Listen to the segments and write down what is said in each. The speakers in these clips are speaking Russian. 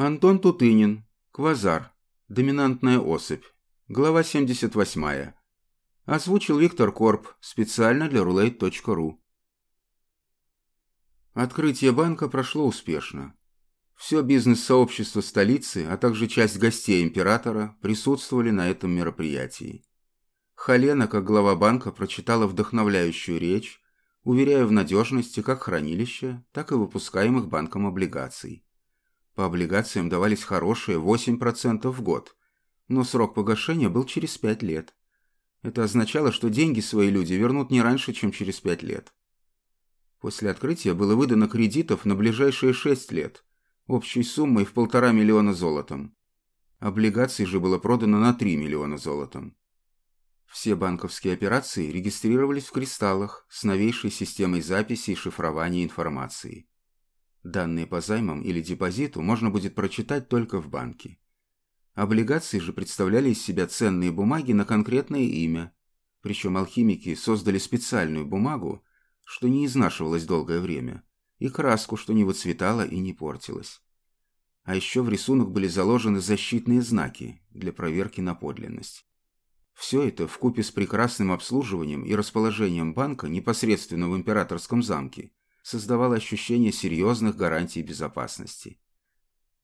Антон Тутынин. Квазар. Доминантная особь. Глава 78. Озвучил Виктор Корп специально для roulette.ru. Открытие банка прошло успешно. Все бизнес-сообщество столицы, а также часть гостей императора присутствовали на этом мероприятии. Халена, как глава банка, прочитала вдохновляющую речь, уверяя в надежности как хранилища, так и выпускаемых банком облигаций. По облигациям давались хорошие 8% в год, но срок погашения был через 5 лет. Это означало, что деньги свои люди вернут не раньше, чем через 5 лет. После открытия было выдано кредитов на ближайшие 6 лет, общей суммой в полтора миллиона золотом. Облигаций же было продано на 3 миллиона золотом. Все банковские операции регистрировались в кристаллах с новейшей системой записи и шифрования информации. Данные по займам или депозиту можно будет прочитать только в банке. Облигации же представляли из себя ценные бумаги на конкретное имя, причем алхимики создали специальную бумагу, что не изнашивалось долгое время, и краску, что не выцветала и не портилась. А еще в рисунок были заложены защитные знаки для проверки на подлинность. Все это вкупе с прекрасным обслуживанием и расположением банка непосредственно в императорском замке создавало ощущение серьезных гарантий безопасности.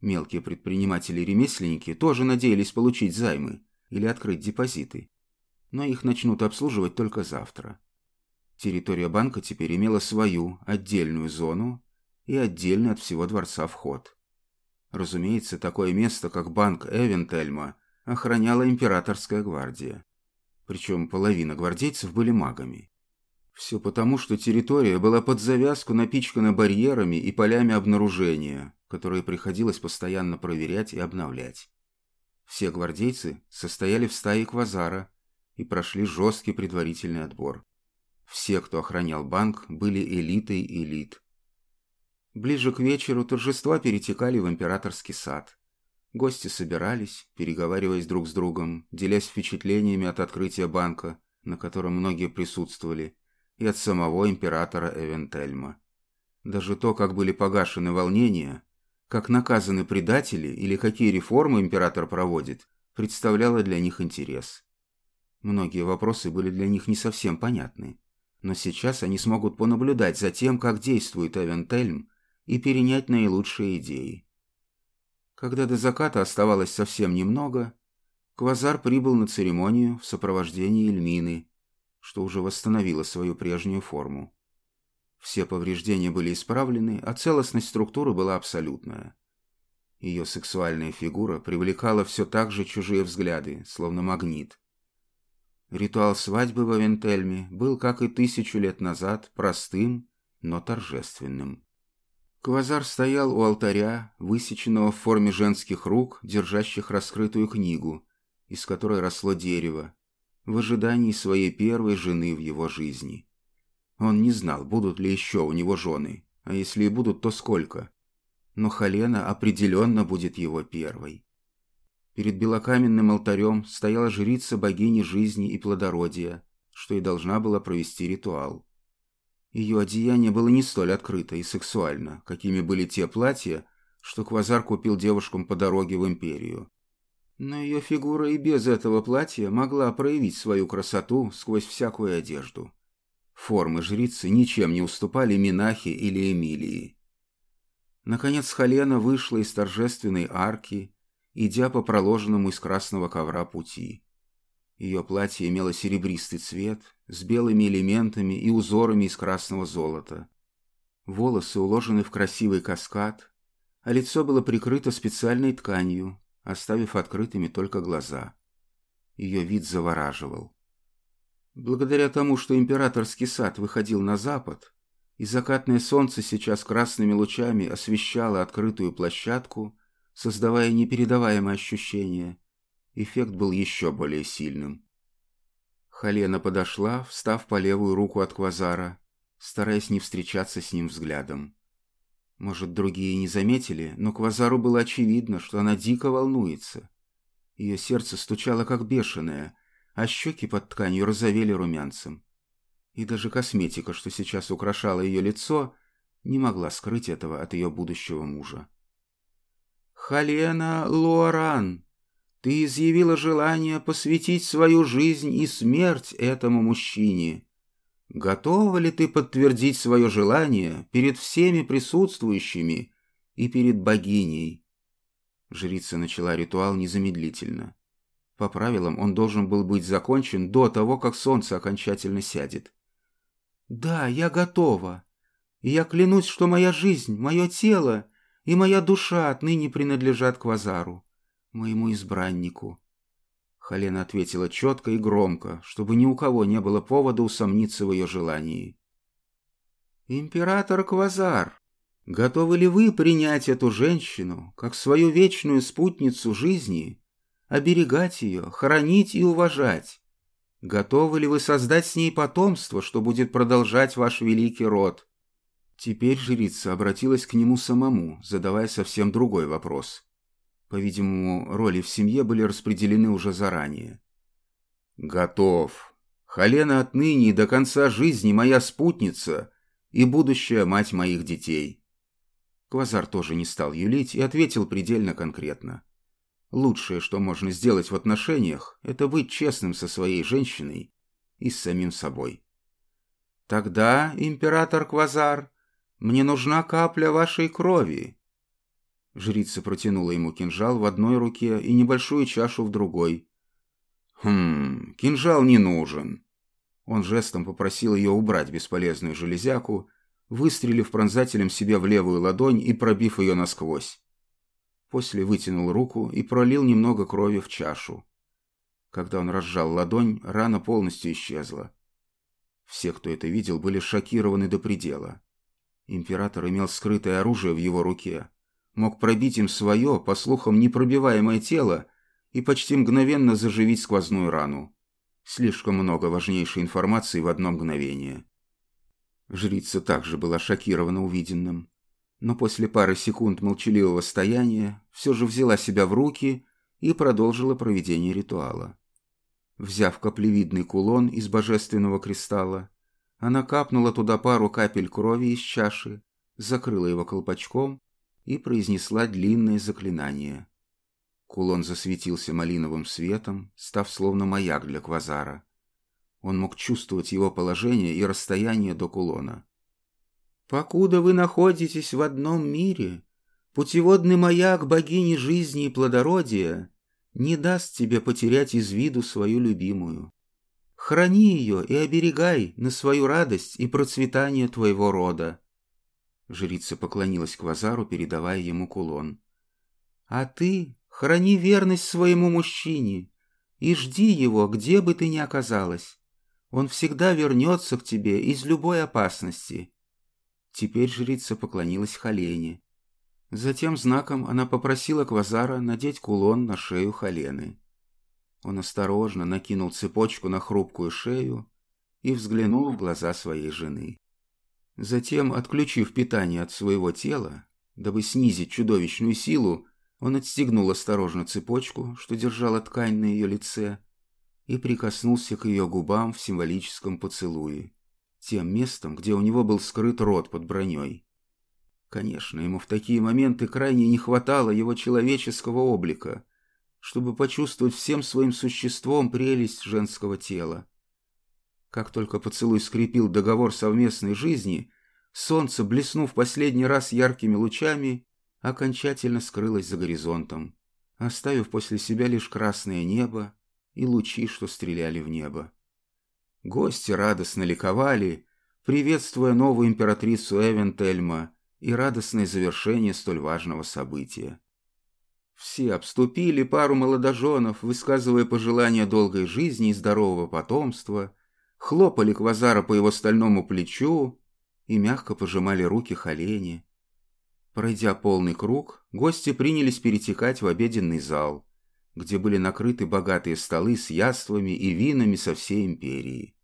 Мелкие предприниматели-ремесленники тоже надеялись получить займы или открыть депозиты, но их начнут обслуживать только завтра. Территория банка теперь имела свою отдельную зону и отдельный от всего дворца вход. Разумеется, такое место, как банк Эвентельма, охраняла императорская гвардия. Причем половина гвардейцев были магами. Все потому, что территория была под завязку напичкана барьерами и полями обнаружения, которые приходилось постоянно проверять и обновлять. Все гвардейцы состояли в стае квазара и прошли жесткий предварительный отбор. Все, кто охранял банк, были элитой элит. Ближе к вечеру торжества перетекали в императорский сад. Гости собирались, переговариваясь друг с другом, делясь впечатлениями от открытия банка, на котором многие присутствовали, и от самого императора Эвентельма. Даже то, как были погашены волнения, как наказаны предатели или какие реформы император проводит, представляло для них интерес. Многие вопросы были для них не совсем понятны, но сейчас они смогут понаблюдать за тем, как действует Эвентельм, и перенять наилучшие идеи. Когда до заката оставалось совсем немного, Квазар прибыл на церемонию в сопровождении Эльмины, что уже восстановило свою прежнюю форму. Все повреждения были исправлены, а целостность структуры была абсолютная. Ее сексуальная фигура привлекала все так же чужие взгляды, словно магнит. Ритуал свадьбы в Авентельме был, как и тысячу лет назад, простым, но торжественным. Квазар стоял у алтаря, высеченного в форме женских рук, держащих раскрытую книгу, из которой росло дерево, в ожидании своей первой жены в его жизни. Он не знал, будут ли еще у него жены, а если и будут, то сколько. Но Халена определенно будет его первой. Перед белокаменным алтарем стояла жрица богини жизни и плодородия, что и должна была провести ритуал. Ее одеяние было не столь открыто и сексуально, какими были те платья, что Квазар купил девушкам по дороге в Империю. Но ее фигура и без этого платья могла проявить свою красоту сквозь всякую одежду. Формы жрицы ничем не уступали Минахе или Эмилии. Наконец Халена вышла из торжественной арки, идя по проложенному из красного ковра пути. Ее платье имело серебристый цвет с белыми элементами и узорами из красного золота. Волосы уложены в красивый каскад, а лицо было прикрыто специальной тканью, оставив открытыми только глаза. Ее вид завораживал. Благодаря тому, что императорский сад выходил на запад, и закатное солнце сейчас красными лучами освещало открытую площадку, создавая непередаваемое ощущение, эффект был еще более сильным. Халена подошла, встав по левую руку от Квазара, стараясь не встречаться с ним взглядом. Может, другие не заметили, но Квазару было очевидно, что она дико волнуется. Ее сердце стучало как бешеное, а щеки под тканью розовели румянцем. И даже косметика, что сейчас украшала ее лицо, не могла скрыть этого от ее будущего мужа. «Халена Луаран, ты изъявила желание посвятить свою жизнь и смерть этому мужчине. Готова ли ты подтвердить свое желание перед всеми присутствующими и перед богиней?» Жрица начала ритуал незамедлительно. По правилам, он должен был быть закончен до того, как солнце окончательно сядет. «Да, я готова. И я клянусь, что моя жизнь, мое тело и моя душа отныне принадлежат Квазару, моему избраннику». Халена ответила четко и громко, чтобы ни у кого не было повода усомниться в ее желании. «Император Квазар, готовы ли вы принять эту женщину как свою вечную спутницу жизни, оберегать ее, хранить и уважать? Готовы ли вы создать с ней потомство, что будет продолжать ваш великий род?» Теперь жрица обратилась к нему самому, задавая совсем другой вопрос. По-видимому, роли в семье были распределены уже заранее. «Готов. Халена отныне и до конца жизни моя спутница и будущая мать моих детей». Квазар тоже не стал юлить и ответил предельно конкретно. «Лучшее, что можно сделать в отношениях, это быть честным со своей женщиной и с самим собой». «Тогда, император Квазар, мне нужна капля вашей крови». Жрица протянула ему кинжал в одной руке и небольшую чашу в другой. «Хм, кинжал не нужен». Он жестом попросил ее убрать бесполезную железяку, выстрелив пронзателем себе в левую ладонь и пробив ее насквозь. После вытянул руку и пролил немного крови в чашу. Когда он разжал ладонь, рана полностью исчезла. Все, кто это видел, были шокированы до предела. Император имел скрытое оружие в его руке, мог пробить им свое, по слухам, непробиваемое тело и почти мгновенно заживить сквозную рану. Слишком много важнейшей информации в одно мгновение. Жрица также была шокирована увиденным, но после пары секунд молчаливого стояния все же взяла себя в руки и продолжила проведение ритуала. Взяв каплевидный кулон из божественного кристалла, она капнула туда пару капель крови из чаши, закрыла его колпачком и произнесла длинное заклинание. Кулон засветился малиновым светом, став словно маяк для квазара. Он мог чувствовать его положение и расстояние до кулона. «Покуда вы находитесь в одном мире, путеводный маяк богини жизни и плодородия не даст тебе потерять из виду свою любимую. Храни ее и оберегай на свою радость и процветание твоего рода». Жрица поклонилась Квазару, передавая ему кулон. «А ты храни верность своему мужчине и жди его, где бы ты ни оказалась. Он всегда вернется к тебе из любой опасности». Теперь жрица поклонилась Халене. Затем знаком она попросила Квазара надеть кулон на шею Халены. Он осторожно накинул цепочку на хрупкую шею и взглянул в глаза своей жены. Затем, отключив питание от своего тела, дабы снизить чудовищную силу, он отстегнул осторожно цепочку, что держала ткань на ее лице, и прикоснулся к ее губам в символическом поцелуе, тем местом, где у него был скрыт рот под броней. Конечно, ему в такие моменты крайне не хватало его человеческого облика, чтобы почувствовать всем своим существом прелесть женского тела. Как только поцелуй скрепил договор совместной жизни, солнце, блеснув последний раз яркими лучами, окончательно скрылось за горизонтом, оставив после себя лишь красное небо и лучи, что стреляли в небо. Гости радостно ликовали, приветствуя новую императрицу Эвентельма и радостное завершение столь важного события. Все обступили пару молодоженов, высказывая пожелания долгой жизни и здорового потомства, хлопали Квазара по его стальному плечу и мягко пожимали руки Халени. Пройдя полный круг, гости принялись перетекать в обеденный зал, где были накрыты богатые столы с яствами и винами со всей империи.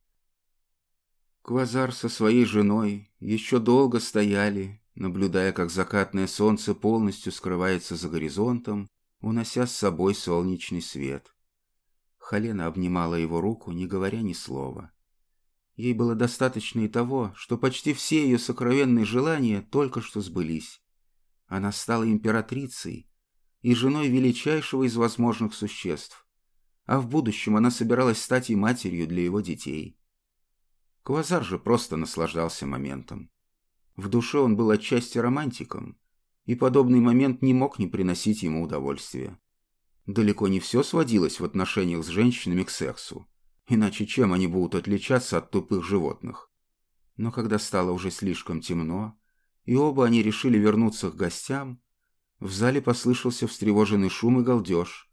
Квазар со своей женой еще долго стояли, наблюдая, как закатное солнце полностью скрывается за горизонтом, унося с собой солнечный свет. Халена обнимала его руку, не говоря ни слова. Ей было достаточно и того, что почти все ее сокровенные желания только что сбылись. Она стала императрицей, и женой величайшего из возможных существ. А в будущем она собиралась стать и матерью для его детей. Квазар же просто наслаждался моментом. В душе он был отчасти романтиком, и подобный момент не мог не приносить ему удовольствия. Далеко не все сводилось в отношениях с женщинами к сексу, иначе чем они будут отличаться от тупых животных? Но когда стало уже слишком темно, и оба они решили вернуться к гостям, в зале послышался встревоженный шум и галдеж.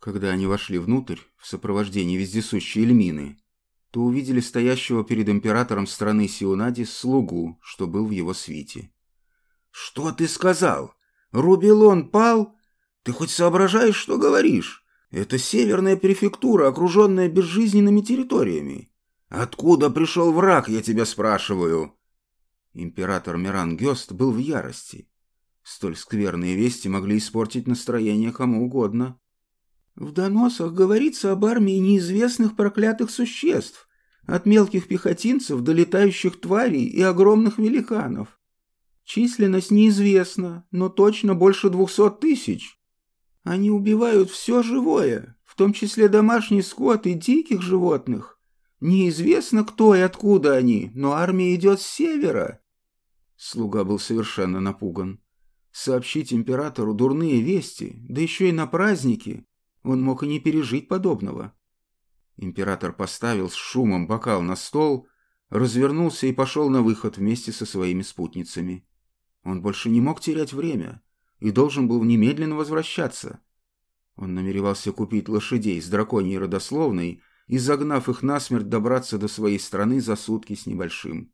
Когда они вошли внутрь, в сопровождении вездесущей Эльмины, то увидели стоящего перед императором страны Сионади слугу, что был в его свите. «Что ты сказал? Рубилон пал? Ты хоть соображаешь, что говоришь? Это северная префектура, окруженная безжизненными территориями. Откуда пришел враг, я тебя спрашиваю?» Император Миран Гёст был в ярости. Столь скверные вести могли испортить настроение кому угодно. В доносах говорится об армии неизвестных проклятых существ, от мелких пехотинцев до летающих тварей и огромных великанов. Численность неизвестна, но точно больше двухсот тысяч. Они убивают все живое, в том числе домашний скот и диких животных. Неизвестно, кто и откуда они, но армия идет с севера. Слуга был совершенно напуган. Сообщить императору дурные вести, да еще и на праздники, он мог и не пережить подобного. Император поставил с шумом бокал на стол, развернулся и пошел на выход вместе со своими спутницами. Он больше не мог терять время и должен был немедленно возвращаться. Он намеревался купить лошадей с драконьей родословной и, загнав их насмерть, добраться до своей страны за сутки с небольшим.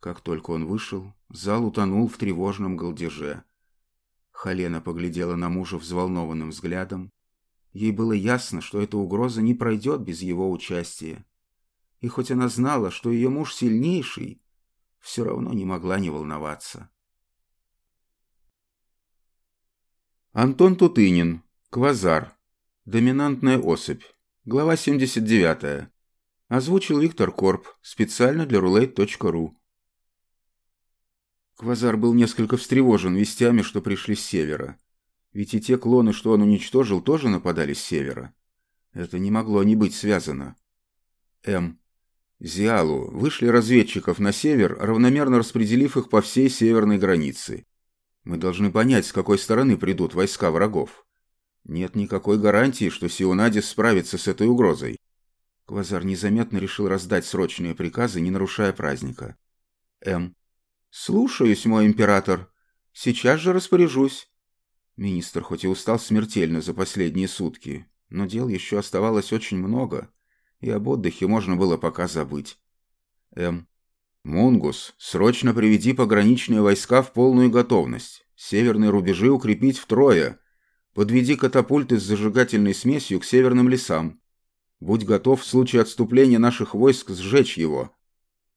Как только он вышел, зал утонул в тревожном голдеже. Халена поглядела на мужа взволнованным взглядом. Ей было ясно, что эта угроза не пройдет без его участия. И хоть она знала, что ее муж сильнейший, все равно не могла не волноваться. Антон Тутынин. Квазар. Доминантная особь. Глава 79. Озвучил Виктор Корп специально для roulette.ru. Квазар был несколько встревожен вестями, что пришли с севера. Ведь и те клоны, что он уничтожил, тоже нападали с севера. Это не могло не быть связано. М. Зиалу вышли разведчиков на север, равномерно распределив их по всей северной границе. Мы должны понять, с какой стороны придут войска врагов. Нет никакой гарантии, что Сионадис справится с этой угрозой. Квазар незаметно решил раздать срочные приказы, не нарушая праздника. М. «Слушаюсь, мой император. Сейчас же распоряжусь». Министр хоть и устал смертельно за последние сутки, но дел еще оставалось очень много, и об отдыхе можно было пока забыть. М. «Мунгус, срочно приведи пограничные войска в полную готовность. Северные рубежи укрепить втрое. Подведи катапульты с зажигательной смесью к северным лесам. Будь готов в случае отступления наших войск сжечь его.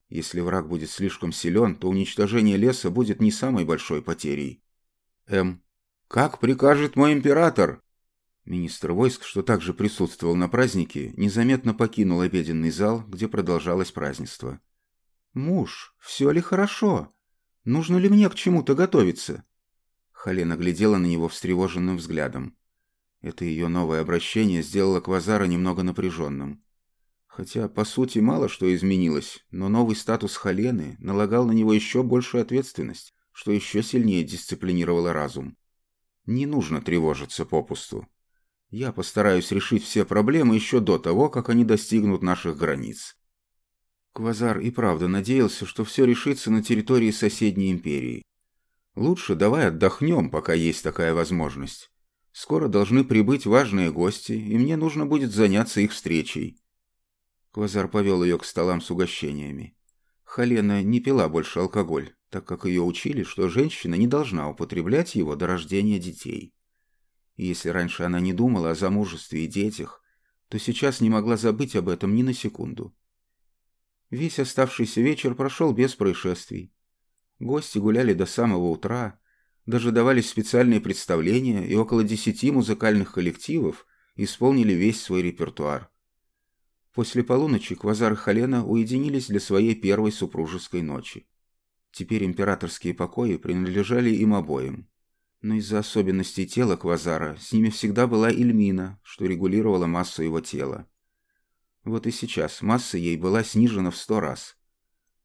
Если враг будет слишком силен, то уничтожение леса будет не самой большой потерей. М. «Как прикажет мой император?» Министр войск, что также присутствовал на празднике, незаметно покинул обеденный зал, где продолжалось празднество. «Муж, все ли хорошо? Нужно ли мне к чему-то готовиться?» Халена глядела на него встревоженным взглядом. Это ее новое обращение сделало Квазара немного напряженным. Хотя, по сути, мало что изменилось, но новый статус Халены налагал на него еще большую ответственность, что еще сильнее дисциплинировало разум. Не нужно тревожиться попусту. Я постараюсь решить все проблемы еще до того, как они достигнут наших границ. Квазар и правда надеялся, что все решится на территории соседней империи. Лучше давай отдохнем, пока есть такая возможность. Скоро должны прибыть важные гости, и мне нужно будет заняться их встречей. Квазар повел ее к столам с угощениями. Халена не пила больше алкоголь, так как ее учили, что женщина не должна употреблять его до рождения детей. И если раньше она не думала о замужестве и детях, то сейчас не могла забыть об этом ни на секунду. Весь оставшийся вечер прошел без происшествий. Гости гуляли до самого утра, даже давались специальные представления, и около десяти музыкальных коллективов исполнили весь свой репертуар. После полуночи Квазар и Халена уединились для своей первой супружеской ночи. Теперь императорские покои принадлежали им обоим. Но из-за особенностей тела Квазара с ними всегда была Ильмина, что регулировала массу его тела. Вот и сейчас масса ей была снижена в сто раз.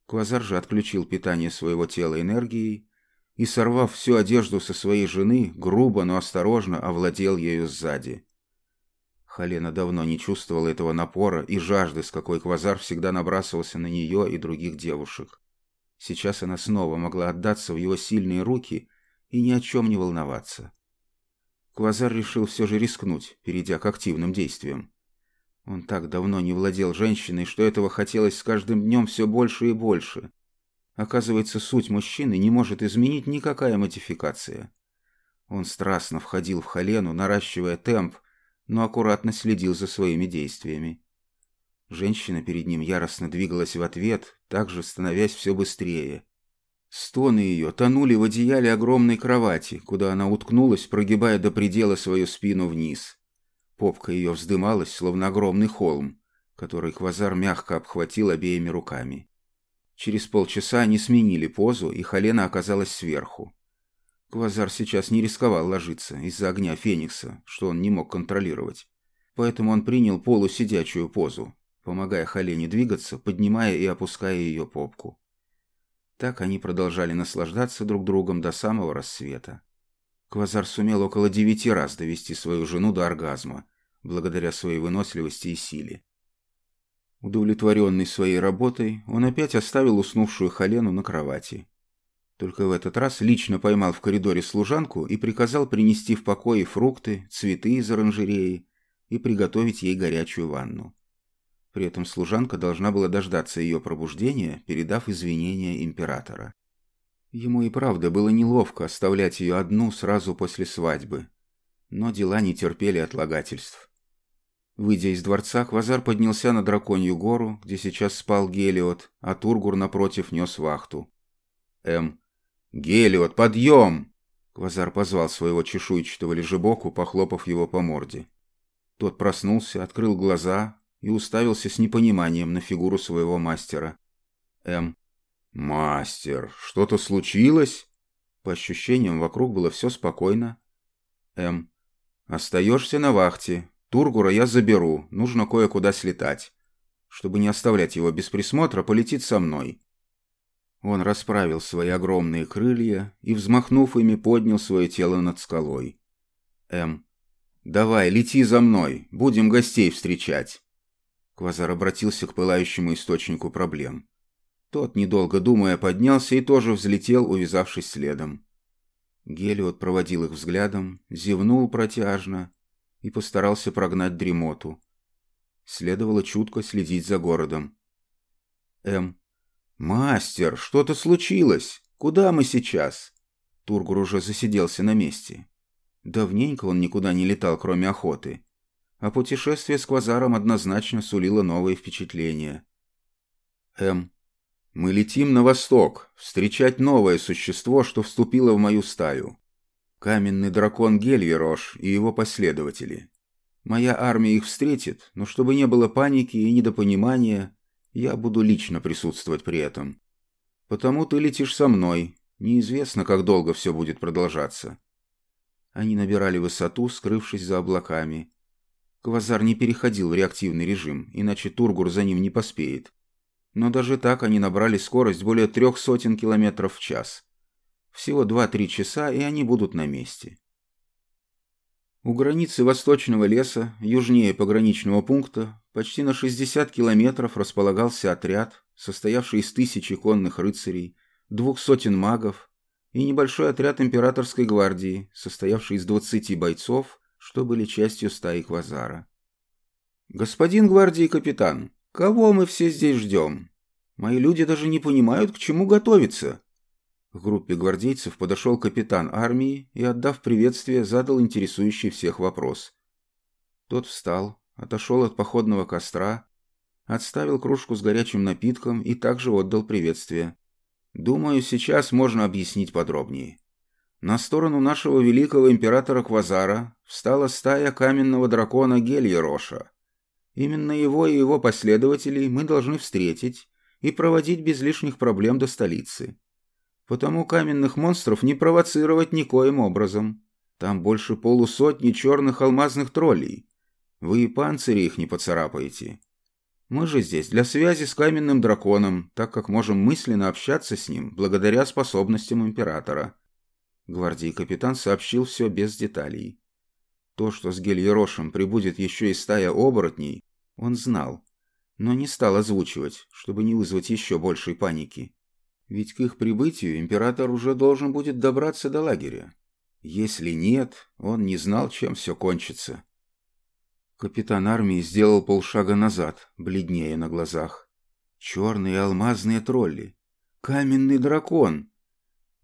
Квазар же отключил питание своего тела энергией и, сорвав всю одежду со своей жены, грубо, но осторожно овладел ею сзади. Халена давно не чувствовала этого напора и жажды, с какой Квазар всегда набрасывался на нее и других девушек. Сейчас она снова могла отдаться в его сильные руки и ни о чем не волноваться. Квазар решил все же рискнуть, перейдя к активным действиям. Он так давно не владел женщиной, что этого хотелось с каждым днем все больше и больше. Оказывается, суть мужчины не может изменить никакая модификация. Он страстно входил в Халену, наращивая темп, но аккуратно следил за своими действиями. Женщина перед ним яростно двигалась в ответ, также становясь все быстрее. Стоны ее тонули в одеяле огромной кровати, куда она уткнулась, прогибая до предела свою спину вниз. Попка ее вздымалась, словно огромный холм, который Квазар мягко обхватил обеими руками. Через полчаса они сменили позу, и Халена оказалась сверху. Квазар сейчас не рисковал ложиться из-за огня Феникса, что он не мог контролировать. Поэтому он принял полусидячую позу, помогая Халене двигаться, поднимая и опуская ее попку. Так они продолжали наслаждаться друг другом до самого рассвета. Квазар сумел около девяти раз довести свою жену до оргазма, благодаря своей выносливости и силе. Удовлетворенный своей работой, он опять оставил уснувшую Халену на кровати. Только в этот раз лично поймал в коридоре служанку и приказал принести в покое фрукты, цветы из оранжереи и приготовить ей горячую ванну. При этом служанка должна была дождаться ее пробуждения, передав извинения императора. Ему и правда было неловко оставлять ее одну сразу после свадьбы, но дела не терпели отлагательств. Выйдя из дворца, Квазар поднялся на Драконью гору, где сейчас спал Гелиот, а Тургур напротив нес вахту. «М. Гелиот, подъем!» Квазар позвал своего чешуйчатого лежебоку, похлопав его по морде. Тот проснулся, открыл глаза, и уставился с непониманием на фигуру своего мастера. М. «Мастер, что-то случилось?» По ощущениям, вокруг было все спокойно. М. «Остаешься на вахте. Тургура я заберу, нужно кое-куда слетать. Чтобы не оставлять его без присмотра, полетит со мной». Он расправил свои огромные крылья и, взмахнув ими, поднял свое тело над скалой. М. «Давай, лети за мной, будем гостей встречать». Квазар обратился к пылающему источнику проблем. Тот, недолго думая, поднялся и тоже взлетел, увязавшись следом. Гелиот проводил их взглядом, зевнул протяжно и постарался прогнать дремоту. Следовало чутко следить за городом. М. «Мастер, что-то случилось! Куда мы сейчас?» Тургур уже засиделся на месте. Давненько он никуда не летал, кроме охоты а путешествие с Квазаром однозначно сулило новые впечатления. М. Мы летим на восток, встречать новое существо, что вступило в мою стаю. Каменный дракон Гельерош и его последователи. Моя армия их встретит, но чтобы не было паники и недопонимания, я буду лично присутствовать при этом. Потому ты летишь со мной. Неизвестно, как долго все будет продолжаться. Они набирали высоту, скрывшись за облаками, Квазар не переходил в реактивный режим, иначе Тургур за ним не поспеет. Но даже так они набрали скорость более трех сотен километров в час. Всего 2-3 часа, и они будут на месте. У границы восточного леса, южнее пограничного пункта, почти на 60 километров располагался отряд, состоявший из тысячи конных рыцарей, двух сотен магов и небольшой отряд императорской гвардии, состоявший из 20 бойцов что были частью стаи Квазара. «Господин гвардии капитан, кого мы все здесь ждем? Мои люди даже не понимают, к чему готовиться». К группе гвардейцев подошел капитан армии и, отдав приветствие, задал интересующий всех вопрос. Тот встал, отошел от походного костра, отставил кружку с горячим напитком и также отдал приветствие. Думаю, сейчас можно объяснить подробнее. На сторону нашего великого императора Квазара встала стая каменного дракона Гельероша. Именно его и его последователей мы должны встретить и проводить без лишних проблем до столицы. Потому каменных монстров не провоцировать никоим образом. Там больше полусотни черных алмазных троллей. Вы и панцири их не поцарапаете. Мы же здесь для связи с каменным драконом, так как можем мысленно общаться с ним благодаря способностям императора. Гвардии капитан сообщил все без деталей. То, что с Гельерошем прибудет еще и стая оборотней, он знал, но не стал озвучивать, чтобы не вызвать еще большей паники. Ведь к их прибытию император уже должен будет добраться до лагеря. Если нет, он не знал, чем все кончится. Капитан армии сделал полшага назад, бледнее на глазах. Черные алмазные тролли. Каменный дракон.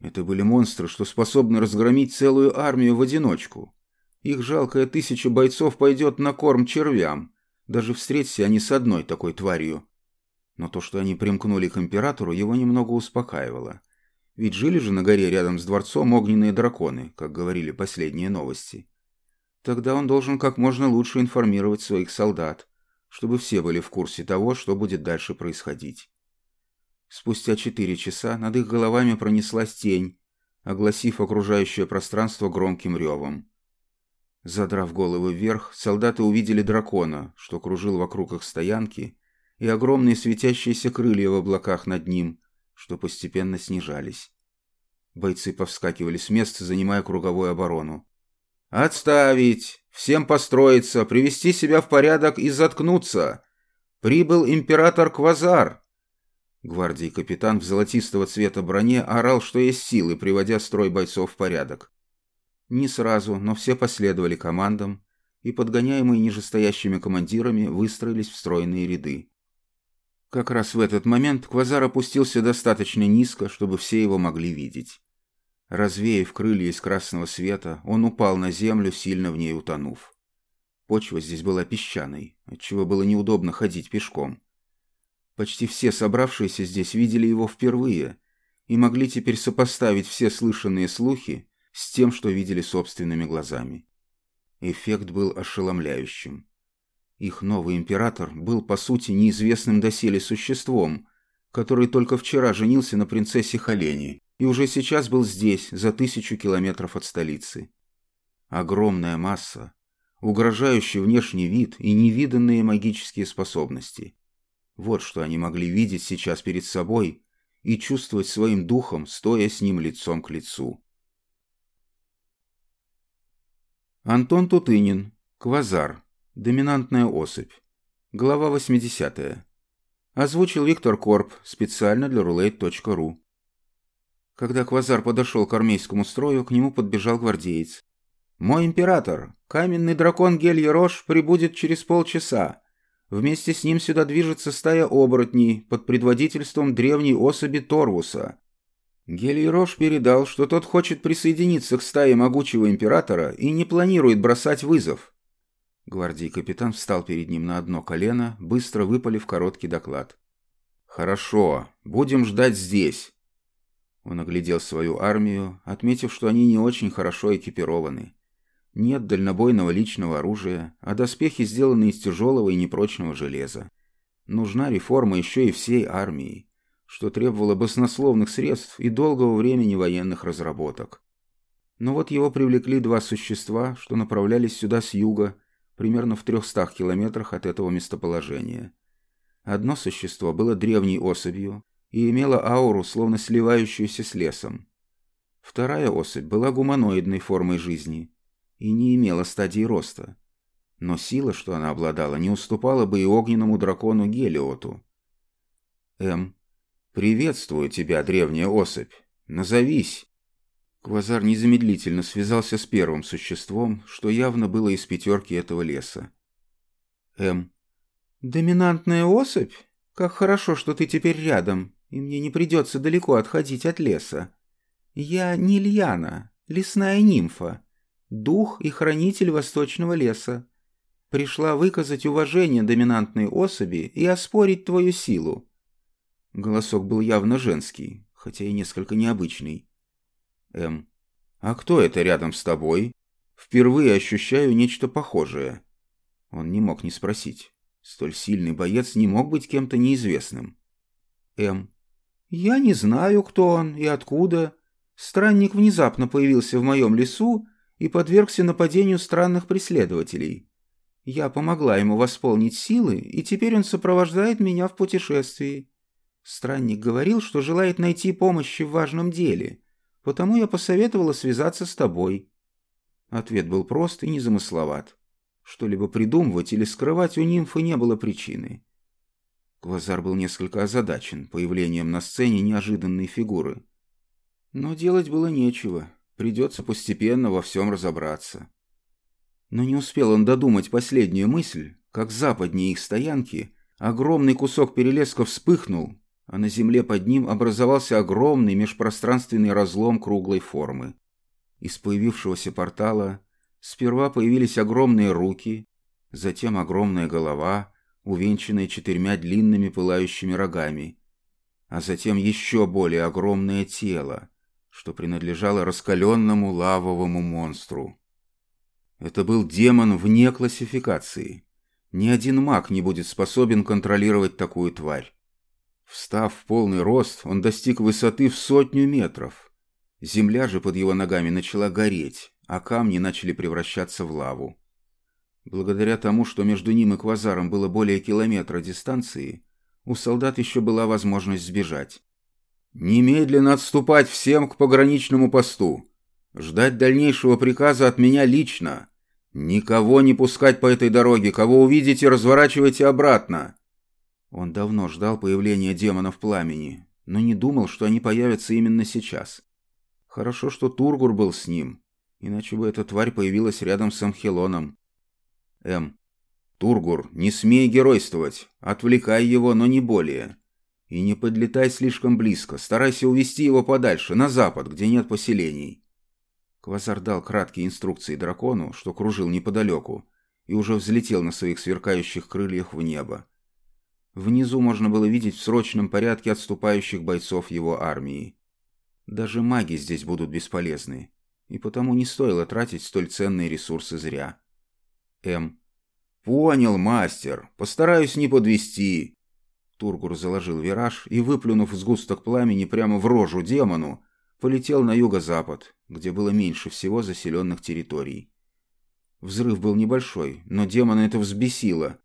Это были монстры, что способны разгромить целую армию в одиночку. Их жалкая тысяча бойцов пойдет на корм червям, даже встреться они с одной такой тварью. Но то, что они примкнули к императору, его немного успокаивало. Ведь жили же на горе рядом с дворцом огненные драконы, как говорили последние новости. Тогда он должен как можно лучше информировать своих солдат, чтобы все были в курсе того, что будет дальше происходить. Спустя четыре часа над их головами пронеслась тень, огласив окружающее пространство громким ревом. Задрав головы вверх, солдаты увидели дракона, что кружил вокруг их стоянки, и огромные светящиеся крылья в облаках над ним, что постепенно снижались. Бойцы повскакивали с места, занимая круговую оборону. «Отставить! Всем построиться, привести себя в порядок и заткнуться! Прибыл император Квазар!» Гвардии капитан в золотистого цвета броне орал, что есть силы, приводя строй бойцов в порядок. Не сразу, но все последовали командам, и подгоняемые нижестоящими командирами выстроились в стройные ряды. Как раз в этот момент Квазар опустился достаточно низко, чтобы все его могли видеть. Развеяв крылья из красного света, он упал на землю, сильно в ней утонув. Почва здесь была песчаной, отчего было неудобно ходить пешком. Почти все собравшиеся здесь видели его впервые и могли теперь сопоставить все слышанные слухи с тем, что видели собственными глазами. Эффект был ошеломляющим. Их новый император был, по сути, неизвестным доселе существом, который только вчера женился на принцессе Халене и уже сейчас был здесь, за тысячу километров от столицы. Огромная масса, угрожающий внешний вид и невиданные магические способности. Вот что они могли видеть сейчас перед собой и чувствовать своим духом, стоя с ним лицом к лицу. Антон Тутынин, Квазар, доминантная особь. Глава 80. Озвучил Виктор Корп специально для roulette.ru. Когда Квазар подошел к армейскому строю, к нему подбежал гвардеец. «Мой император, каменный дракон Гельерош прибудет через полчаса. Вместе с ним сюда движется стая оборотней под предводительством древней особи Торвуса. Гельерош передал, что тот хочет присоединиться к стае могучего императора и не планирует бросать вызов». Гвардии капитан встал перед ним на одно колено, быстро выпалив короткий доклад. «Хорошо, будем ждать здесь. Он оглядел свою армию, отметив, что они не очень хорошо экипированы. Нет дальнобойного личного оружия, а доспехи сделаны из тяжелого и непрочного железа. Нужна реформа еще и всей армии, что требовало баснословных средств и долгого времени военных разработок. Но вот его привлекли два существа, что направлялись сюда с юга, примерно в трехстах километрах от этого местоположения. Одно существо было древней особью, и имела ауру, словно сливающуюся с лесом. Вторая особь была гуманоидной формой жизни и не имела стадии роста. Но сила, что она обладала, не уступала бы и огненному дракону Гелиоту. «М, приветствую тебя, древняя особь. Назовись!» Квазар незамедлительно связался с первым существом, что явно было из пятерки этого леса. «М, доминантная особь? Как хорошо, что ты теперь рядом и мне не придется далеко отходить от леса. Я Нильяна, лесная нимфа, дух и хранитель восточного леса. Пришла выказать уважение доминантной особи и оспорить твою силу. Голосок был явно женский, хотя и несколько необычный. М. А кто это рядом с тобой? Впервые ощущаю нечто похожее. Он не мог не спросить. Столь сильный боец не мог быть кем-то неизвестным. М. «Я не знаю, кто он и откуда. Странник внезапно появился в моем лесу и подвергся нападению странных преследователей. Я помогла ему восполнить силы, и теперь он сопровождает меня в путешествии. Странник говорил, что желает найти помощь в важном деле, потому я посоветовала связаться с тобой». Ответ был прост и незамысловат. Что-либо придумывать или скрывать у нимфы не было причины. Квазар был несколько озадачен появлением на сцене неожиданной фигуры. Но делать было нечего, придется постепенно во всем разобраться. Но не успел он додумать последнюю мысль, как западнее их стоянки огромный кусок перелеска вспыхнул, а на земле под ним образовался огромный межпространственный разлом круглой формы. Из появившегося портала Сперва появились огромные руки, затем огромная голова, увенчанная четырьмя длинными пылающими рогами, а затем еще более огромное тело, что принадлежало раскаленному лавовому монстру. Это был демон вне классификации. Ни один маг не будет способен контролировать такую тварь. Встав в полный рост, он достиг высоты в сотню метров. Земля же под его ногами начала гореть, а камни начали превращаться в лаву. Благодаря тому, что между ним и Квазаром было более километра дистанции, у солдат еще была возможность сбежать. «Немедленно отступать всем к пограничному посту. Ждать дальнейшего приказа от меня лично. Никого не пускать по этой дороге. Кого увидите, разворачивайте обратно». Он давно ждал появления демонов пламени, но не думал, что они появятся именно сейчас. Хорошо, что Тургур был с ним. Иначе бы эта тварь появилась рядом с Амхелоном. М. Тургур, не смей геройствовать. Отвлекай его, но не более. И не подлетай слишком близко. Старайся увести его подальше, на запад, где нет поселений. Квазар дал краткие инструкции дракону, что кружил неподалеку, и уже взлетел на своих сверкающих крыльях в небо. Внизу можно было видеть в срочном порядке отступающих бойцов его армии. Даже маги здесь будут бесполезны и потому не стоило тратить столь ценные ресурсы зря. М. «Понял, мастер. Постараюсь не подвести. Тургур заложил вираж и, выплюнув сгусток пламени прямо в рожу демону, полетел на юго-запад, где было меньше всего заселенных территорий. Взрыв был небольшой, но демона это взбесило.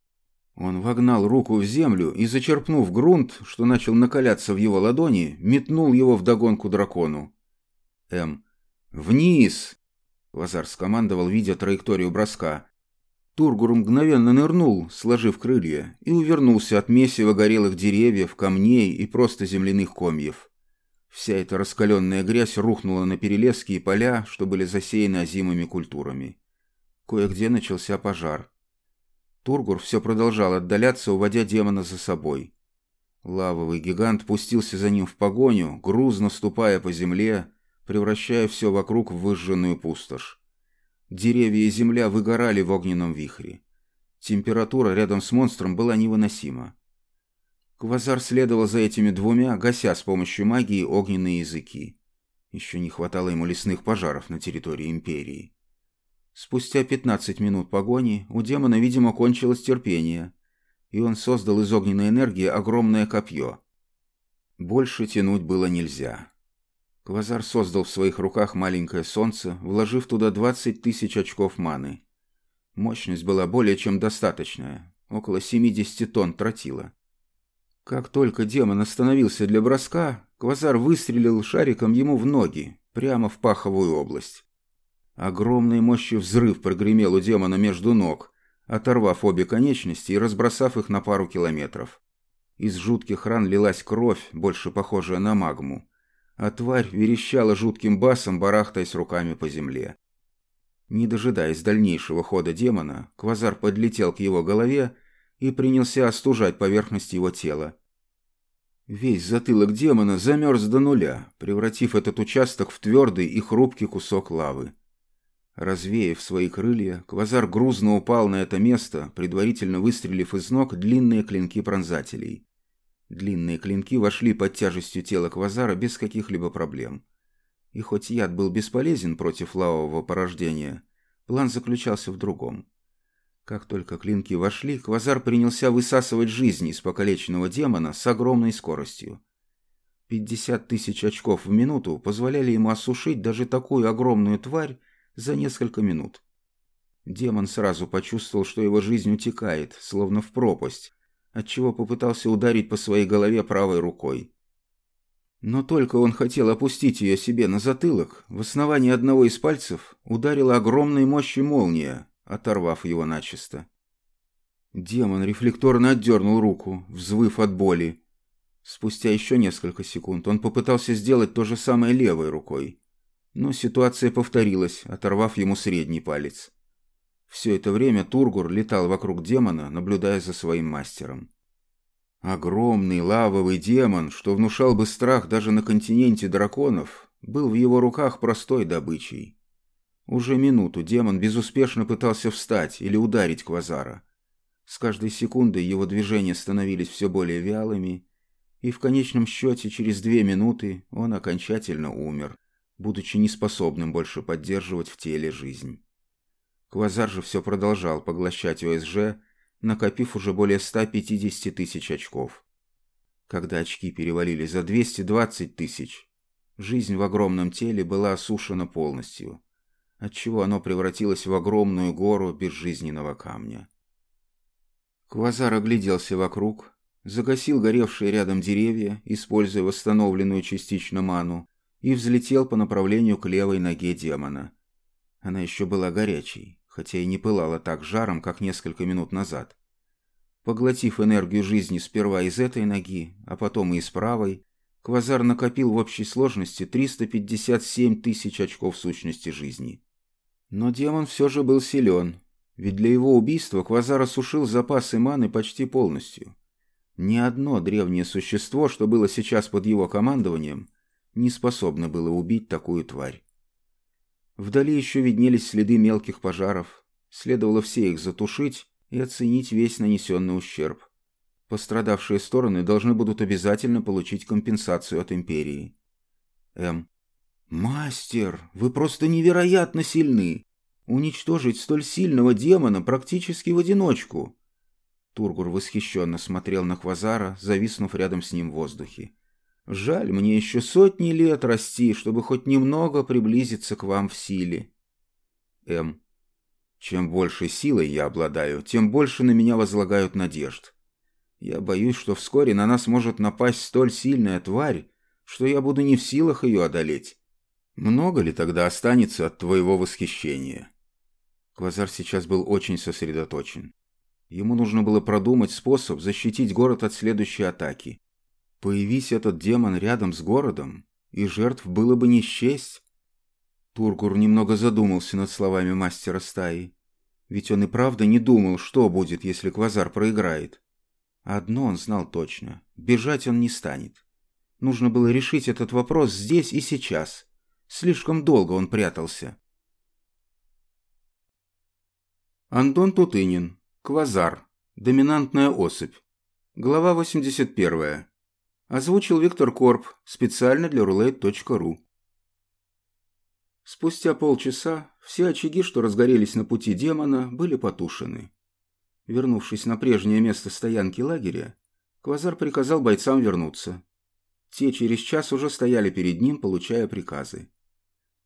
Он вогнал руку в землю и, зачерпнув грунт, что начал накаляться в его ладони, метнул его вдогонку дракону. М. «Вниз!» — Лазар скомандовал, видя траекторию броска. Тургур мгновенно нырнул, сложив крылья, и увернулся от месива горелых деревьев, камней и просто земляных комьев. Вся эта раскаленная грязь рухнула на перелески и поля, что были засеяны озимыми культурами. Кое-где начался пожар. Тургур все продолжал отдаляться, уводя демона за собой. Лавовый гигант пустился за ним в погоню, грузно ступая по земле, превращая все вокруг в выжженную пустошь. Деревья и земля выгорали в огненном вихре. Температура рядом с монстром была невыносима. Квазар следовал за этими двумя, гася с помощью магии огненные языки. Еще не хватало ему лесных пожаров на территории Империи. Спустя 15 минут погони у демона, видимо, кончилось терпение, и он создал из огненной энергии огромное копье. Больше тянуть было нельзя. Квазар создал в своих руках маленькое солнце, вложив туда 20 тысяч очков маны. Мощность была более чем достаточная, около 70 тонн тротила. Как только демон остановился для броска, Квазар выстрелил шариком ему в ноги, прямо в паховую область. Огромной мощью взрыв прогремел у демона между ног, оторвав обе конечности и разбросав их на пару километров. Из жутких ран лилась кровь, больше похожая на магму а тварь верещала жутким басом, барахтаясь руками по земле. Не дожидаясь дальнейшего хода демона, Квазар подлетел к его голове и принялся остужать поверхность его тела. Весь затылок демона замерз до нуля, превратив этот участок в твердый и хрупкий кусок лавы. Развеяв свои крылья, Квазар грузно упал на это место, предварительно выстрелив из ног длинные клинки пронзателей. Длинные клинки вошли под тяжестью тела Квазара без каких-либо проблем. И хоть яд был бесполезен против лавового порождения, план заключался в другом. Как только клинки вошли, Квазар принялся высасывать жизнь из покалеченного демона с огромной скоростью. 50 тысяч очков в минуту позволяли ему осушить даже такую огромную тварь за несколько минут. Демон сразу почувствовал, что его жизнь утекает, словно в пропасть, отчего попытался ударить по своей голове правой рукой. Но только он хотел опустить ее себе на затылок, в основании одного из пальцев ударила огромной мощью молния, оторвав его начисто. Демон рефлекторно отдернул руку, взвыв от боли. Спустя еще несколько секунд он попытался сделать то же самое левой рукой. Но ситуация повторилась, оторвав ему средний палец. Все это время Тургур летал вокруг демона, наблюдая за своим мастером. Огромный лавовый демон, что внушал бы страх даже на континенте драконов, был в его руках простой добычей. Уже минуту демон безуспешно пытался встать или ударить Квазара. С каждой секундой его движения становились все более вялыми, и в конечном счете через две минуты он окончательно умер, будучи неспособным больше поддерживать в теле жизнь. Квазар же все продолжал поглощать ОСЖ, накопив уже более 150 тысяч очков. Когда очки перевалили за 220 тысяч, жизнь в огромном теле была осушена полностью, отчего оно превратилось в огромную гору безжизненного камня. Квазар огляделся вокруг, загасил горевшие рядом деревья, используя восстановленную частично ману, и взлетел по направлению к левой ноге демона. Она еще была горячей, хотя и не пылала так жаром, как несколько минут назад. Поглотив энергию жизни сперва из этой ноги, а потом и из правой, Квазар накопил в общей сложности 357 тысяч очков сущности жизни. Но демон все же был силен, ведь для его убийства Квазар осушил запасы маны почти полностью. Ни одно древнее существо, что было сейчас под его командованием, не способно было убить такую тварь. Вдали еще виднелись следы мелких пожаров. Следовало все их затушить и оценить весь нанесенный ущерб. Пострадавшие стороны должны будут обязательно получить компенсацию от Империи. М. «Мастер, вы просто невероятно сильны! Уничтожить столь сильного демона практически в одиночку!» Тургур восхищенно смотрел на Квазара, зависнув рядом с ним в воздухе. Жаль, мне еще сотни лет расти, чтобы хоть немного приблизиться к вам в силе. М. Чем больше силой я обладаю, тем больше на меня возлагают надежд. Я боюсь, что вскоре на нас может напасть столь сильная тварь, что я буду не в силах ее одолеть. Много ли тогда останется от твоего восхищения? Квазар сейчас был очень сосредоточен. Ему нужно было продумать способ защитить город от следующей атаки. Появись этот демон рядом с городом, и жертв было бы не счесть. Тургур немного задумался над словами мастера стаи. Ведь он и правда не думал, что будет, если Квазар проиграет. Одно он знал точно – бежать он не станет. Нужно было решить этот вопрос здесь и сейчас. Слишком долго он прятался. Антон Тутынин. Квазар. Доминантная особь. Глава 81. Озвучил Виктор Корп специально для roulette.ru. Спустя полчаса все очаги, что разгорелись на пути демона, были потушены. Вернувшись на прежнее место стоянки лагеря, Квазар приказал бойцам вернуться. Те через час уже стояли перед ним, получая приказы.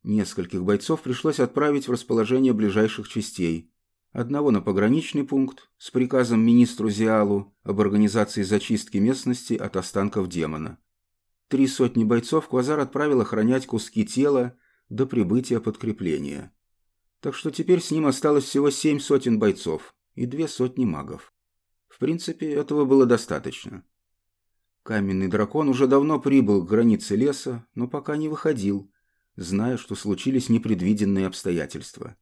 Нескольких бойцов пришлось отправить в расположение ближайших частей, Одного на пограничный пункт с приказом министру Зиалу об организации зачистки местности от останков демона. Три сотни бойцов Квазар отправил охранять куски тела до прибытия подкрепления. Так что теперь с ним осталось всего семь сотен бойцов и две сотни магов. В принципе, этого было достаточно. Каменный дракон уже давно прибыл к границе леса, но пока не выходил, зная, что случились непредвиденные обстоятельства.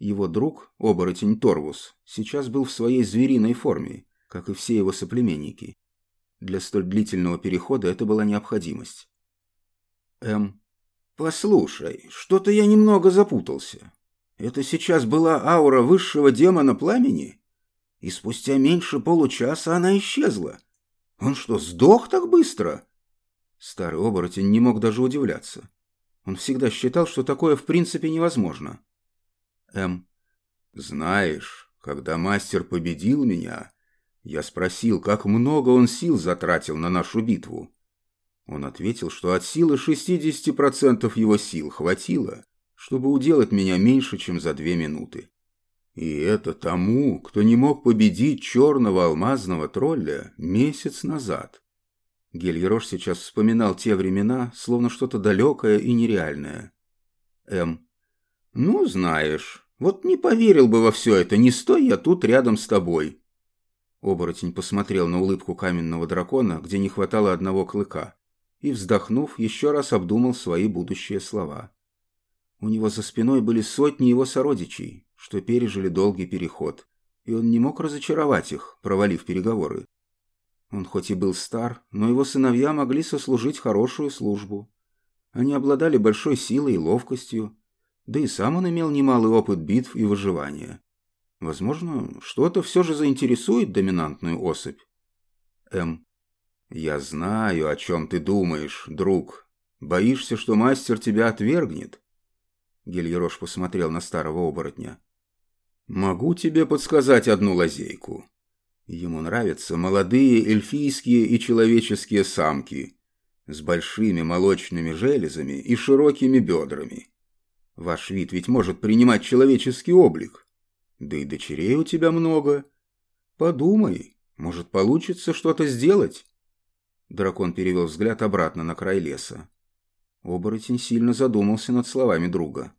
Его друг, оборотень Торвус, сейчас был в своей звериной форме, как и все его соплеменники. Для столь длительного перехода это была необходимость. М. «Послушай, что-то я немного запутался. Это сейчас была аура высшего демона пламени? И спустя меньше получаса она исчезла. Он что, сдох так быстро?» Старый оборотень не мог даже удивляться. Он всегда считал, что такое в принципе невозможно. М. «Знаешь, когда мастер победил меня, я спросил, как много он сил затратил на нашу битву. Он ответил, что от силы 60% его сил хватило, чтобы уделать меня меньше, чем за две минуты. И это тому, кто не мог победить черного алмазного тролля месяц назад. Гельерош сейчас вспоминал те времена, словно что-то далекое и нереальное. М. «Ну, знаешь, вот не поверил бы во все это, не стой я тут рядом с тобой». Оборотень посмотрел на улыбку каменного дракона, где не хватало одного клыка, и, вздохнув, еще раз обдумал свои будущие слова. У него за спиной были сотни его сородичей, что пережили долгий переход, и он не мог разочаровать их, провалив переговоры. Он хоть и был стар, но его сыновья могли сослужить хорошую службу. Они обладали большой силой и ловкостью, да и сам он имел немалый опыт битв и выживания. Возможно, что-то все же заинтересует доминантную особь. М. «Я знаю, о чем ты думаешь, друг. Боишься, что мастер тебя отвергнет?» Гельерош посмотрел на старого оборотня. «Могу тебе подсказать одну лазейку. Ему нравятся молодые эльфийские и человеческие самки с большими молочными железами и широкими бедрами. Ваш вид ведь может принимать человеческий облик. Да и дочерей у тебя много. Подумай, может, получится что-то сделать?» Дракон перевел взгляд обратно на край леса. Оборотень сильно задумался над словами друга.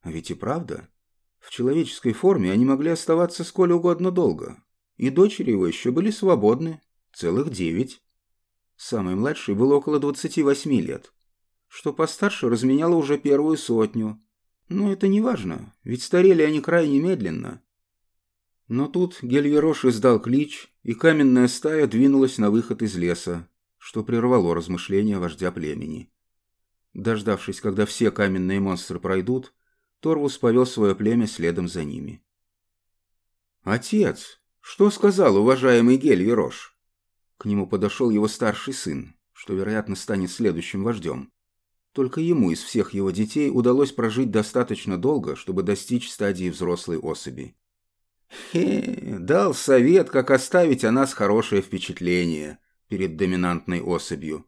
А ведь и правда, в человеческой форме они могли оставаться сколь угодно долго, и дочери его еще были свободны, целых девять. Самой младшей было около двадцати восьми лет, что постарше разменяло уже первую сотню. Но это не важно, ведь старели они крайне медленно. Но тут Гельверош издал клич, и каменная стая двинулась на выход из леса, что прервало размышления вождя племени. Дождавшись, когда все каменные монстры пройдут, Торвус повел свое племя следом за ними. «Отец!» «Что сказал уважаемый Гельверош?» К нему подошел его старший сын, что, вероятно, станет следующим вождем. Только ему из всех его детей удалось прожить достаточно долго, чтобы достичь стадии взрослой особи. «Хе, дал совет, как оставить о нас хорошее впечатление перед доминантной особью».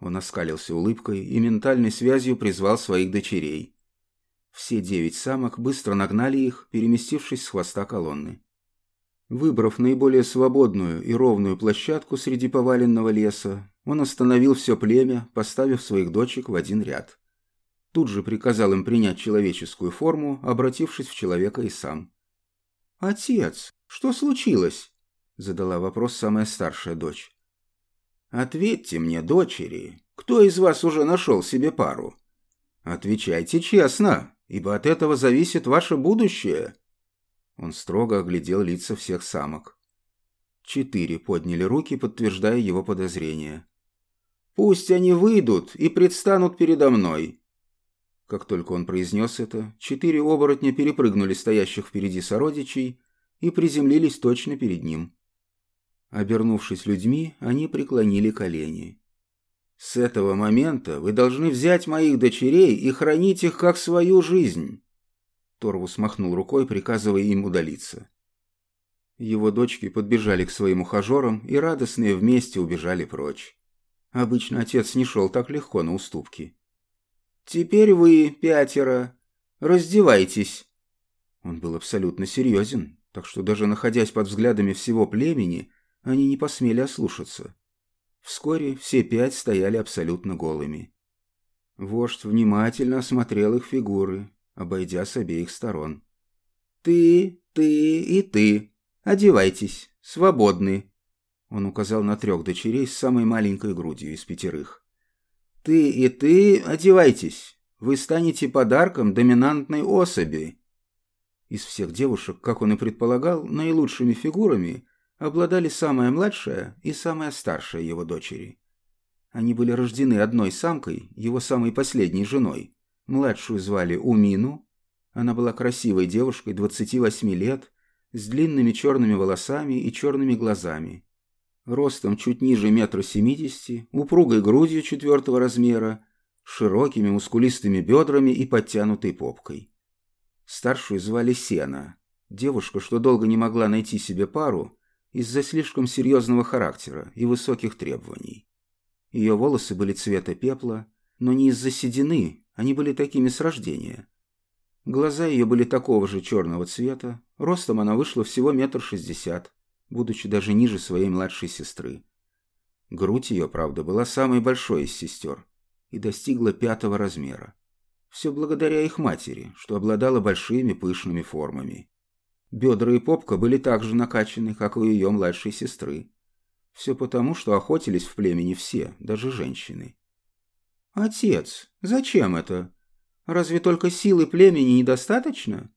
Он оскалился улыбкой и ментальной связью призвал своих дочерей. Все девять самок быстро нагнали их, переместившись с хвоста колонны. Выбрав наиболее свободную и ровную площадку среди поваленного леса, он остановил все племя, поставив своих дочек в один ряд. Тут же приказал им принять человеческую форму, обратившись в человека и сам. «Отец, что случилось?» – задала вопрос самая старшая дочь. «Ответьте мне, дочери, кто из вас уже нашел себе пару? Отвечайте честно, ибо от этого зависит ваше будущее». Он строго оглядел лица всех самок. Четыре подняли руки, подтверждая его подозрения. «Пусть они выйдут и предстанут передо мной!» Как только он произнес это, четыре оборотня перепрыгнули стоящих впереди сородичей и приземлились точно перед ним. Обернувшись людьми, они преклонили колени. «С этого момента вы должны взять моих дочерей и хранить их как свою жизнь. Торвус махнул рукой, приказывая им удалиться. Его дочки подбежали к своим ухажерам и радостные вместе убежали прочь. Обычно отец не шел так легко на уступки. «Теперь вы, пятеро, раздевайтесь!» Он был абсолютно серьезен, так что даже находясь под взглядами всего племени, они не посмели ослушаться. Вскоре все пять стояли абсолютно голыми. Вождь внимательно осмотрел их фигуры, обойдя с обеих сторон. «Ты, ты и ты. Одевайтесь. Свободны». Он указал на трех дочерей с самой маленькой грудью из пятерых. «Ты и ты одевайтесь. Вы станете подарком доминантной особи». Из всех девушек, как он и предполагал, наилучшими фигурами обладали самая младшая и самая старшая его дочери. Они были рождены одной самкой, его самой последней женой, Младшую звали Умину. Она была красивой девушкой 28 лет, с длинными черными волосами и черными глазами. Ростом чуть ниже метра семидесяти, упругой грудью четвертого размера, широкими мускулистыми бедрами и подтянутой попкой. Старшую звали Сена, девушка, что долго не могла найти себе пару из-за слишком серьезного характера и высоких требований. Ее волосы были цвета пепла, но не из-за седины, они были такими с рождения. Глаза ее были такого же черного цвета, ростом она вышла всего метр шестьдесят, будучи даже ниже своей младшей сестры. Грудь ее, правда, была самой большой из сестер и достигла пятого размера. Все благодаря их матери, что обладала большими пышными формами. Бедра и попка были так же накачаны, как у ее младшей сестры. Все потому, что охотились в племени все, даже женщины. «Отец, зачем это? Разве только силы племени недостаточно?»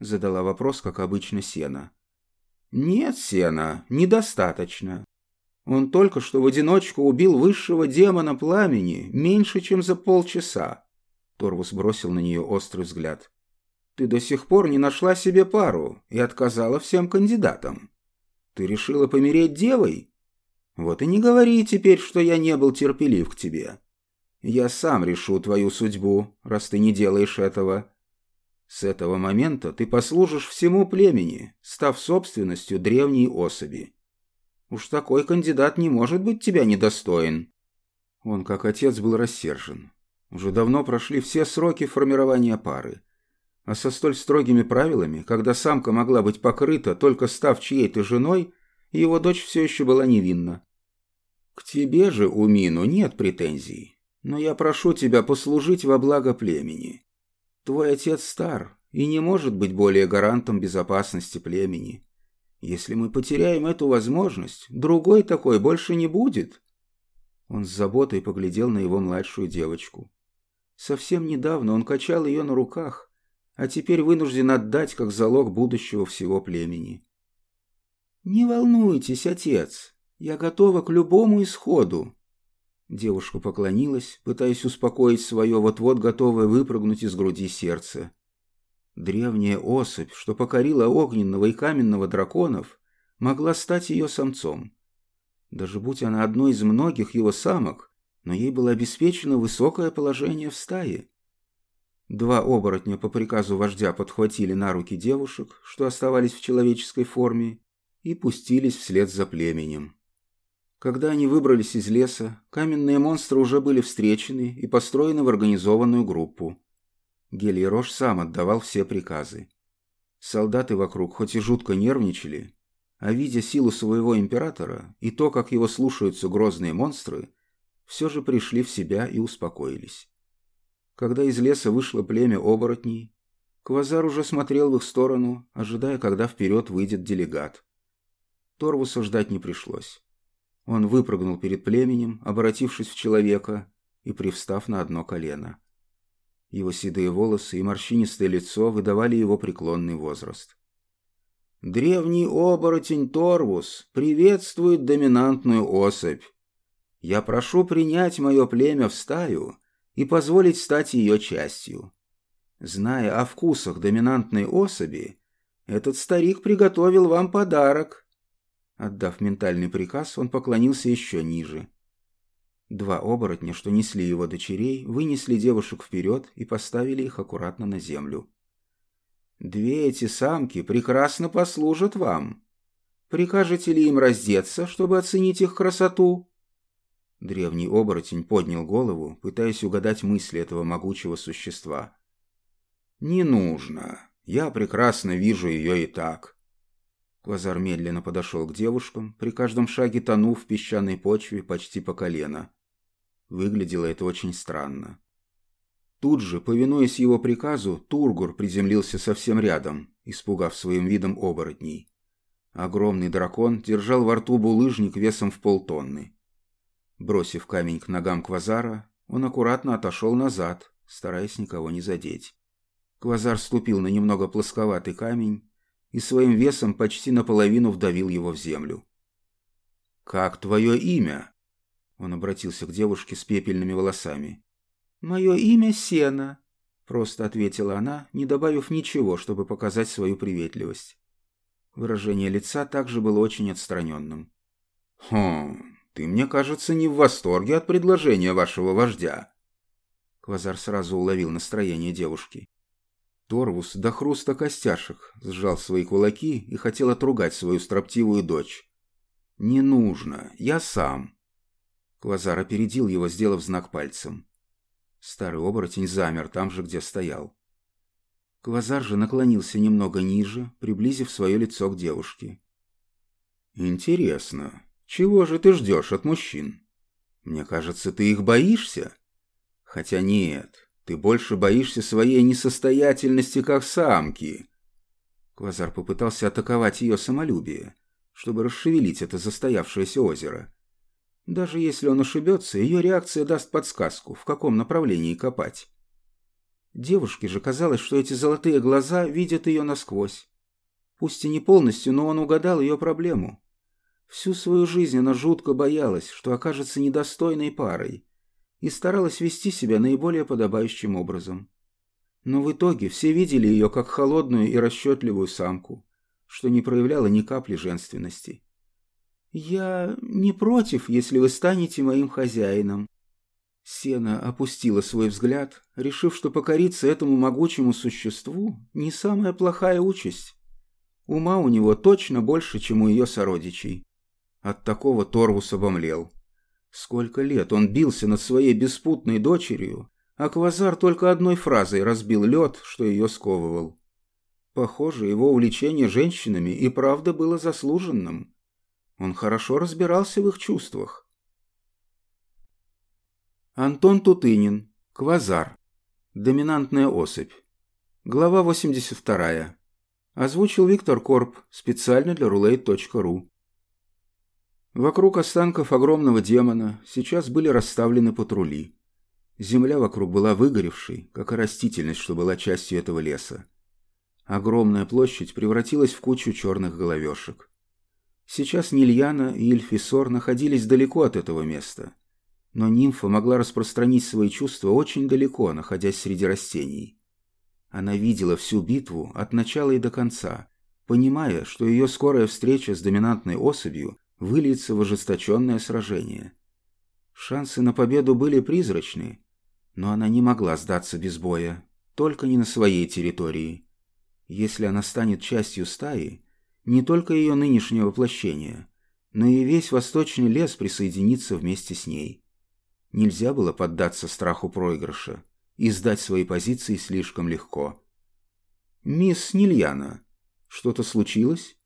Задала вопрос, как обычно, Сена. «Нет, Сена, недостаточно. Он только что в одиночку убил высшего демона пламени меньше, чем за полчаса». Торвус бросил на нее острый взгляд. «Ты до сих пор не нашла себе пару и отказала всем кандидатам. Ты решила помереть девой? Вот и не говори теперь, что я не был терпелив к тебе. Я сам решу твою судьбу, раз ты не делаешь этого. С этого момента ты послужишь всему племени, став собственностью древней особи. Уж такой кандидат не может быть тебя недостоин». Он, как отец, был рассержен. Уже давно прошли все сроки формирования пары. А со столь строгими правилами, когда самка могла быть покрыта, только став чьей-то женой, его дочь все еще была невинна. К тебе же, Умину, нет претензий, но я прошу тебя послужить во благо племени. Твой отец стар и не может быть более гарантом безопасности племени. Если мы потеряем эту возможность, другой такой больше не будет. Он с заботой поглядел на его младшую девочку. Совсем недавно он качал ее на руках, а теперь вынужден отдать как залог будущего всего племени. «Не волнуйтесь, отец, я готова к любому исходу». Девушка поклонилась, пытаясь успокоить свое вот-вот готовое выпрыгнуть из груди сердце. Древняя особь, что покорила огненного и каменного драконов, могла стать ее самцом. Даже будь она одной из многих его самок, но ей было обеспечено высокое положение в стае. Два оборотня по приказу вождя подхватили на руки девушек, что оставались в человеческой форме, и пустились вслед за племенем. Когда они выбрались из леса, каменные монстры уже были встречены и построены в организованную группу. Гелий Рош сам отдавал все приказы. Солдаты вокруг хоть и жутко нервничали, а видя силу своего императора и то, как его слушаются грозные монстры, все же пришли в себя и успокоились. Когда из леса вышло племя оборотней, Квазар уже смотрел в их сторону, ожидая, когда вперед выйдет делегат. Торвуса ждать не пришлось. Он выпрыгнул перед племенем, обратившись в человека и привстав на одно колено. Его седые волосы и морщинистое лицо выдавали его преклонный возраст. «Древний оборотень Торвус приветствует доминантную особь. Я прошу принять мое племя в стаю и позволить стать ее частью. Зная о вкусах доминантной особи, этот старик приготовил вам подарок, Отдав ментальный приказ, он поклонился еще ниже. Два оборотня, что несли его дочерей, вынесли девушек вперед и поставили их аккуратно на землю. «Две эти самки прекрасно послужат вам. Прикажете ли им раздеться, чтобы оценить их красоту?» Древний оборотень поднял голову, пытаясь угадать мысли этого могучего существа. «Не нужно. Я прекрасно вижу ее и так. Квазар медленно подошел к девушкам, при каждом шаге тонув в песчаной почве почти по колено. Выглядело это очень странно. Тут же, повинуясь его приказу, Тургур приземлился совсем рядом, испугав своим видом оборотней. Огромный дракон держал во рту булыжник весом в полтонны. Бросив камень к ногам Квазара, он аккуратно отошел назад, стараясь никого не задеть. Квазар ступил на немного плосковатый камень и своим весом почти наполовину вдавил его в землю. «Как твое имя?» Он обратился к девушке с пепельными волосами. «Мое имя Сена», — просто ответила она, не добавив ничего, чтобы показать свою приветливость. Выражение лица также было очень отстраненным. «Хм, ты, мне кажется, не в восторге от предложения вашего вождя». Квазар сразу уловил настроение девушки. Торвус до хруста костяшек сжал свои кулаки и хотел отругать свою строптивую дочь. «Не нужно, я сам». Квазар опередил его, сделав знак пальцем. Старый оборотень замер там же, где стоял. Квазар же наклонился немного ниже, приблизив свое лицо к девушке. «Интересно, чего же ты ждешь от мужчин? Мне кажется, ты их боишься? Хотя нет, ты больше боишься своей несостоятельности как самки». Квазар попытался атаковать ее самолюбие, чтобы расшевелить это застоявшееся озеро. Даже если он ошибется, ее реакция даст подсказку, в каком направлении копать. Девушке же казалось, что эти золотые глаза видят ее насквозь. Пусть и не полностью, но он угадал ее проблему. Всю свою жизнь она жутко боялась, что окажется недостойной парой, и старалась вести себя наиболее подобающим образом. Но в итоге все видели ее как холодную и расчетливую самку, что не проявляло ни капли женственности. «Я не против, если вы станете моим хозяином». Сена опустила свой взгляд, решив, что покориться этому могучему существу не самая плохая участь. Ума у него точно больше, чем у ее сородичей. От такого Торвус обомлел. Сколько лет он бился над своей беспутной дочерью, а Квазар только одной фразой разбил лед, что ее сковывал. Похоже, его увлечение женщинами и правда было заслуженным. Он хорошо разбирался в их чувствах. Антон Тутынин. Квазар. Доминантная особь. Глава 82. Озвучил Виктор Корп специально для roulette.ru. Вокруг останков огромного демона сейчас были расставлены патрули. Земля вокруг была выгоревшей, как и растительность, что была частью этого леса. Огромная площадь превратилась в кучу черных головешек. Сейчас Нильяна и Эльфисор находились далеко от этого места. Но нимфа могла распространить свои чувства очень далеко, находясь среди растений. Она видела всю битву от начала и до конца, понимая, что ее скорая встреча с доминантной особью выльется в ожесточенное сражение. Шансы на победу были призрачны, но она не могла сдаться без боя, только не на своей территории. Если она станет частью стаи, не только ее нынешнее воплощение, но и весь восточный лес присоединится вместе с ней. Нельзя было поддаться страху проигрыша и сдать свои позиции слишком легко. «Мисс Нильяна, что-то случилось?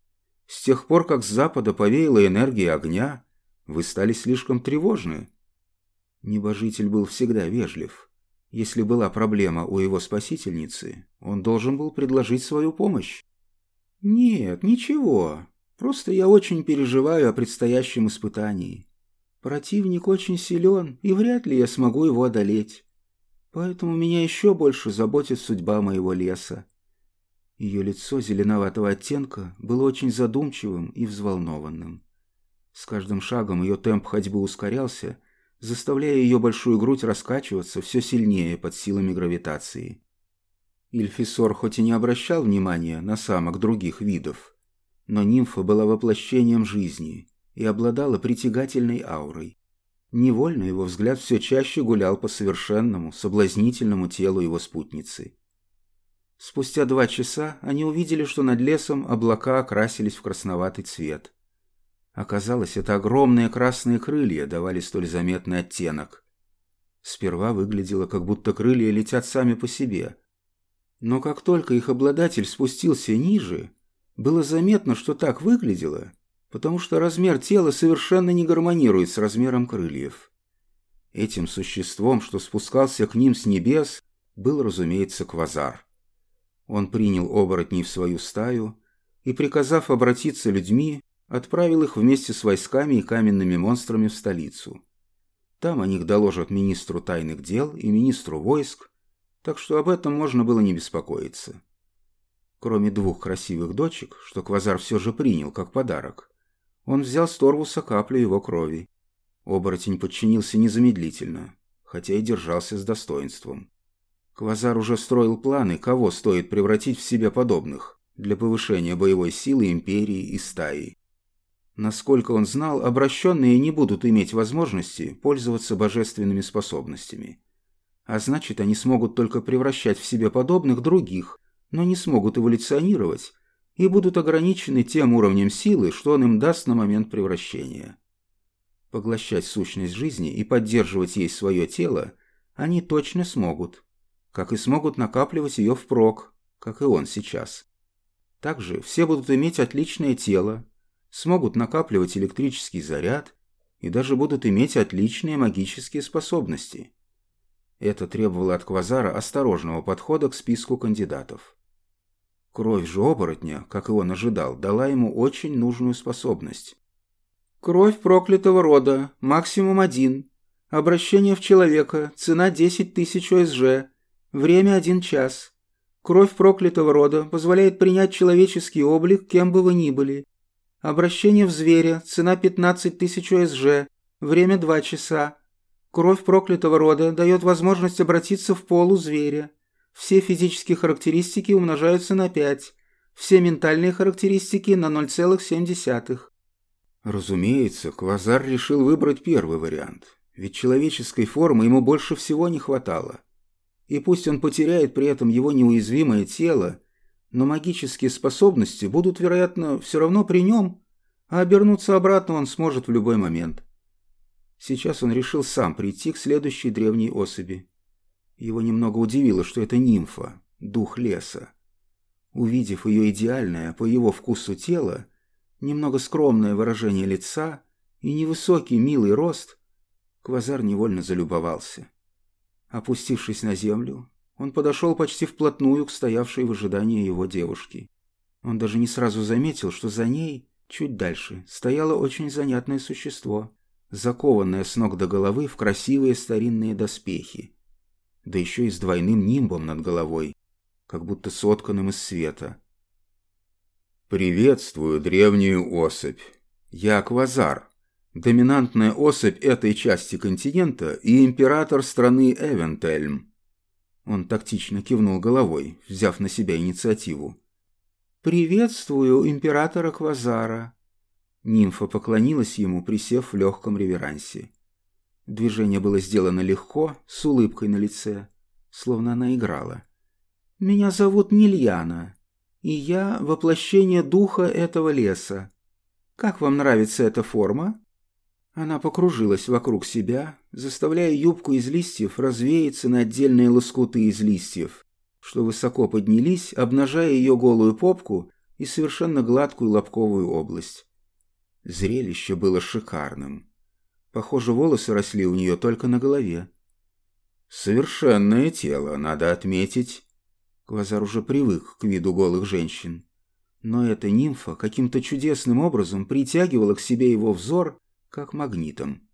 С тех пор, как с запада повеяла энергия огня, вы стали слишком тревожны». Небожитель был всегда вежлив. Если была проблема у его спасительницы, он должен был предложить свою помощь. «Нет, ничего. Просто я очень переживаю о предстоящем испытании. Противник очень силен, и вряд ли я смогу его одолеть. Поэтому меня еще больше заботит судьба моего леса». Ее лицо зеленоватого оттенка было очень задумчивым и взволнованным. С каждым шагом ее темп ходьбы ускорялся, заставляя ее большую грудь раскачиваться все сильнее под силами гравитации. Ильфисор хоть и не обращал внимания на самок других видов, но нимфа была воплощением жизни и обладала притягательной аурой. Невольно его взгляд все чаще гулял по совершенному, соблазнительному телу его спутницы. Спустя два часа они увидели, что над лесом облака окрасились в красноватый цвет. Оказалось, это огромные красные крылья давали столь заметный оттенок. Сперва выглядело, как будто крылья летят сами по себе – но как только их обладатель спустился ниже, было заметно, что так выглядело, потому что размер тела совершенно не гармонирует с размером крыльев. Этим существом, что спускался к ним с небес, был, разумеется, квазар. Он принял оборотней в свою стаю и, приказав обратиться людьми, отправил их вместе с войсками и каменными монстрами в столицу. Там о них доложат министру тайных дел и министру войск, так что об этом можно было не беспокоиться. Кроме двух красивых дочек, что Квазар все же принял как подарок, он взял с Торвуса каплю его крови. Оборотень подчинился незамедлительно, хотя и держался с достоинством. Квазар уже строил планы, кого стоит превратить в себя подобных для повышения боевой силы империи и стаи. Насколько он знал, обращенные не будут иметь возможности пользоваться божественными способностями а значит, они смогут только превращать в себе подобных других, но не смогут эволюционировать и будут ограничены тем уровнем силы, что он им даст на момент превращения. Поглощать сущность жизни и поддерживать ей свое тело они точно смогут, как и смогут накапливать ее впрок, как и он сейчас. Также все будут иметь отличное тело, смогут накапливать электрический заряд и даже будут иметь отличные магические способности. Это требовало от Квазара осторожного подхода к списку кандидатов. Кровь же оборотня, как и он ожидал, дала ему очень нужную способность. Кровь проклятого рода, максимум один. Обращение в человека, цена 10 тысяч ОСЖ, время один час. Кровь проклятого рода позволяет принять человеческий облик, кем бы вы ни были. Обращение в зверя, цена 15 тысяч ОСЖ, время 2 часа. Кровь проклятого рода дает возможность обратиться в полу зверя. Все физические характеристики умножаются на 5, все ментальные характеристики на 0,7. Разумеется, Квазар решил выбрать первый вариант, ведь человеческой формы ему больше всего не хватало. И пусть он потеряет при этом его неуязвимое тело, но магические способности будут, вероятно, все равно при нем, а обернуться обратно он сможет в любой момент. Сейчас он решил сам прийти к следующей древней особи. Его немного удивило, что это нимфа, дух леса. Увидев ее идеальное по его вкусу тело, немного скромное выражение лица и невысокий милый рост, Квазар невольно залюбовался. Опустившись на землю, он подошел почти вплотную к стоявшей в ожидании его девушке. Он даже не сразу заметил, что за ней, чуть дальше, стояло очень занятное существо закованная с ног до головы в красивые старинные доспехи, да еще и с двойным нимбом над головой, как будто сотканным из света. «Приветствую древнюю особь. Я Квазар, доминантная особь этой части континента и император страны Эвентельм». Он тактично кивнул головой, взяв на себя инициативу. «Приветствую императора Квазара», Нимфа поклонилась ему, присев в легком реверансе. Движение было сделано легко, с улыбкой на лице, словно она играла. «Меня зовут Нильяна, и я воплощение духа этого леса. Как вам нравится эта форма?» Она покружилась вокруг себя, заставляя юбку из листьев развеяться на отдельные лоскуты из листьев, что высоко поднялись, обнажая ее голую попку и совершенно гладкую лобковую область. Зрелище было шикарным. Похоже, волосы росли у нее только на голове. Совершенное тело, надо отметить. Квазар уже привык к виду голых женщин. Но эта нимфа каким-то чудесным образом притягивала к себе его взор, как магнитом.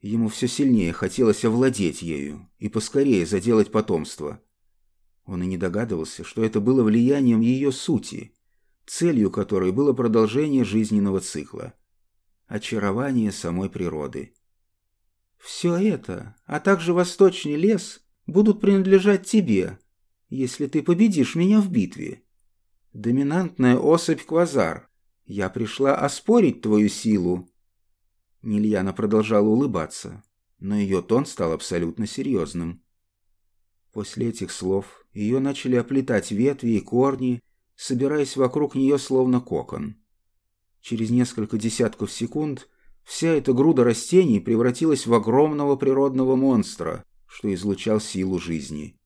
Ему все сильнее хотелось овладеть ею и поскорее заделать потомство. Он и не догадывался, что это было влиянием ее сути, целью которой было продолжение жизненного цикла, очарование самой природы. «Все это, а также восточный лес, будут принадлежать тебе, если ты победишь меня в битве. Доминантная особь Квазар, я пришла оспорить твою силу». Нильяна продолжала улыбаться, но ее тон стал абсолютно серьезным. После этих слов ее начали оплетать ветви и корни, собираясь вокруг нее словно кокон. Через несколько десятков секунд вся эта груда растений превратилась в огромного природного монстра, что излучал силу жизни.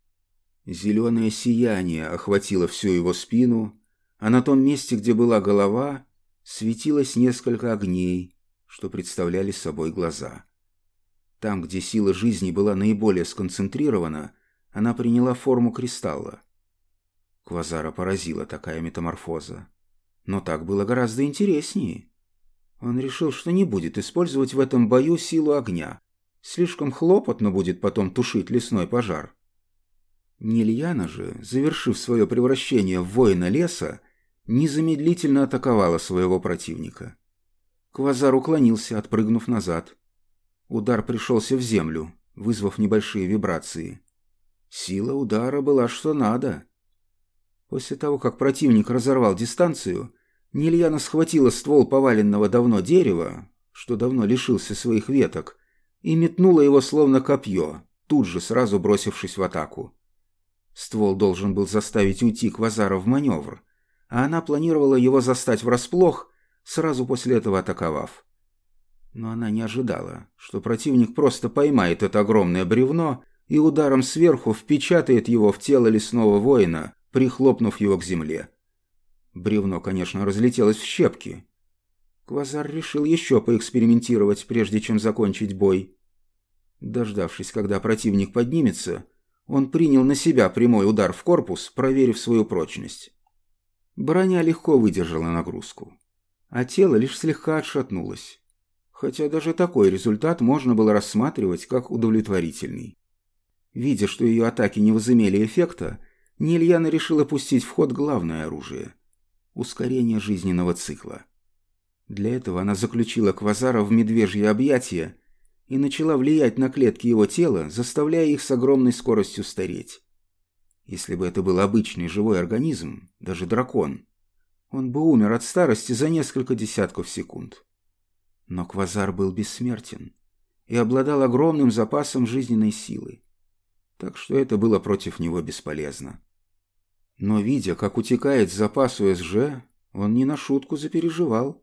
Зеленое сияние охватило всю его спину, а на том месте, где была голова, светилось несколько огней, что представляли собой глаза. Там, где сила жизни была наиболее сконцентрирована, она приняла форму кристалла. Квазара поразила такая метаморфоза. Но так было гораздо интереснее. Он решил, что не будет использовать в этом бою силу огня. Слишком хлопотно будет потом тушить лесной пожар. Нильяна же, завершив свое превращение в воина леса, незамедлительно атаковала своего противника. Квазар уклонился, отпрыгнув назад. Удар пришелся в землю, вызвав небольшие вибрации. Сила удара была что надо. После того, как противник разорвал дистанцию, Нильяна схватила ствол поваленного давно дерева, что давно лишился своих веток, и метнула его словно копье, тут же сразу бросившись в атаку. Ствол должен был заставить уйти Квазара в маневр, а она планировала его застать врасплох, сразу после этого атаковав. Но она не ожидала, что противник просто поймает это огромное бревно и ударом сверху впечатает его в тело лесного воина, прихлопнув его к земле. Бревно, конечно, разлетелось в щепки. Квазар решил еще поэкспериментировать, прежде чем закончить бой. Дождавшись, когда противник поднимется, он принял на себя прямой удар в корпус, проверив свою прочность. Броня легко выдержала нагрузку, а тело лишь слегка отшатнулось, хотя даже такой результат можно было рассматривать как удовлетворительный. Видя, что ее атаки не возымели эффекта, Нильяна решила пустить в ход главное оружие – ускорение жизненного цикла. Для этого она заключила Квазара в медвежье объятия и начала влиять на клетки его тела, заставляя их с огромной скоростью стареть. Если бы это был обычный живой организм, даже дракон, он бы умер от старости за несколько десятков секунд. Но Квазар был бессмертен и обладал огромным запасом жизненной силы, так что это было против него бесполезно. Но видя, как утекает запас УСЖ, он не на шутку запереживал,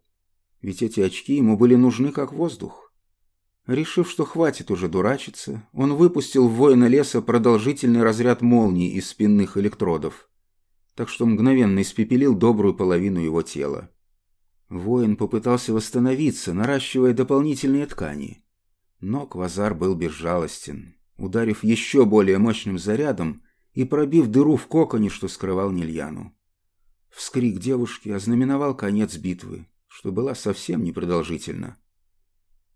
ведь эти очки ему были нужны как воздух. Решив, что хватит уже дурачиться, он выпустил в воина леса продолжительный разряд молний из спинных электродов, так что мгновенно испепелил добрую половину его тела. Воин попытался восстановиться, наращивая дополнительные ткани. Но Квазар был безжалостен, ударив еще более мощным зарядом и пробив дыру в коконе, что скрывал Нильяну. Вскрик девушки ознаменовал конец битвы, что была совсем непродолжительна.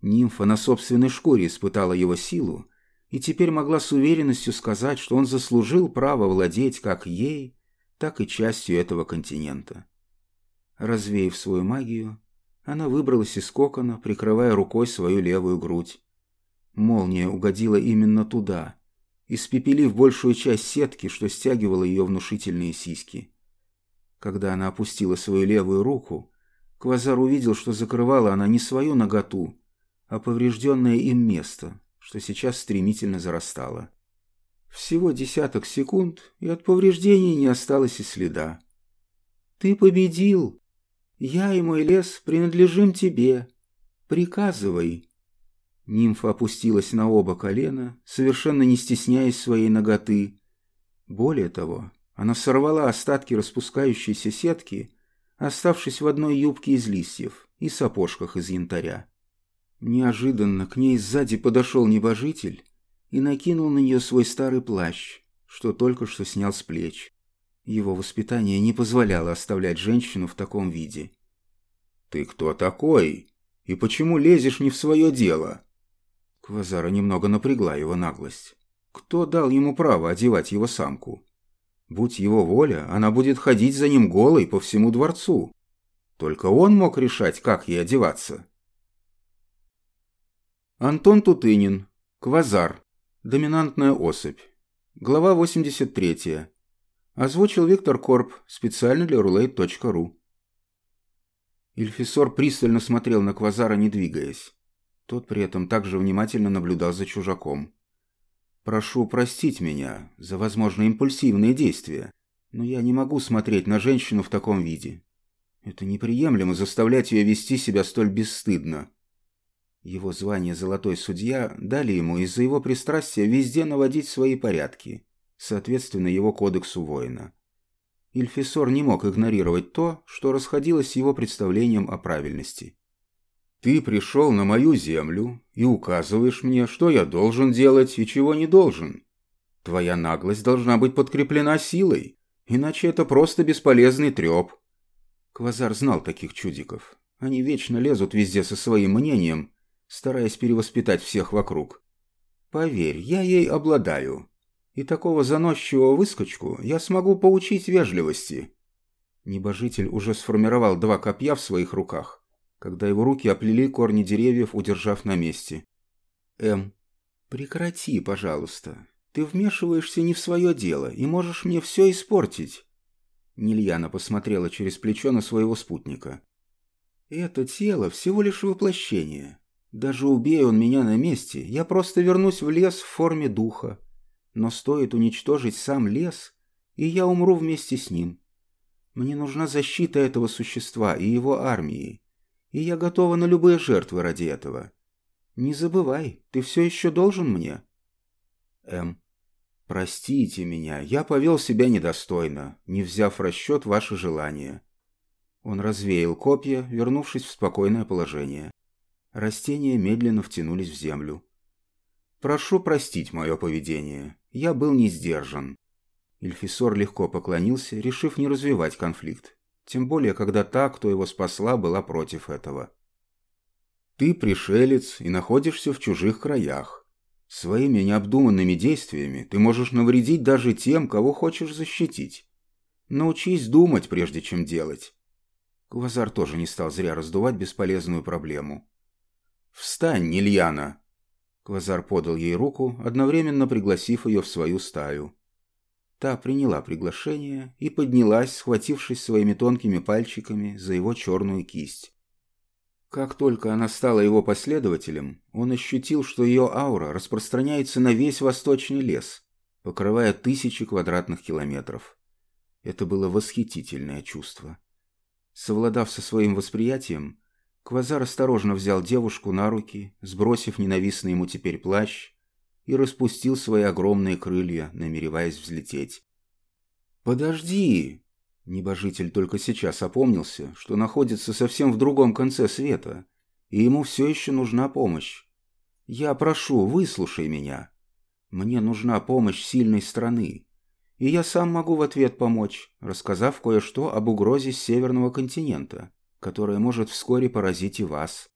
Нимфа на собственной шкуре испытала его силу и теперь могла с уверенностью сказать, что он заслужил право владеть как ей, так и частью этого континента. Развеяв свою магию, она выбралась из кокона, прикрывая рукой свою левую грудь. Молния угодила именно туда, испепелив большую часть сетки, что стягивала ее внушительные сиськи. Когда она опустила свою левую руку, Квазар увидел, что закрывала она не свою наготу, а поврежденное им место, что сейчас стремительно зарастало. Всего десяток секунд, и от повреждений не осталось и следа. «Ты победил! Я и мой лес принадлежим тебе. Приказывай!» Нимфа опустилась на оба колена, совершенно не стесняясь своей ноготы. Более того, она сорвала остатки распускающейся сетки, оставшись в одной юбке из листьев и сапожках из янтаря. Неожиданно к ней сзади подошел небожитель и накинул на нее свой старый плащ, что только что снял с плеч. Его воспитание не позволяло оставлять женщину в таком виде. «Ты кто такой? И почему лезешь не в свое дело?» Квазара немного напрягла его наглость. Кто дал ему право одевать его самку? Будь его воля, она будет ходить за ним голой по всему дворцу. Только он мог решать, как ей одеваться. Антон Тутынин. Квазар. Доминантная особь. Глава 83. Озвучил Виктор Корп специально для roulette.ru. Ильфисор пристально смотрел на Квазара, не двигаясь. Тот при этом также внимательно наблюдал за чужаком. «Прошу простить меня за, возможно, импульсивные действия, но я не могу смотреть на женщину в таком виде. Это неприемлемо заставлять ее вести себя столь бесстыдно. Его звание «Золотой судья» дали ему из-за его пристрастия везде наводить свои порядки, соответственно его кодексу воина. Ильфисор не мог игнорировать то, что расходилось с его представлением о правильности. «Ты пришел на мою землю и указываешь мне, что я должен делать и чего не должен. Твоя наглость должна быть подкреплена силой, иначе это просто бесполезный треп». Квазар знал таких чудиков. Они вечно лезут везде со своим мнением стараясь перевоспитать всех вокруг. «Поверь, я ей обладаю, и такого заносчивого выскочку я смогу поучить вежливости». Небожитель уже сформировал два копья в своих руках, когда его руки оплели корни деревьев, удержав на месте. «Эм, прекрати, пожалуйста. Ты вмешиваешься не в свое дело и можешь мне все испортить». Нильяна посмотрела через плечо на своего спутника. «Это тело всего лишь воплощение. Даже убей он меня на месте, я просто вернусь в лес в форме духа. Но стоит уничтожить сам лес, и я умру вместе с ним. Мне нужна защита этого существа и его армии. И я готова на любые жертвы ради этого. Не забывай, ты все еще должен мне. М. Простите меня, я повел себя недостойно, не взяв в расчет ваши желания. Он развеял копья, вернувшись в спокойное положение. Растения медленно втянулись в землю. «Прошу простить мое поведение. Я был не сдержан». Эльфисор легко поклонился, решив не развивать конфликт. Тем более, когда та, кто его спасла, была против этого. «Ты пришелец и находишься в чужих краях. Своими необдуманными действиями ты можешь навредить даже тем, кого хочешь защитить. Научись думать, прежде чем делать». Квазар тоже не стал зря раздувать бесполезную проблему. «Встань, Нильяна!» Квазар подал ей руку, одновременно пригласив ее в свою стаю. Та приняла приглашение и поднялась, схватившись своими тонкими пальчиками за его черную кисть. Как только она стала его последователем, он ощутил, что ее аура распространяется на весь восточный лес, покрывая тысячи квадратных километров. Это было восхитительное чувство. Совладав со своим восприятием, Квазар осторожно взял девушку на руки, сбросив ненавистный ему теперь плащ, и распустил свои огромные крылья, намереваясь взлететь. «Подожди!» Небожитель только сейчас опомнился, что находится совсем в другом конце света, и ему все еще нужна помощь. «Я прошу, выслушай меня. Мне нужна помощь сильной страны, и я сам могу в ответ помочь, рассказав кое-что об угрозе северного континента которая может вскоре поразить и вас».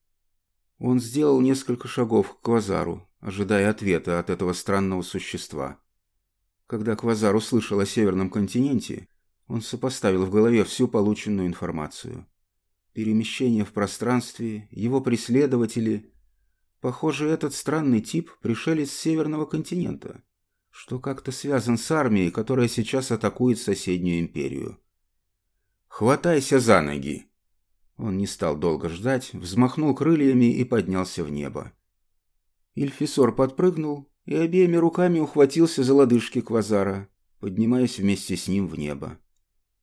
Он сделал несколько шагов к Квазару, ожидая ответа от этого странного существа. Когда Квазар услышал о Северном континенте, он сопоставил в голове всю полученную информацию. Перемещение в пространстве, его преследователи... Похоже, этот странный тип – пришелец Северного континента, что как-то связан с армией, которая сейчас атакует соседнюю империю. «Хватайся за ноги!» Он не стал долго ждать, взмахнул крыльями и поднялся в небо. Ильфисор подпрыгнул и обеими руками ухватился за лодыжки Квазара, поднимаясь вместе с ним в небо.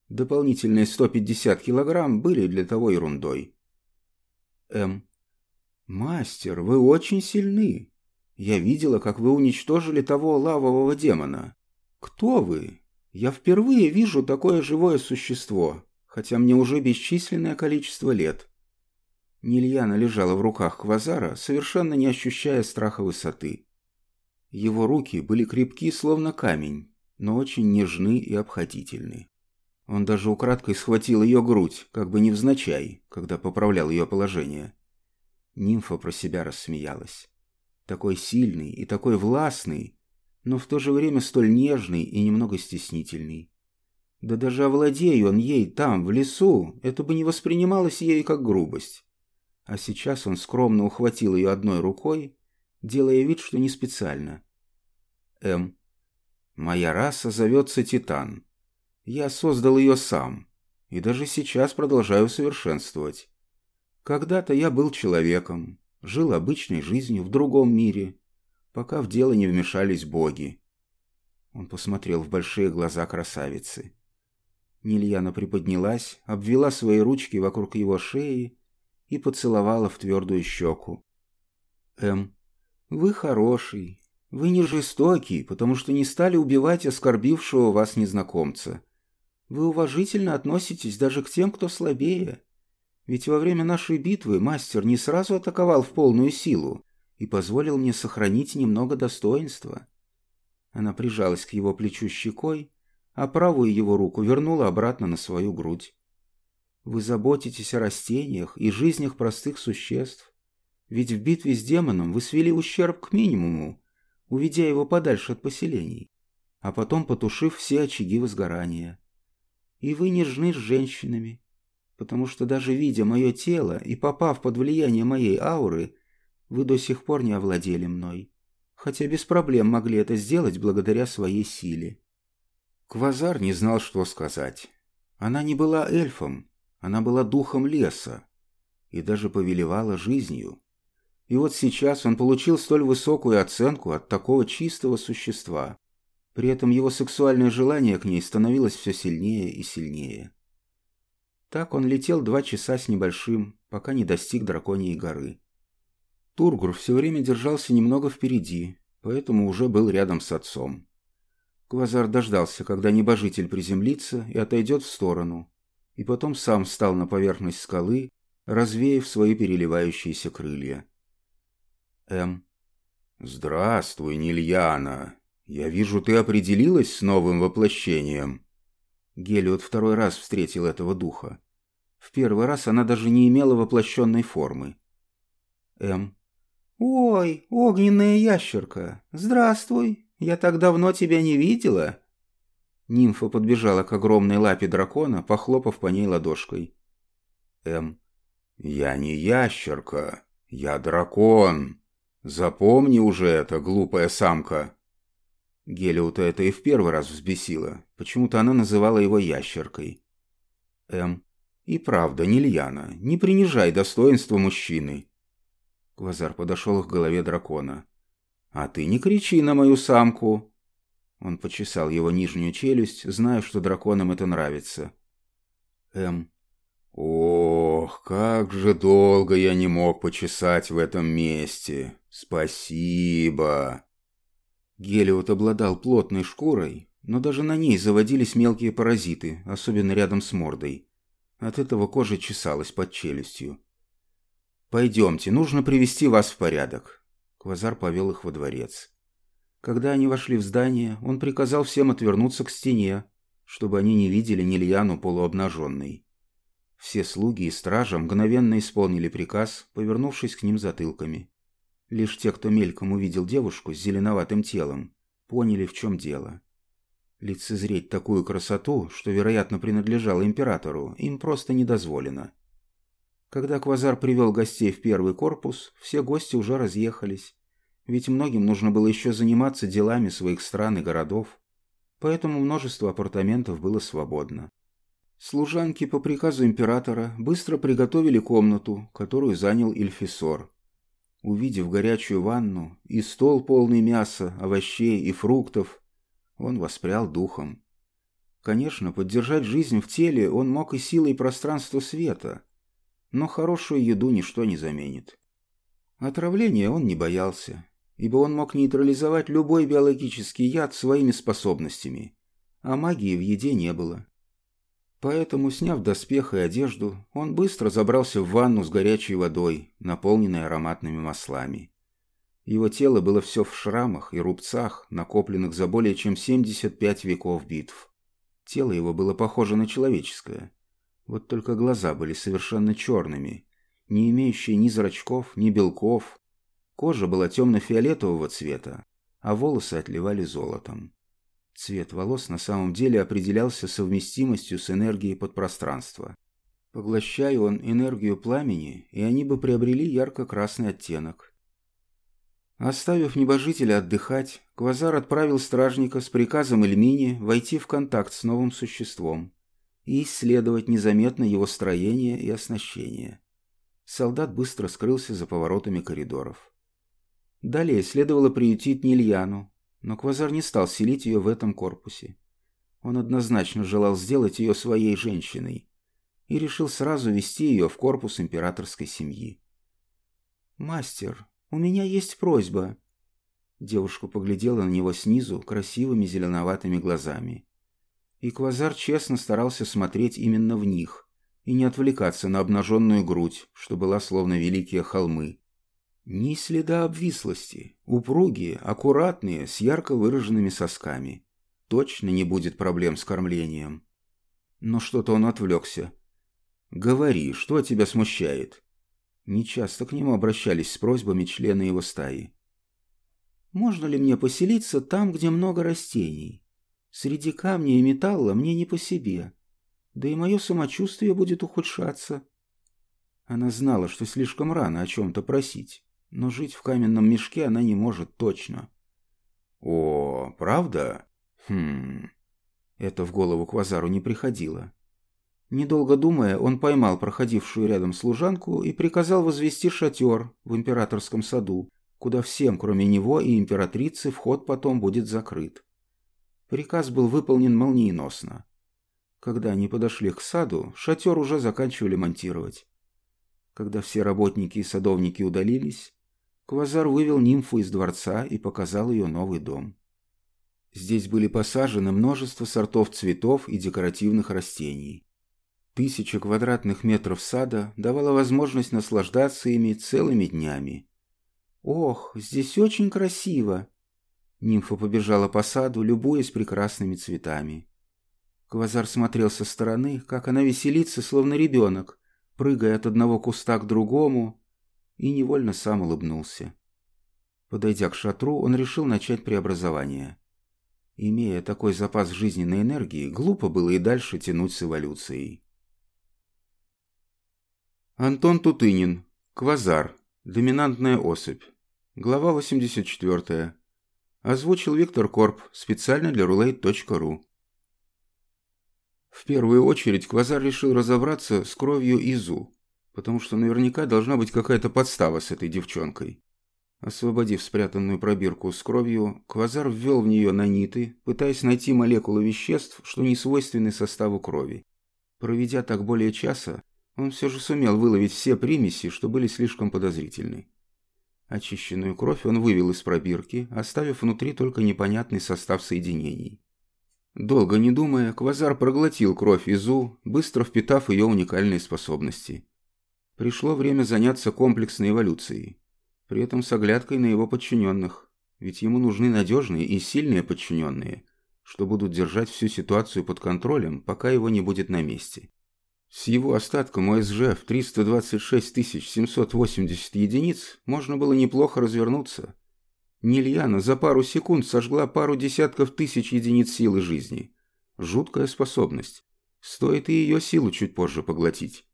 Дополнительные 150 килограмм были для того ерундой. М. «Мастер, вы очень сильны. Я видела, как вы уничтожили того лавового демона. Кто вы? Я впервые вижу такое живое существо хотя мне уже бесчисленное количество лет. Нильяна лежала в руках Квазара, совершенно не ощущая страха высоты. Его руки были крепки, словно камень, но очень нежны и обходительны. Он даже украдкой схватил ее грудь, как бы невзначай, когда поправлял ее положение. Нимфа про себя рассмеялась. Такой сильный и такой властный, но в то же время столь нежный и немного стеснительный. Да даже овладея он ей там, в лесу, это бы не воспринималось ей как грубость. А сейчас он скромно ухватил ее одной рукой, делая вид, что не специально. М. Моя раса зовется Титан. Я создал ее сам, и даже сейчас продолжаю совершенствовать. Когда-то я был человеком, жил обычной жизнью в другом мире, пока в дело не вмешались боги. Он посмотрел в большие глаза красавицы. Нильяна приподнялась, обвела свои ручки вокруг его шеи и поцеловала в твердую щеку. «Эм, вы хороший, вы не жестокий, потому что не стали убивать оскорбившего вас незнакомца. Вы уважительно относитесь даже к тем, кто слабее. Ведь во время нашей битвы мастер не сразу атаковал в полную силу и позволил мне сохранить немного достоинства». Она прижалась к его плечу щекой, а правую его руку вернула обратно на свою грудь. Вы заботитесь о растениях и жизнях простых существ. Ведь в битве с демоном вы свели ущерб к минимуму, уведя его подальше от поселений, а потом потушив все очаги возгорания. И вы нежны с женщинами, потому что даже видя мое тело и попав под влияние моей ауры, вы до сих пор не овладели мной, хотя без проблем могли это сделать благодаря своей силе. Квазар не знал, что сказать. Она не была эльфом, она была духом леса и даже повелевала жизнью. И вот сейчас он получил столь высокую оценку от такого чистого существа. При этом его сексуальное желание к ней становилось все сильнее и сильнее. Так он летел два часа с небольшим, пока не достиг Драконьей горы. Тургур все время держался немного впереди, поэтому уже был рядом с отцом. Квазар дождался, когда небожитель приземлится и отойдет в сторону, и потом сам встал на поверхность скалы, развеяв свои переливающиеся крылья. М. «Здравствуй, Нильяна. Я вижу, ты определилась с новым воплощением». Гелиот второй раз встретил этого духа. В первый раз она даже не имела воплощенной формы. М. «Ой, огненная ящерка, здравствуй, я так давно тебя не видела». Нимфа подбежала к огромной лапе дракона, похлопав по ней ладошкой. М. «Я не ящерка, я дракон. Запомни уже это, глупая самка». Гелиута это и в первый раз взбесило. Почему-то она называла его ящеркой. М. «И правда, Нильяна, не принижай достоинства мужчины. Квазар подошел к голове дракона. «А ты не кричи на мою самку!» Он почесал его нижнюю челюсть, зная, что драконам это нравится. М. «Ох, как же долго я не мог почесать в этом месте! Спасибо!» Гелиот обладал плотной шкурой, но даже на ней заводились мелкие паразиты, особенно рядом с мордой. От этого кожа чесалась под челюстью. «Пойдемте, нужно привести вас в порядок». Квазар повел их во дворец. Когда они вошли в здание, он приказал всем отвернуться к стене, чтобы они не видели Нильяну полуобнаженной. Все слуги и стража мгновенно исполнили приказ, повернувшись к ним затылками. Лишь те, кто мельком увидел девушку с зеленоватым телом, поняли, в чем дело. Лицезреть такую красоту, что, вероятно, принадлежало императору, им просто не дозволено. Когда Квазар привел гостей в первый корпус, все гости уже разъехались, ведь многим нужно было еще заниматься делами своих стран и городов, поэтому множество апартаментов было свободно. Служанки по приказу императора быстро приготовили комнату, которую занял Ильфисор. Увидев горячую ванну и стол полный мяса, овощей и фруктов, он воспрял духом. Конечно, поддержать жизнь в теле он мог и силой пространства света – но хорошую еду ничто не заменит. Отравления он не боялся, ибо он мог нейтрализовать любой биологический яд своими способностями, а магии в еде не было. Поэтому, сняв доспех и одежду, он быстро забрался в ванну с горячей водой, наполненной ароматными маслами. Его тело было все в шрамах и рубцах, накопленных за более чем 75 веков битв. Тело его было похоже на человеческое – вот только глаза были совершенно черными, не имеющие ни зрачков, ни белков. Кожа была темно-фиолетового цвета, а волосы отливали золотом. Цвет волос на самом деле определялся совместимостью с энергией подпространства. Поглощая он энергию пламени, и они бы приобрели ярко-красный оттенок. Оставив небожителя отдыхать, Квазар отправил стражника с приказом Эльмине войти в контакт с новым существом и исследовать незаметно его строение и оснащение. Солдат быстро скрылся за поворотами коридоров. Далее следовало приютить Нильяну, но Квазар не стал селить ее в этом корпусе. Он однозначно желал сделать ее своей женщиной и решил сразу вести ее в корпус императорской семьи. «Мастер, у меня есть просьба». Девушка поглядела на него снизу красивыми зеленоватыми глазами и Квазар честно старался смотреть именно в них и не отвлекаться на обнаженную грудь, что была словно великие холмы. Ни следа обвислости, упругие, аккуратные, с ярко выраженными сосками. Точно не будет проблем с кормлением. Но что-то он отвлекся. «Говори, что тебя смущает?» Нечасто к нему обращались с просьбами члены его стаи. «Можно ли мне поселиться там, где много растений?» Среди камня и металла мне не по себе, да и мое самочувствие будет ухудшаться. Она знала, что слишком рано о чем-то просить, но жить в каменном мешке она не может точно. «О, правда? Хм...» Это в голову Квазару не приходило. Недолго думая, он поймал проходившую рядом служанку и приказал возвести шатер в императорском саду, куда всем, кроме него и императрицы, вход потом будет закрыт. Приказ был выполнен молниеносно. Когда они подошли к саду, шатер уже заканчивали монтировать. Когда все работники и садовники удалились, Квазар вывел нимфу из дворца и показал ее новый дом. Здесь были посажены множество сортов цветов и декоративных растений. Тысяча квадратных метров сада давала возможность наслаждаться ими целыми днями. «Ох, здесь очень красиво!» Нимфа побежала по саду, любуясь прекрасными цветами. Квазар смотрел со стороны, как она веселится, словно ребенок, прыгая от одного куста к другому, и невольно сам улыбнулся. Подойдя к шатру, он решил начать преобразование. Имея такой запас жизненной энергии, глупо было и дальше тянуть с эволюцией. Антон Тутынин. Квазар. Доминантная особь. Глава 84. Озвучил Виктор Корп специально для Roulette.ru. В первую очередь Квазар решил разобраться с кровью Изу, потому что наверняка должна быть какая-то подстава с этой девчонкой. Освободив спрятанную пробирку с кровью, Квазар ввел в нее наниты, пытаясь найти молекулы веществ, что не свойственны составу крови. Проведя так более часа, он все же сумел выловить все примеси, что были слишком подозрительны. Очищенную кровь он вывел из пробирки, оставив внутри только непонятный состав соединений. Долго не думая, Квазар проглотил кровь Изу, быстро впитав ее уникальные способности. Пришло время заняться комплексной эволюцией, при этом с оглядкой на его подчиненных, ведь ему нужны надежные и сильные подчиненные, что будут держать всю ситуацию под контролем, пока его не будет на месте. С его остатком ОСЖ в 326 780 единиц можно было неплохо развернуться – Нильяна за пару секунд сожгла пару десятков тысяч единиц силы жизни. Жуткая способность. Стоит и ее силу чуть позже поглотить.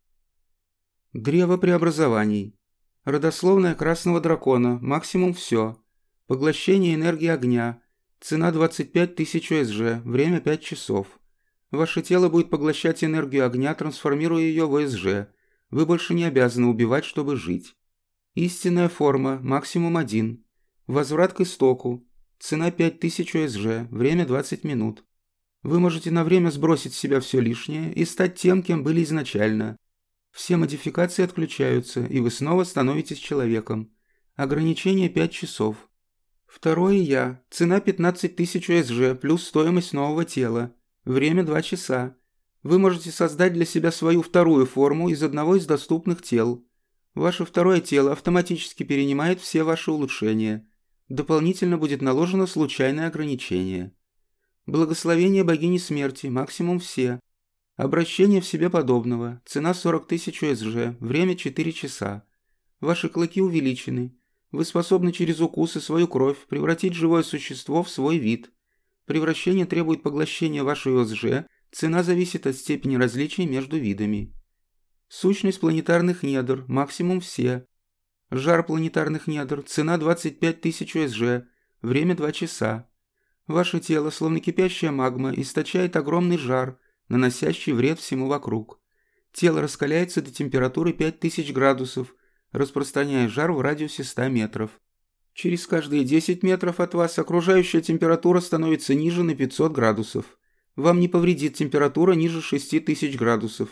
Древо преобразований. Родословная красного дракона. Максимум все. Поглощение энергии огня. Цена 25 тысяч ОСЖ. Время 5 часов. Ваше тело будет поглощать энергию огня, трансформируя ее в ОСЖ. Вы больше не обязаны убивать, чтобы жить. Истинная форма. Максимум 1. Возврат к истоку. Цена 5000 ОСЖ. Время 20 минут. Вы можете на время сбросить с себя все лишнее и стать тем, кем были изначально. Все модификации отключаются, и вы снова становитесь человеком. Ограничение 5 часов. Второе «Я». Цена 15 тысяч ОСЖ плюс стоимость нового тела. Время 2 часа. Вы можете создать для себя свою вторую форму из одного из доступных тел. Ваше второе тело автоматически перенимает все ваши улучшения – Дополнительно будет наложено случайное ограничение. Благословение богини смерти, максимум все. Обращение в себе подобного, цена 40 тысяч ОСЖ, время 4 часа. Ваши клыки увеличены. Вы способны через укусы свою кровь превратить живое существо в свой вид. Превращение требует поглощения вашей ОСЖ, цена зависит от степени различий между видами. Сущность планетарных недр, максимум все. Жар планетарных недр, цена 25 тысяч УСЖ, время 2 часа. Ваше тело, словно кипящая магма, источает огромный жар, наносящий вред всему вокруг. Тело раскаляется до температуры 5000 градусов, распространяя жар в радиусе 100 метров. Через каждые 10 метров от вас окружающая температура становится ниже на 500 градусов. Вам не повредит температура ниже 6000 градусов.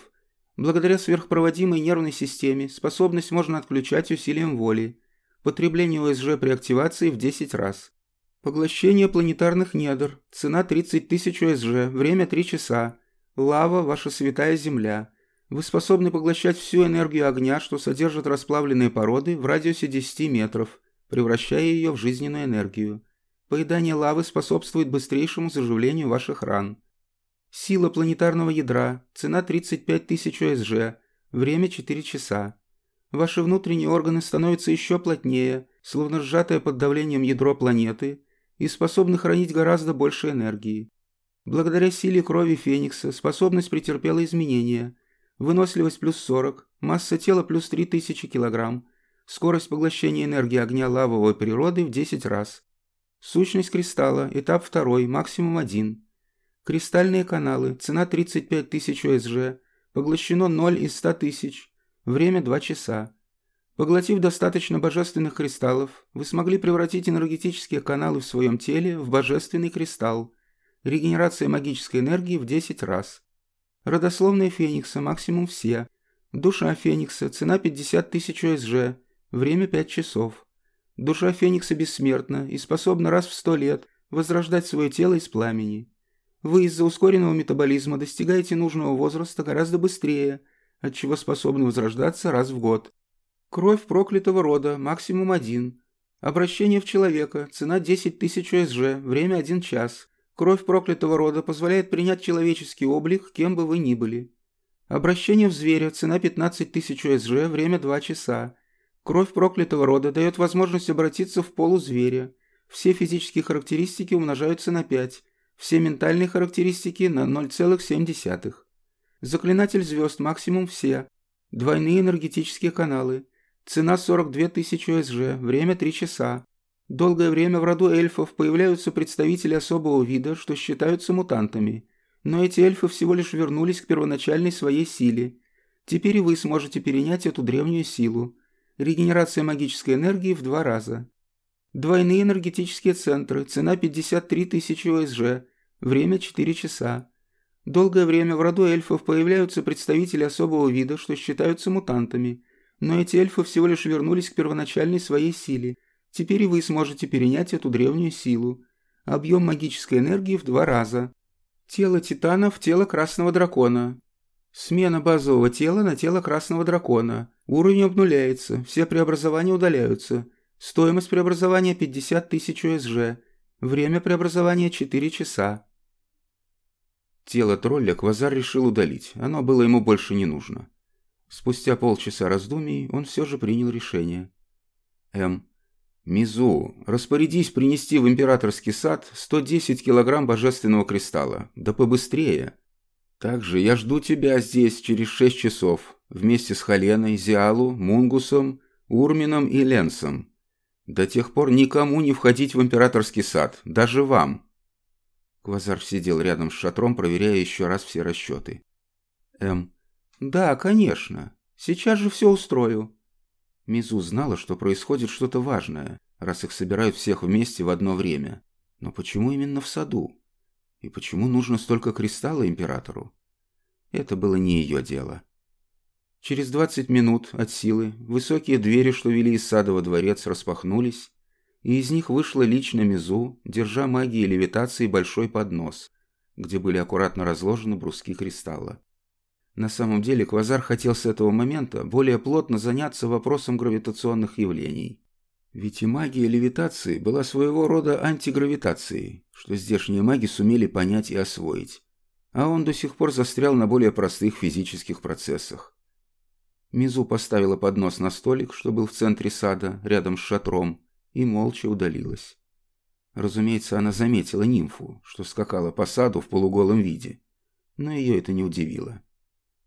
Благодаря сверхпроводимой нервной системе способность можно отключать усилием воли. Потребление ОСЖ при активации в 10 раз. Поглощение планетарных недр. Цена 30 тысяч ОСЖ. Время 3 часа. Лава – ваша святая земля. Вы способны поглощать всю энергию огня, что содержит расплавленные породы, в радиусе 10 метров, превращая ее в жизненную энергию. Поедание лавы способствует быстрейшему заживлению ваших ран. Сила планетарного ядра. Цена 35 тысяч ОСЖ. Время 4 часа. Ваши внутренние органы становятся еще плотнее, словно сжатое под давлением ядро планеты, и способны хранить гораздо больше энергии. Благодаря силе крови Феникса способность претерпела изменения. Выносливость плюс 40, масса тела плюс 3000 кг, скорость поглощения энергии огня лавовой природы в 10 раз. Сущность кристалла, этап 2, максимум 1. Кристальные каналы, цена 35 тысяч ОСЖ, поглощено 0 из 100 тысяч, время 2 часа. Поглотив достаточно божественных кристаллов, вы смогли превратить энергетические каналы в своем теле в божественный кристалл. Регенерация магической энергии в 10 раз. Родословная Феникса, максимум все. Душа Феникса, цена 50 тысяч ОСЖ, время 5 часов. Душа Феникса бессмертна и способна раз в сто лет возрождать свое тело из пламени. Вы из-за ускоренного метаболизма достигаете нужного возраста гораздо быстрее, от чего способны возрождаться раз в год. Кровь проклятого рода, максимум один. Обращение в человека, цена 10 тысяч ОСЖ, время 1 час. Кровь проклятого рода позволяет принять человеческий облик, кем бы вы ни были. Обращение в зверя, цена 15 тысяч ОСЖ, время 2 часа. Кровь проклятого рода дает возможность обратиться в полузверя. Все физические характеристики умножаются на 5, все ментальные характеристики на 0,7. Заклинатель звезд максимум все. Двойные энергетические каналы. Цена 42 тысячи ОСЖ, время 3 часа. Долгое время в роду эльфов появляются представители особого вида, что считаются мутантами. Но эти эльфы всего лишь вернулись к первоначальной своей силе. Теперь и вы сможете перенять эту древнюю силу. Регенерация магической энергии в два раза. Двойные энергетические центры, цена 53 тысячи ОСЖ, время 4 часа. Долгое время в роду эльфов появляются представители особого вида, что считаются мутантами. Но эти эльфы всего лишь вернулись к первоначальной своей силе – Теперь и вы сможете перенять эту древнюю силу. Объем магической энергии в два раза. Тело Титана в тело Красного Дракона. Смена базового тела на тело Красного Дракона. Уровень обнуляется, все преобразования удаляются. Стоимость преобразования 50 тысяч УСЖ. Время преобразования 4 часа. Тело тролля Квазар решил удалить, оно было ему больше не нужно. Спустя полчаса раздумий он все же принял решение. М. «Мизу, распорядись принести в императорский сад 110 килограмм божественного кристалла. Да побыстрее. Также я жду тебя здесь через 6 часов, вместе с Халеной, Зиалу, Мунгусом, Урмином и Ленсом. До тех пор никому не входить в императорский сад, даже вам». Квазар сидел рядом с шатром, проверяя еще раз все расчеты. «Эм, да, конечно. Сейчас же все устрою. Мизу знала, что происходит что-то важное, раз их собирают всех вместе в одно время. Но почему именно в саду? И почему нужно столько кристалла императору? Это было не ее дело. Через двадцать минут от силы высокие двери, что вели из сада во дворец, распахнулись, и из них вышла лично Мизу, держа магией левитации большой поднос, где были аккуратно разложены бруски кристалла. На самом деле Квазар хотел с этого момента более плотно заняться вопросом гравитационных явлений. Ведь и магия левитации была своего рода антигравитацией, что здешние маги сумели понять и освоить. А он до сих пор застрял на более простых физических процессах. Мизу поставила поднос на столик, что был в центре сада, рядом с шатром, и молча удалилась. Разумеется, она заметила нимфу, что скакала по саду в полуголом виде, но ее это не удивило.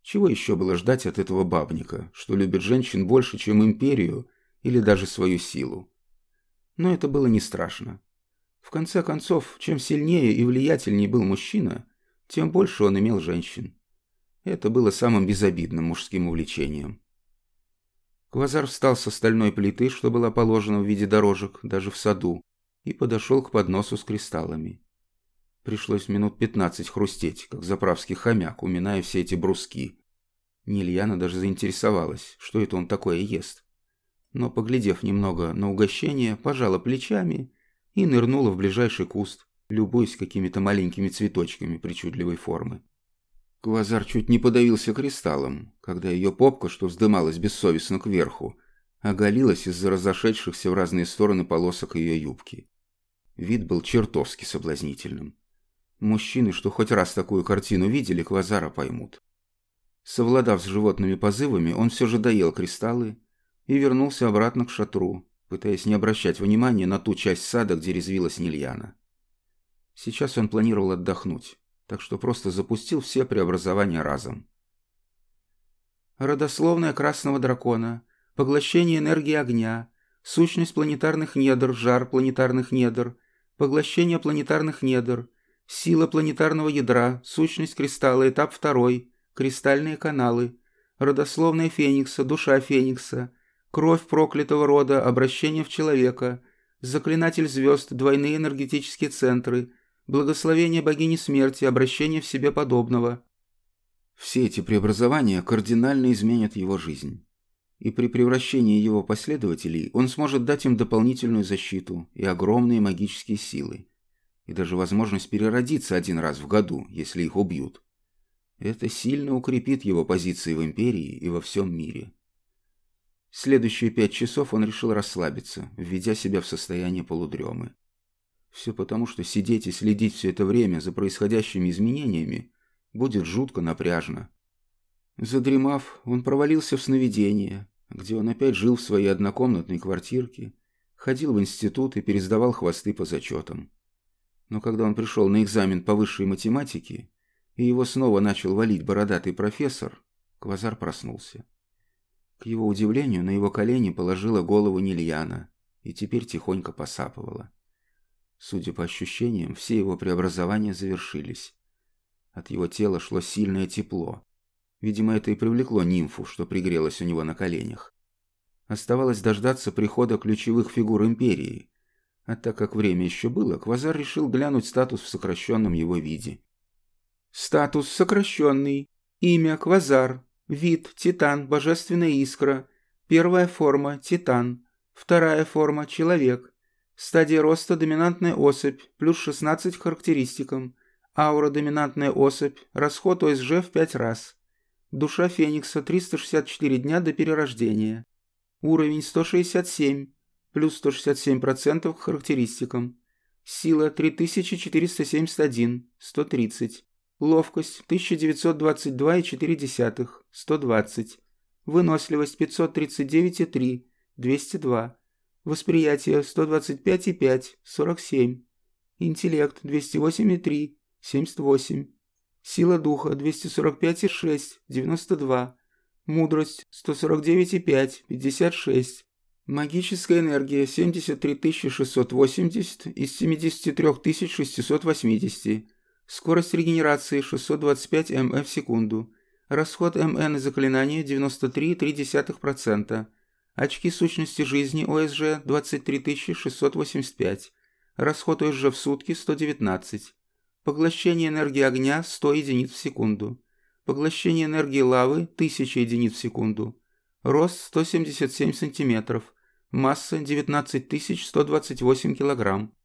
Чего еще было ждать от этого бабника, что любит женщин больше, чем империю или даже свою силу? Но это было не страшно. В конце концов, чем сильнее и влиятельнее был мужчина, тем больше он имел женщин. Это было самым безобидным мужским увлечением. Квазар встал со стальной плиты, что была положена в виде дорожек, даже в саду, и подошел к подносу с кристаллами. Пришлось минут пятнадцать хрустеть, как заправский хомяк, уминая все эти бруски. Нильяна даже заинтересовалась, что это он такое ест. Но, поглядев немного на угощение, пожала плечами и нырнула в ближайший куст, любуясь какими-то маленькими цветочками причудливой формы. Квазар чуть не подавился кристаллом, когда ее попка, что вздымалась бессовестно кверху, оголилась из-за разошедшихся в разные стороны полосок ее юбки. Вид был чертовски соблазнительным. Мужчины, что хоть раз такую картину видели, Квазара поймут. Совладав с животными позывами, он все же доел кристаллы и вернулся обратно к шатру, пытаясь не обращать внимания на ту часть сада, где резвилась Нильяна. Сейчас он планировал отдохнуть, так что просто запустил все преобразования разом. Родословная красного дракона, поглощение энергии огня, сущность планетарных недр, жар планетарных недр, поглощение планетарных недр – Сила планетарного ядра, сущность кристалла, этап второй, кристальные каналы, родословная Феникса, душа Феникса, кровь проклятого рода, обращение в человека, заклинатель звезд, двойные энергетические центры, благословение богини смерти, обращение в себе подобного. Все эти преобразования кардинально изменят его жизнь. И при превращении его последователей он сможет дать им дополнительную защиту и огромные магические силы. И даже возможность переродиться один раз в году, если их убьют. Это сильно укрепит его позиции в Империи и во всем мире. Следующие пять часов он решил расслабиться, введя себя в состояние полудремы. Все потому, что сидеть и следить все это время за происходящими изменениями будет жутко напряжно. Задремав, он провалился в сновидение, где он опять жил в своей однокомнатной квартирке, ходил в институт и пересдавал хвосты по зачетам. Но когда он пришел на экзамен по высшей математике, и его снова начал валить бородатый профессор, Квазар проснулся. К его удивлению, на его колени положила голову Нильяна и теперь тихонько посапывала. Судя по ощущениям, все его преобразования завершились. От его тела шло сильное тепло. Видимо, это и привлекло нимфу, что пригрелась у него на коленях. Оставалось дождаться прихода ключевых фигур Империи. А так как время еще было, Квазар решил глянуть статус в сокращенном его виде. «Статус сокращенный. Имя Квазар. Вид – Титан, Божественная Искра. Первая форма – Титан. Вторая форма – Человек. Стадия роста – доминантная особь, плюс 16 к характеристикам. Аура доминантная особь, расход ОСЖ в 5 раз. Душа Феникса 364 дня до перерождения. Уровень 167, плюс 167% к характеристикам. Сила 3471, 130. Ловкость 1922,4, 120. Выносливость 539,3, 202. Восприятие 125,5, 47. Интеллект 208,3, 78. Сила духа 245,6, 92. Мудрость 149,5, 56. Магическая энергия 73680 из 73680. Скорость регенерации 625 м в секунду. Расход МН и заклинания 93,3%. Очки сущности жизни ОСЖ 23685. Расход ОСЖ в сутки 119. Поглощение энергии огня 100 единиц в секунду. Поглощение энергии лавы 1000 единиц в секунду. Рост 177 сантиметров. Масса 19128 килограмм.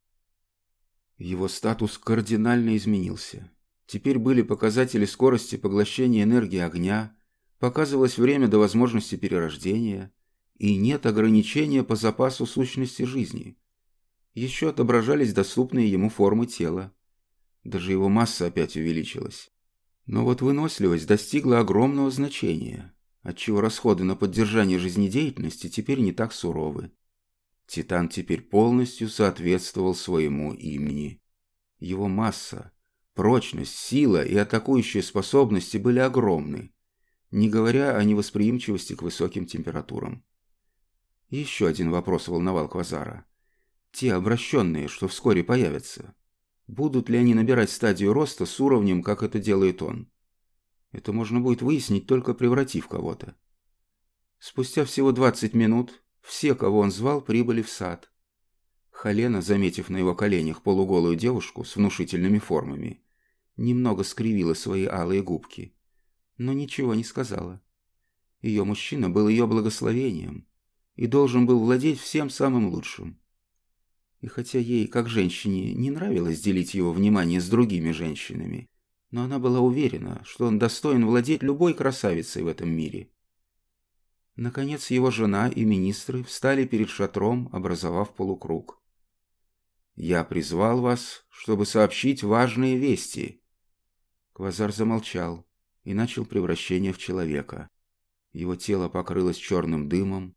Его статус кардинально изменился. Теперь были показатели скорости поглощения энергии огня, показывалось время до возможности перерождения, и нет ограничения по запасу сущности жизни. Еще отображались доступные ему формы тела. Даже его масса опять увеличилась. Но вот выносливость достигла огромного значения, отчего расходы на поддержание жизнедеятельности теперь не так суровы. Титан теперь полностью соответствовал своему имени. Его масса, прочность, сила и атакующие способности были огромны, не говоря о невосприимчивости к высоким температурам. Еще один вопрос волновал Квазара. Те обращенные, что вскоре появятся, Будут ли они набирать стадию роста с уровнем, как это делает он? Это можно будет выяснить, только превратив кого-то. Спустя всего 20 минут все, кого он звал, прибыли в сад. Халена, заметив на его коленях полуголую девушку с внушительными формами, немного скривила свои алые губки, но ничего не сказала. Ее мужчина был ее благословением и должен был владеть всем самым лучшим. И хотя ей, как женщине, не нравилось делить его внимание с другими женщинами, но она была уверена, что он достоин владеть любой красавицей в этом мире. Наконец его жена и министры встали перед шатром, образовав полукруг. «Я призвал вас, чтобы сообщить важные вести». Квазар замолчал и начал превращение в человека. Его тело покрылось черным дымом,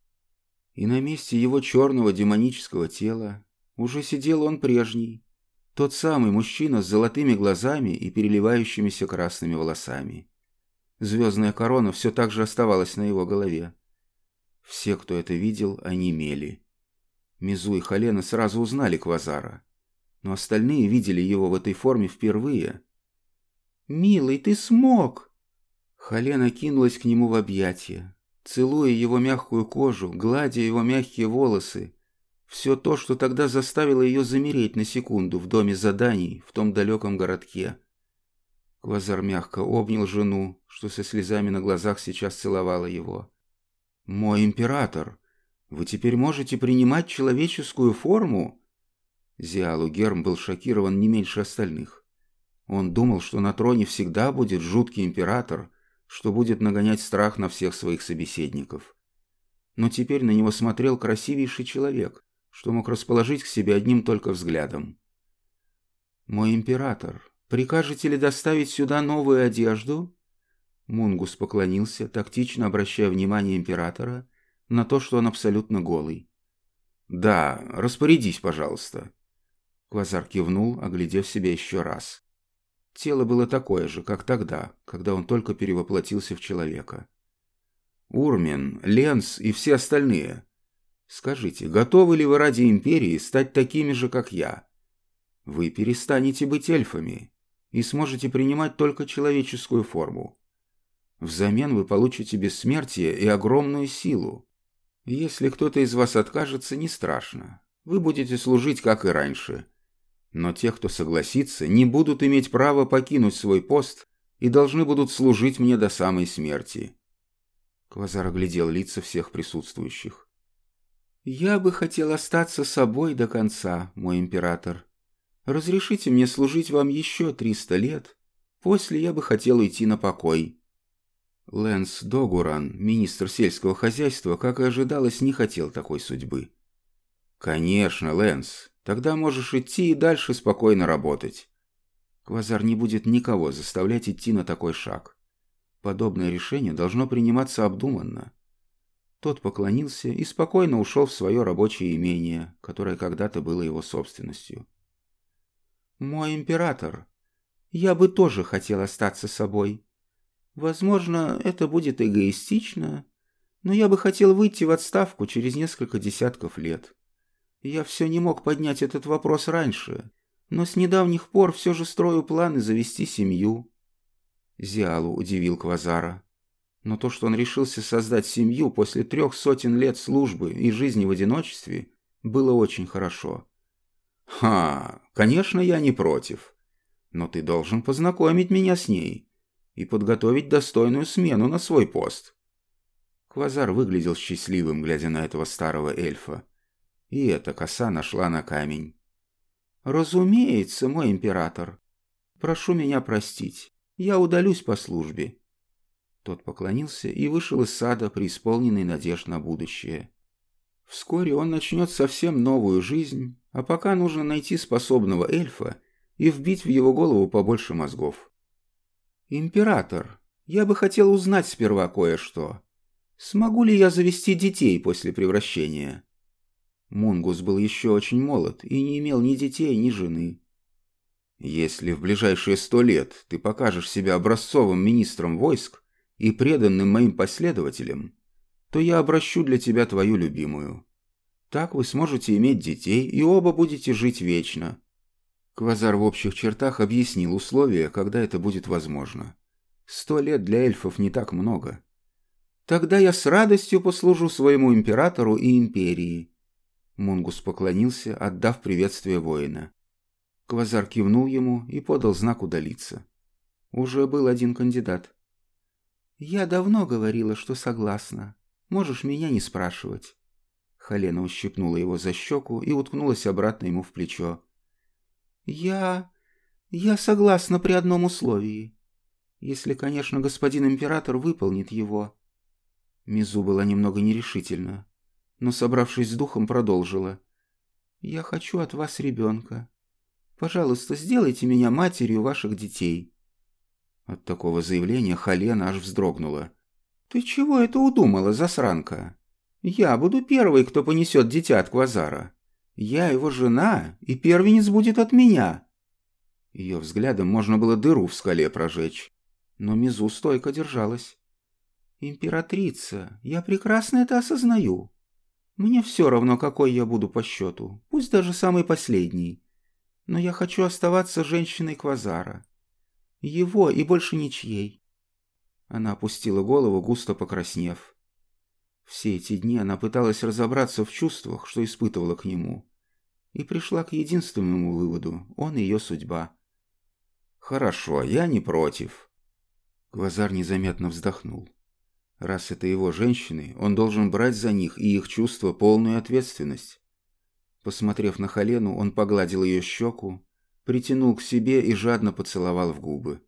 и на месте его черного демонического тела уже сидел он прежний, тот самый мужчина с золотыми глазами и переливающимися красными волосами. Звездная корона все так же оставалась на его голове. Все, кто это видел, онемели. Мизу и Халена сразу узнали Квазара, но остальные видели его в этой форме впервые. «Милый, ты смог!» Халена кинулась к нему в объятия, целуя его мягкую кожу, гладя его мягкие волосы, все то, что тогда заставило ее замереть на секунду в доме заданий в том далеком городке. Квазар мягко обнял жену, что со слезами на глазах сейчас целовала его. «Мой император, вы теперь можете принимать человеческую форму?» Зиалу Герм был шокирован не меньше остальных. Он думал, что на троне всегда будет жуткий император, что будет нагонять страх на всех своих собеседников. Но теперь на него смотрел красивейший человек, что мог расположить к себе одним только взглядом. «Мой император, прикажете ли доставить сюда новую одежду?» Мунгус поклонился, тактично обращая внимание императора на то, что он абсолютно голый. «Да, распорядись, пожалуйста». Квазар кивнул, оглядев себя еще раз. Тело было такое же, как тогда, когда он только перевоплотился в человека. «Урмин, Ленс и все остальные. Скажите, готовы ли вы ради Империи стать такими же, как я? Вы перестанете быть эльфами и сможете принимать только человеческую форму. Взамен вы получите бессмертие и огромную силу. Если кто-то из вас откажется, не страшно. Вы будете служить, как и раньше. Но те, кто согласится, не будут иметь права покинуть свой пост и должны будут служить мне до самой смерти. Квазар оглядел лица всех присутствующих. «Я бы хотел остаться собой до конца, мой император. Разрешите мне служить вам еще триста лет. После я бы хотел уйти на покой». Лэнс Догуран, министр сельского хозяйства, как и ожидалось, не хотел такой судьбы. «Конечно, Лэнс, тогда можешь идти и дальше спокойно работать. Квазар не будет никого заставлять идти на такой шаг. Подобное решение должно приниматься обдуманно. Тот поклонился и спокойно ушел в свое рабочее имение, которое когда-то было его собственностью. «Мой император, я бы тоже хотел остаться собой. Возможно, это будет эгоистично, но я бы хотел выйти в отставку через несколько десятков лет. Я все не мог поднять этот вопрос раньше, но с недавних пор все же строю планы завести семью». Зиалу удивил Квазара но то, что он решился создать семью после трех сотен лет службы и жизни в одиночестве, было очень хорошо. «Ха, конечно, я не против. Но ты должен познакомить меня с ней и подготовить достойную смену на свой пост». Квазар выглядел счастливым, глядя на этого старого эльфа. И эта коса нашла на камень. «Разумеется, мой император. Прошу меня простить. Я удалюсь по службе тот поклонился и вышел из сада, преисполненный надежд на будущее. Вскоре он начнет совсем новую жизнь, а пока нужно найти способного эльфа и вбить в его голову побольше мозгов. «Император, я бы хотел узнать сперва кое-что. Смогу ли я завести детей после превращения?» Мунгус был еще очень молод и не имел ни детей, ни жены. «Если в ближайшие сто лет ты покажешь себя образцовым министром войск, и преданным моим последователям, то я обращу для тебя твою любимую. Так вы сможете иметь детей и оба будете жить вечно». Квазар в общих чертах объяснил условия, когда это будет возможно. Сто лет для эльфов не так много. «Тогда я с радостью послужу своему императору и империи». Мунгус поклонился, отдав приветствие воина. Квазар кивнул ему и подал знак удалиться. Уже был один кандидат. «Я давно говорила, что согласна. Можешь меня не спрашивать». Халена ущипнула его за щеку и уткнулась обратно ему в плечо. «Я... я согласна при одном условии. Если, конечно, господин император выполнит его». Мизу была немного нерешительна, но, собравшись с духом, продолжила. «Я хочу от вас ребенка. Пожалуйста, сделайте меня матерью ваших детей». От такого заявления Халена аж вздрогнула. «Ты чего это удумала, засранка? Я буду первой, кто понесет дитя от Квазара. Я его жена, и первенец будет от меня». Ее взглядом можно было дыру в скале прожечь, но Мизу стойко держалась. «Императрица, я прекрасно это осознаю. Мне все равно, какой я буду по счету, пусть даже самый последний. Но я хочу оставаться женщиной Квазара. Его и больше ничьей. Она опустила голову, густо покраснев. Все эти дни она пыталась разобраться в чувствах, что испытывала к нему, и пришла к единственному выводу – он ее судьба. «Хорошо, я не против». Квазар незаметно вздохнул. Раз это его женщины, он должен брать за них и их чувства полную ответственность. Посмотрев на Халену, он погладил ее щеку, притянул к себе и жадно поцеловал в губы.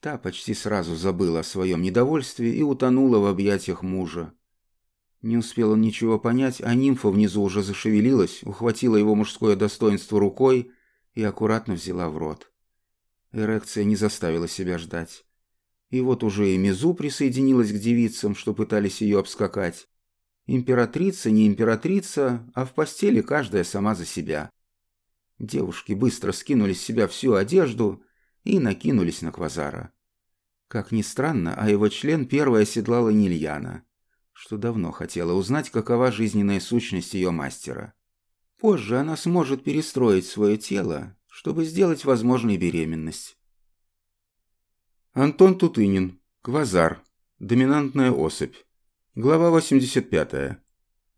Та почти сразу забыла о своем недовольстве и утонула в объятиях мужа. Не успел он ничего понять, а нимфа внизу уже зашевелилась, ухватила его мужское достоинство рукой и аккуратно взяла в рот. Эрекция не заставила себя ждать. И вот уже и Мизу присоединилась к девицам, что пытались ее обскакать. Императрица не императрица, а в постели каждая сама за себя. Девушки быстро скинули с себя всю одежду и накинулись на Квазара. Как ни странно, а его член первой оседлала Нильяна, что давно хотела узнать, какова жизненная сущность ее мастера. Позже она сможет перестроить свое тело, чтобы сделать возможной беременность. Антон Тутынин. Квазар. Доминантная особь. Глава 85.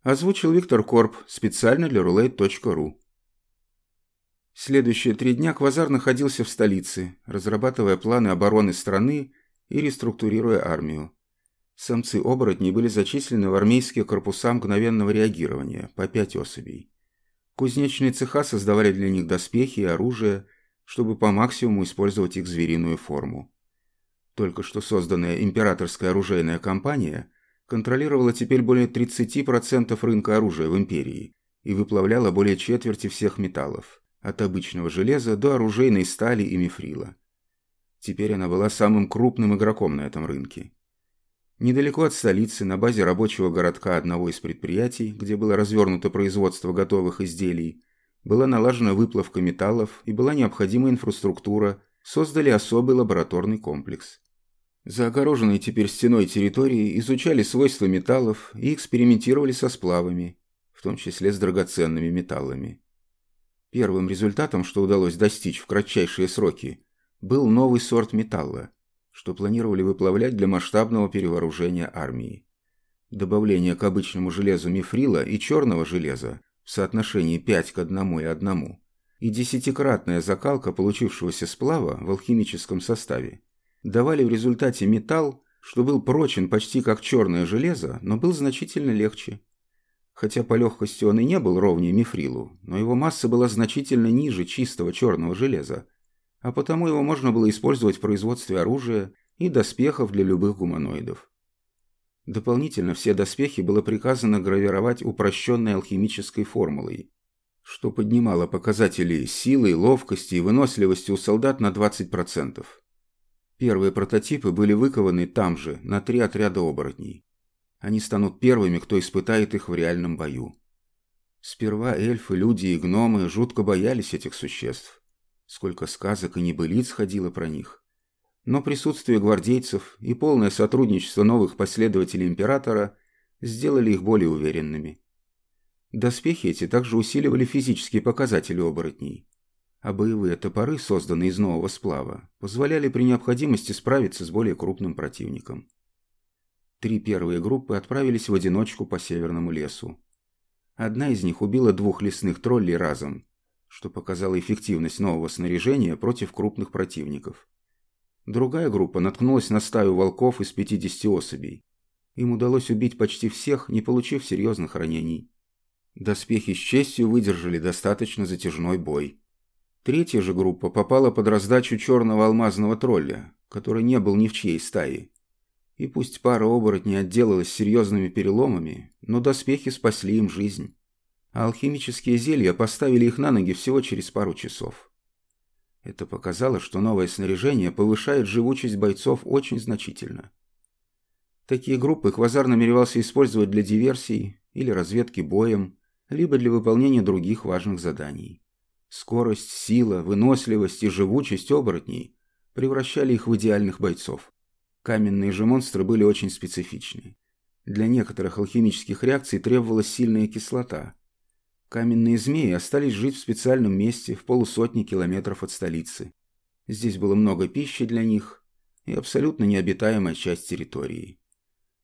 Озвучил Виктор Корп специально для roulette.ru. Следующие три дня Квазар находился в столице, разрабатывая планы обороны страны и реструктурируя армию. Самцы-оборотни были зачислены в армейские корпуса мгновенного реагирования, по пять особей. Кузнечные цеха создавали для них доспехи и оружие, чтобы по максимуму использовать их звериную форму. Только что созданная императорская оружейная компания контролировала теперь более 30% рынка оружия в империи и выплавляла более четверти всех металлов, от обычного железа до оружейной стали и мифрила. Теперь она была самым крупным игроком на этом рынке. Недалеко от столицы, на базе рабочего городка одного из предприятий, где было развернуто производство готовых изделий, была налажена выплавка металлов и была необходима инфраструктура, создали особый лабораторный комплекс. За огороженной теперь стеной территории изучали свойства металлов и экспериментировали со сплавами, в том числе с драгоценными металлами. Первым результатом, что удалось достичь в кратчайшие сроки, был новый сорт металла, что планировали выплавлять для масштабного перевооружения армии. Добавление к обычному железу мифрила и черного железа в соотношении 5 к 1 и 1 и десятикратная закалка получившегося сплава в алхимическом составе давали в результате металл, что был прочен почти как черное железо, но был значительно легче. Хотя по легкости он и не был ровнее мифрилу, но его масса была значительно ниже чистого черного железа, а потому его можно было использовать в производстве оружия и доспехов для любых гуманоидов. Дополнительно все доспехи было приказано гравировать упрощенной алхимической формулой, что поднимало показатели силы, ловкости и выносливости у солдат на 20%. Первые прототипы были выкованы там же, на три отряда оборотней. Они станут первыми, кто испытает их в реальном бою. Сперва эльфы, люди и гномы жутко боялись этих существ. Сколько сказок и небылиц ходило про них. Но присутствие гвардейцев и полное сотрудничество новых последователей императора сделали их более уверенными. Доспехи эти также усиливали физические показатели оборотней а боевые топоры, созданные из нового сплава, позволяли при необходимости справиться с более крупным противником. Три первые группы отправились в одиночку по северному лесу. Одна из них убила двух лесных троллей разом, что показало эффективность нового снаряжения против крупных противников. Другая группа наткнулась на стаю волков из 50 особей. Им удалось убить почти всех, не получив серьезных ранений. Доспехи с честью выдержали достаточно затяжной бой. Третья же группа попала под раздачу черного алмазного тролля, который не был ни в чьей стае. И пусть пара оборотней отделалась серьезными переломами, но доспехи спасли им жизнь. Алхимические зелья поставили их на ноги всего через пару часов. Это показало, что новое снаряжение повышает живучесть бойцов очень значительно. Такие группы Хвазар намеревался использовать для диверсий или разведки боем, либо для выполнения других важных заданий. Скорость, сила, выносливость и живучесть оборотней превращали их в идеальных бойцов. Каменные же монстры были очень специфичны. Для некоторых алхимических реакций требовалась сильная кислота. Каменные змеи остались жить в специальном месте в полусотни километров от столицы. Здесь было много пищи для них и абсолютно необитаемая часть территории.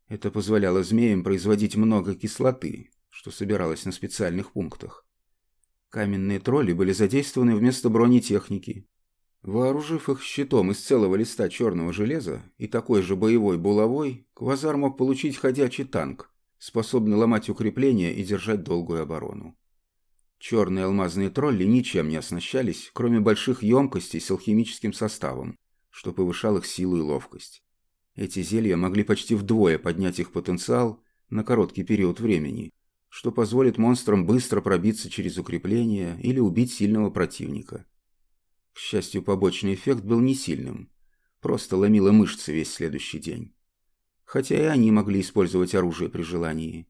Это позволяло змеям производить много кислоты, что собиралось на специальных пунктах. Каменные тролли были задействованы вместо бронетехники. Вооружив их щитом из целого листа черного железа и такой же боевой булавой, Квазар мог получить ходячий танк, способный ломать укрепления и держать долгую оборону. Черные алмазные тролли ничем не оснащались, кроме больших емкостей с алхимическим составом, что повышал их силу и ловкость. Эти зелья могли почти вдвое поднять их потенциал на короткий период времени, что позволит монстрам быстро пробиться через укрепления или убить сильного противника. К счастью, побочный эффект был не сильным, просто ломило мышцы весь следующий день. Хотя и они могли использовать оружие при желании.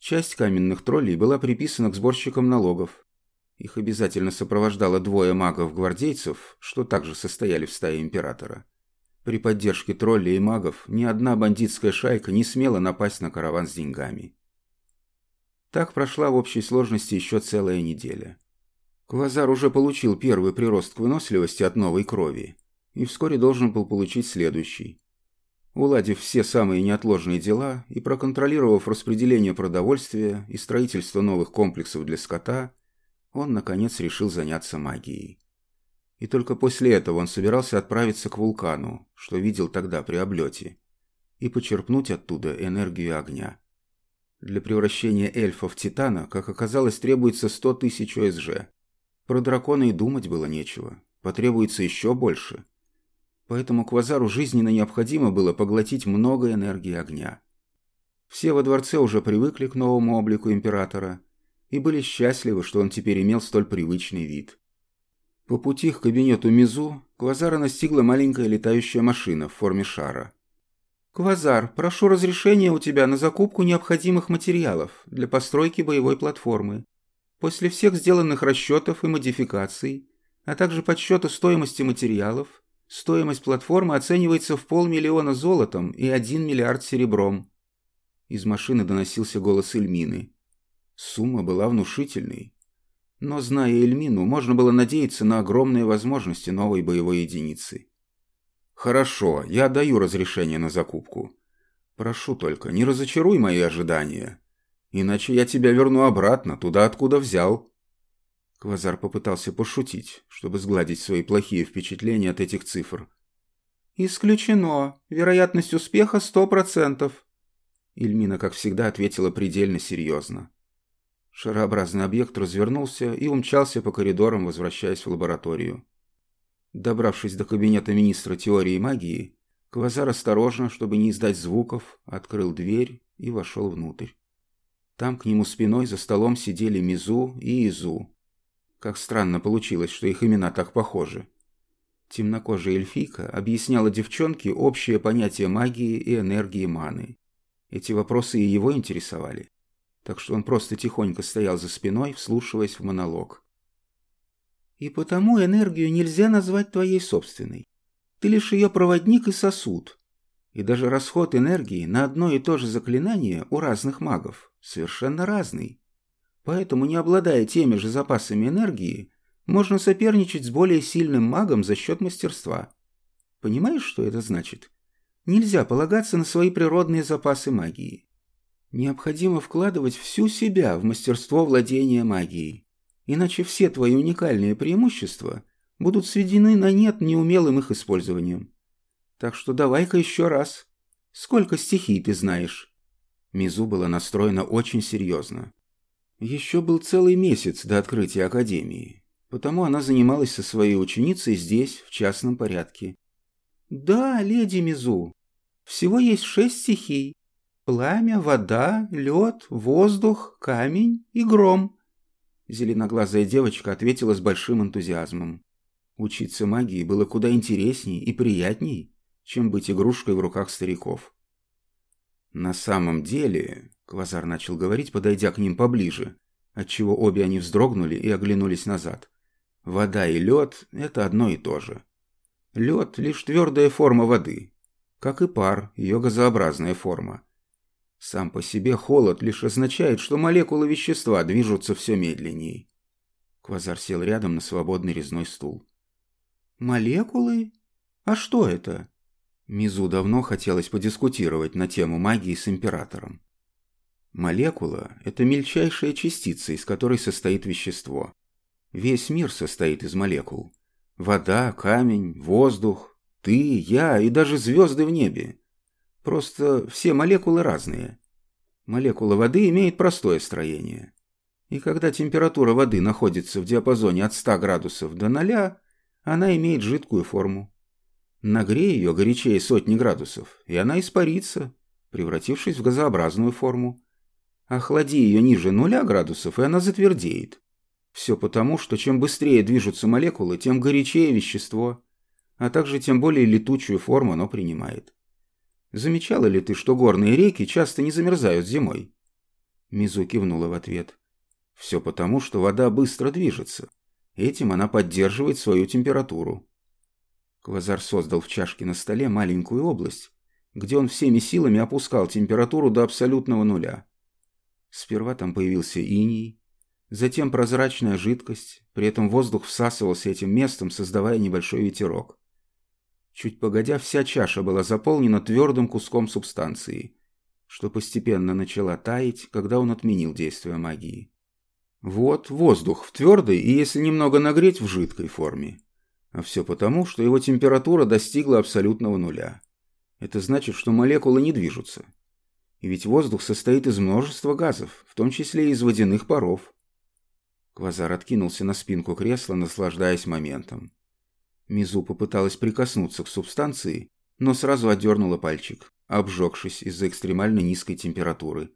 Часть каменных троллей была приписана к сборщикам налогов. Их обязательно сопровождало двое магов-гвардейцев, что также состояли в стае императора. При поддержке троллей и магов ни одна бандитская шайка не смела напасть на караван с деньгами. Так прошла в общей сложности еще целая неделя. Квазар уже получил первый прирост к выносливости от новой крови и вскоре должен был получить следующий. Уладив все самые неотложные дела и проконтролировав распределение продовольствия и строительство новых комплексов для скота, он, наконец, решил заняться магией. И только после этого он собирался отправиться к вулкану, что видел тогда при облете, и почерпнуть оттуда энергию огня. Для превращения эльфа в титана, как оказалось, требуется 100 тысяч ОСЖ. Про дракона и думать было нечего. Потребуется еще больше – поэтому Квазару жизненно необходимо было поглотить много энергии огня. Все во дворце уже привыкли к новому облику императора и были счастливы, что он теперь имел столь привычный вид. По пути к кабинету Мизу Квазара настигла маленькая летающая машина в форме шара. «Квазар, прошу разрешения у тебя на закупку необходимых материалов для постройки боевой платформы. После всех сделанных расчетов и модификаций, а также подсчета стоимости материалов, Стоимость платформы оценивается в полмиллиона золотом и один миллиард серебром. Из машины доносился голос Эльмины. Сумма была внушительной. Но, зная Эльмину, можно было надеяться на огромные возможности новой боевой единицы. «Хорошо, я даю разрешение на закупку. Прошу только, не разочаруй мои ожидания. Иначе я тебя верну обратно, туда, откуда взял». Квазар попытался пошутить, чтобы сгладить свои плохие впечатления от этих цифр. «Исключено. Вероятность успеха сто процентов». Ильмина, как всегда, ответила предельно серьезно. Шарообразный объект развернулся и умчался по коридорам, возвращаясь в лабораторию. Добравшись до кабинета министра теории магии, Квазар осторожно, чтобы не издать звуков, открыл дверь и вошел внутрь. Там к нему спиной за столом сидели Мизу и Изу, как странно получилось, что их имена так похожи. Темнокожая эльфийка объясняла девчонке общее понятие магии и энергии маны. Эти вопросы и его интересовали. Так что он просто тихонько стоял за спиной, вслушиваясь в монолог. «И потому энергию нельзя назвать твоей собственной. Ты лишь ее проводник и сосуд. И даже расход энергии на одно и то же заклинание у разных магов совершенно разный. Поэтому, не обладая теми же запасами энергии, можно соперничать с более сильным магом за счет мастерства. Понимаешь, что это значит? Нельзя полагаться на свои природные запасы магии. Необходимо вкладывать всю себя в мастерство владения магией, иначе все твои уникальные преимущества будут сведены на нет неумелым их использованием. Так что давай-ка еще раз. Сколько стихий ты знаешь?» Мизу была настроена очень серьезно. Еще был целый месяц до открытия Академии, потому она занималась со своей ученицей здесь, в частном порядке. «Да, леди Мизу, всего есть шесть стихий. Пламя, вода, лед, воздух, камень и гром». Зеленоглазая девочка ответила с большим энтузиазмом. Учиться магии было куда интересней и приятней, чем быть игрушкой в руках стариков. На самом деле, Квазар начал говорить, подойдя к ним поближе, отчего обе они вздрогнули и оглянулись назад. Вода и лед – это одно и то же. Лед – лишь твердая форма воды, как и пар – ее газообразная форма. Сам по себе холод лишь означает, что молекулы вещества движутся все медленнее. Квазар сел рядом на свободный резной стул. «Молекулы? А что это?» Мизу давно хотелось подискутировать на тему магии с императором. Молекула – это мельчайшая частица, из которой состоит вещество. Весь мир состоит из молекул. Вода, камень, воздух, ты, я и даже звезды в небе. Просто все молекулы разные. Молекула воды имеет простое строение. И когда температура воды находится в диапазоне от 100 градусов до 0, она имеет жидкую форму. Нагрей ее горячее сотни градусов, и она испарится, превратившись в газообразную форму. Охлади ее ниже нуля градусов, и она затвердеет. Все потому, что чем быстрее движутся молекулы, тем горячее вещество, а также тем более летучую форму оно принимает. Замечала ли ты, что горные реки часто не замерзают зимой? Мизу кивнула в ответ. Все потому, что вода быстро движется. Этим она поддерживает свою температуру. Квазар создал в чашке на столе маленькую область, где он всеми силами опускал температуру до абсолютного нуля. Сперва там появился иней, затем прозрачная жидкость, при этом воздух всасывался этим местом, создавая небольшой ветерок. Чуть погодя, вся чаша была заполнена твердым куском субстанции, что постепенно начала таять, когда он отменил действие магии. Вот воздух в твердой и, если немного нагреть, в жидкой форме. А все потому, что его температура достигла абсолютного нуля. Это значит, что молекулы не движутся. И ведь воздух состоит из множества газов, в том числе и из водяных паров. Квазар откинулся на спинку кресла, наслаждаясь моментом. Мизу попыталась прикоснуться к субстанции, но сразу отдернула пальчик, обжегшись из-за экстремально низкой температуры.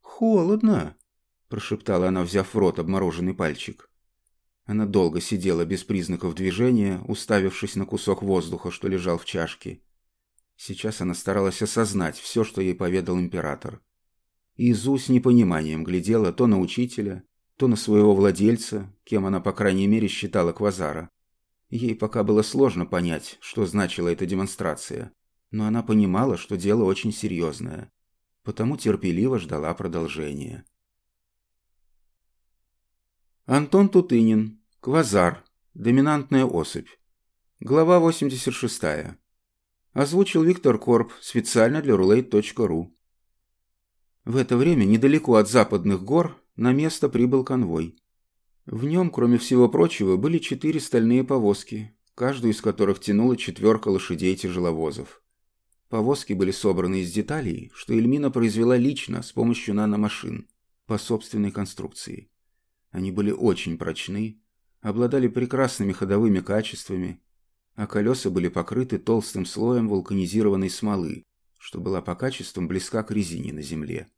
«Холодно!» – прошептала она, взяв в рот обмороженный пальчик. Она долго сидела без признаков движения, уставившись на кусок воздуха, что лежал в чашке. Сейчас она старалась осознать все, что ей поведал император. Изу с непониманием глядела то на учителя, то на своего владельца, кем она, по крайней мере, считала Квазара. Ей пока было сложно понять, что значила эта демонстрация, но она понимала, что дело очень серьезное, потому терпеливо ждала продолжения. Антон Тутынин, Квазар. Доминантная особь. Глава 86. Озвучил Виктор Корп специально для roulette.ru. В это время недалеко от западных гор на место прибыл конвой. В нем, кроме всего прочего, были четыре стальные повозки, каждую из которых тянула четверка лошадей-тяжеловозов. Повозки были собраны из деталей, что Эльмина произвела лично с помощью наномашин по собственной конструкции. Они были очень прочны, обладали прекрасными ходовыми качествами, а колеса были покрыты толстым слоем вулканизированной смолы, что была по качествам близка к резине на земле.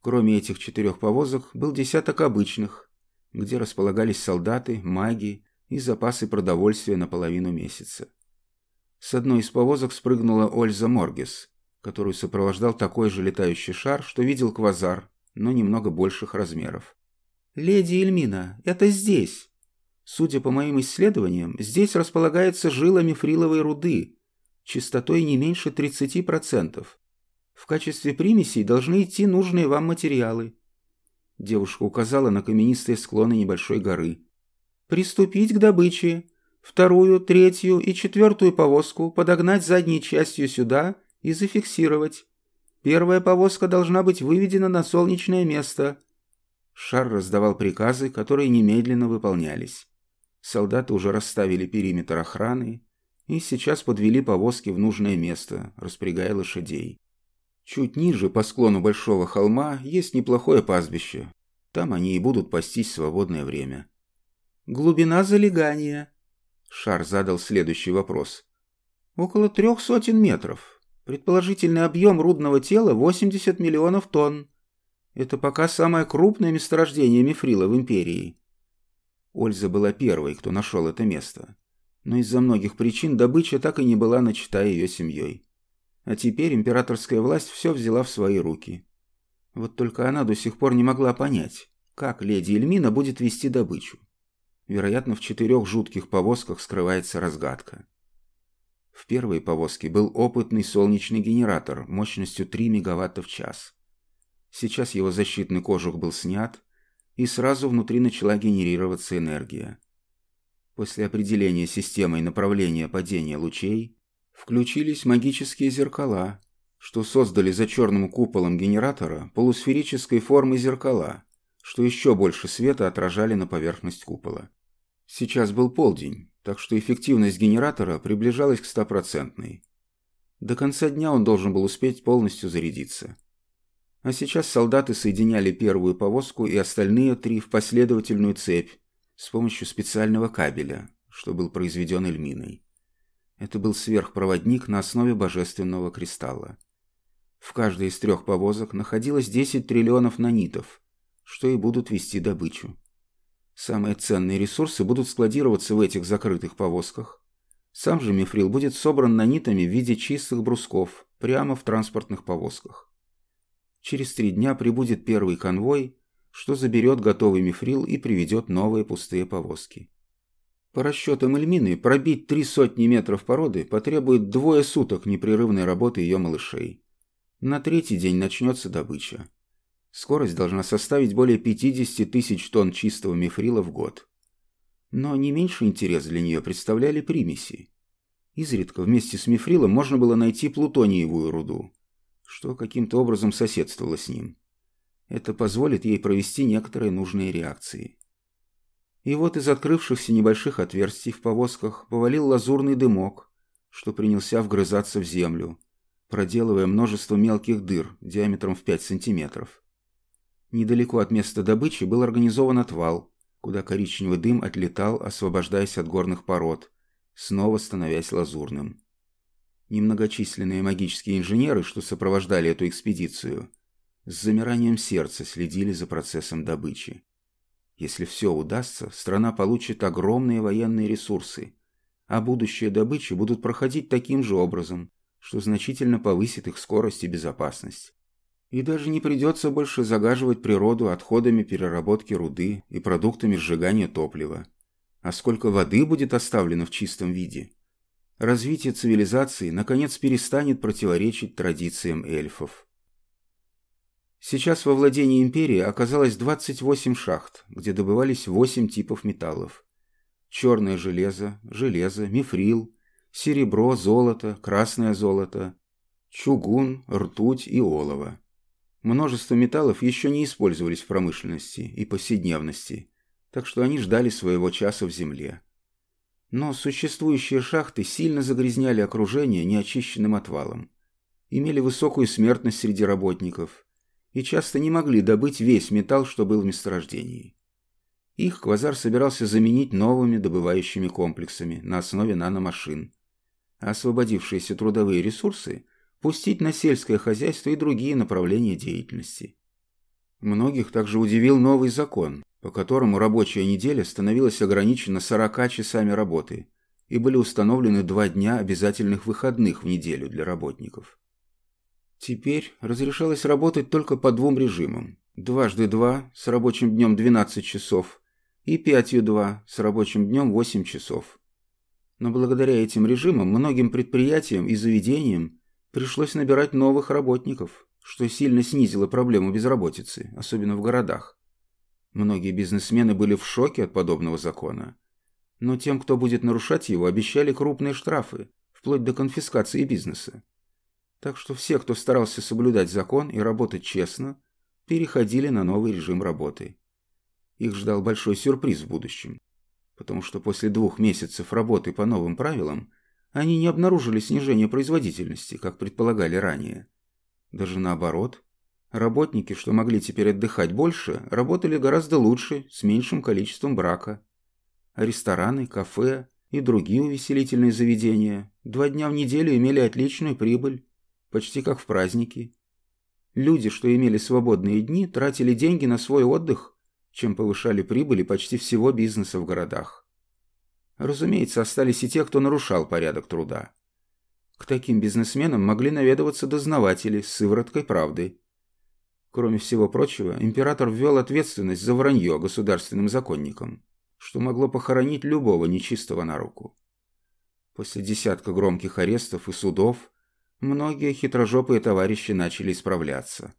Кроме этих четырех повозок был десяток обычных, где располагались солдаты, маги и запасы продовольствия на половину месяца. С одной из повозок спрыгнула Ольза Моргес, которую сопровождал такой же летающий шар, что видел Квазар, но немного больших размеров. «Леди Эльмина, это здесь!» Судя по моим исследованиям, здесь располагается жила мифриловой руды, частотой не меньше 30%. В качестве примесей должны идти нужные вам материалы. Девушка указала на каменистые склоны небольшой горы. Приступить к добыче. Вторую, третью и четвертую повозку подогнать задней частью сюда и зафиксировать. Первая повозка должна быть выведена на солнечное место. Шар раздавал приказы, которые немедленно выполнялись. Солдаты уже расставили периметр охраны и сейчас подвели повозки в нужное место, распрягая лошадей. Чуть ниже, по склону большого холма, есть неплохое пастбище. Там они и будут пастись в свободное время. «Глубина залегания?» Шар задал следующий вопрос. «Около трех сотен метров. Предположительный объем рудного тела 80 миллионов тонн. Это пока самое крупное месторождение мифрила в Империи. Ольза была первой, кто нашел это место. Но из-за многих причин добыча так и не была начата ее семьей. А теперь императорская власть все взяла в свои руки. Вот только она до сих пор не могла понять, как леди Эльмина будет вести добычу. Вероятно, в четырех жутких повозках скрывается разгадка. В первой повозке был опытный солнечный генератор мощностью 3 мегаватта в час. Сейчас его защитный кожух был снят, и сразу внутри начала генерироваться энергия. После определения системой направления падения лучей включились магические зеркала, что создали за черным куполом генератора полусферической формы зеркала, что еще больше света отражали на поверхность купола. Сейчас был полдень, так что эффективность генератора приближалась к стопроцентной. До конца дня он должен был успеть полностью зарядиться. А сейчас солдаты соединяли первую повозку и остальные три в последовательную цепь с помощью специального кабеля, что был произведен Эльминой. Это был сверхпроводник на основе божественного кристалла. В каждой из трех повозок находилось 10 триллионов нанитов, что и будут вести добычу. Самые ценные ресурсы будут складироваться в этих закрытых повозках. Сам же мифрил будет собран нанитами в виде чистых брусков прямо в транспортных повозках. Через три дня прибудет первый конвой, что заберет готовый мифрил и приведет новые пустые повозки. По расчетам Эльмины, пробить три сотни метров породы потребует двое суток непрерывной работы ее малышей. На третий день начнется добыча. Скорость должна составить более 50 тысяч тонн чистого мифрила в год. Но не меньший интерес для нее представляли примеси. Изредка вместе с мифрилом можно было найти плутониевую руду, что каким-то образом соседствовало с ним. Это позволит ей провести некоторые нужные реакции. И вот из открывшихся небольших отверстий в повозках повалил лазурный дымок, что принялся вгрызаться в землю, проделывая множество мелких дыр диаметром в 5 сантиметров. Недалеко от места добычи был организован отвал, куда коричневый дым отлетал, освобождаясь от горных пород, снова становясь лазурным. Немногочисленные магические инженеры, что сопровождали эту экспедицию, с замиранием сердца следили за процессом добычи. Если все удастся, страна получит огромные военные ресурсы, а будущие добычи будут проходить таким же образом, что значительно повысит их скорость и безопасность. И даже не придется больше загаживать природу отходами переработки руды и продуктами сжигания топлива. А сколько воды будет оставлено в чистом виде? Развитие цивилизации, наконец, перестанет противоречить традициям эльфов. Сейчас во владении империи оказалось 28 шахт, где добывались 8 типов металлов. Черное железо, железо, мифрил, серебро, золото, красное золото, чугун, ртуть и олово. Множество металлов еще не использовались в промышленности и повседневности, так что они ждали своего часа в земле. Но существующие шахты сильно загрязняли окружение неочищенным отвалом, имели высокую смертность среди работников и часто не могли добыть весь металл, что был в месторождении. Их Квазар собирался заменить новыми добывающими комплексами на основе наномашин, освободившиеся трудовые ресурсы пустить на сельское хозяйство и другие направления деятельности. Многих также удивил новый закон, по которому рабочая неделя становилась ограничена 40 часами работы и были установлены два дня обязательных выходных в неделю для работников. Теперь разрешалось работать только по двум режимам. Дважды два с рабочим днем 12 часов и пятью два с рабочим днем 8 часов. Но благодаря этим режимам многим предприятиям и заведениям пришлось набирать новых работников, что сильно снизило проблему безработицы, особенно в городах. Многие бизнесмены были в шоке от подобного закона. Но тем, кто будет нарушать его, обещали крупные штрафы, вплоть до конфискации бизнеса. Так что все, кто старался соблюдать закон и работать честно, переходили на новый режим работы. Их ждал большой сюрприз в будущем потому что после двух месяцев работы по новым правилам они не обнаружили снижения производительности, как предполагали ранее. Даже наоборот, работники, что могли теперь отдыхать больше, работали гораздо лучше, с меньшим количеством брака. Рестораны, кафе и другие увеселительные заведения два дня в неделю имели отличную прибыль, почти как в праздники. Люди, что имели свободные дни, тратили деньги на свой отдых чем повышали прибыли почти всего бизнеса в городах. Разумеется, остались и те, кто нарушал порядок труда. К таким бизнесменам могли наведываться дознаватели с сывороткой правды. Кроме всего прочего, император ввел ответственность за вранье государственным законникам, что могло похоронить любого нечистого на руку. После десятка громких арестов и судов многие хитрожопые товарищи начали исправляться.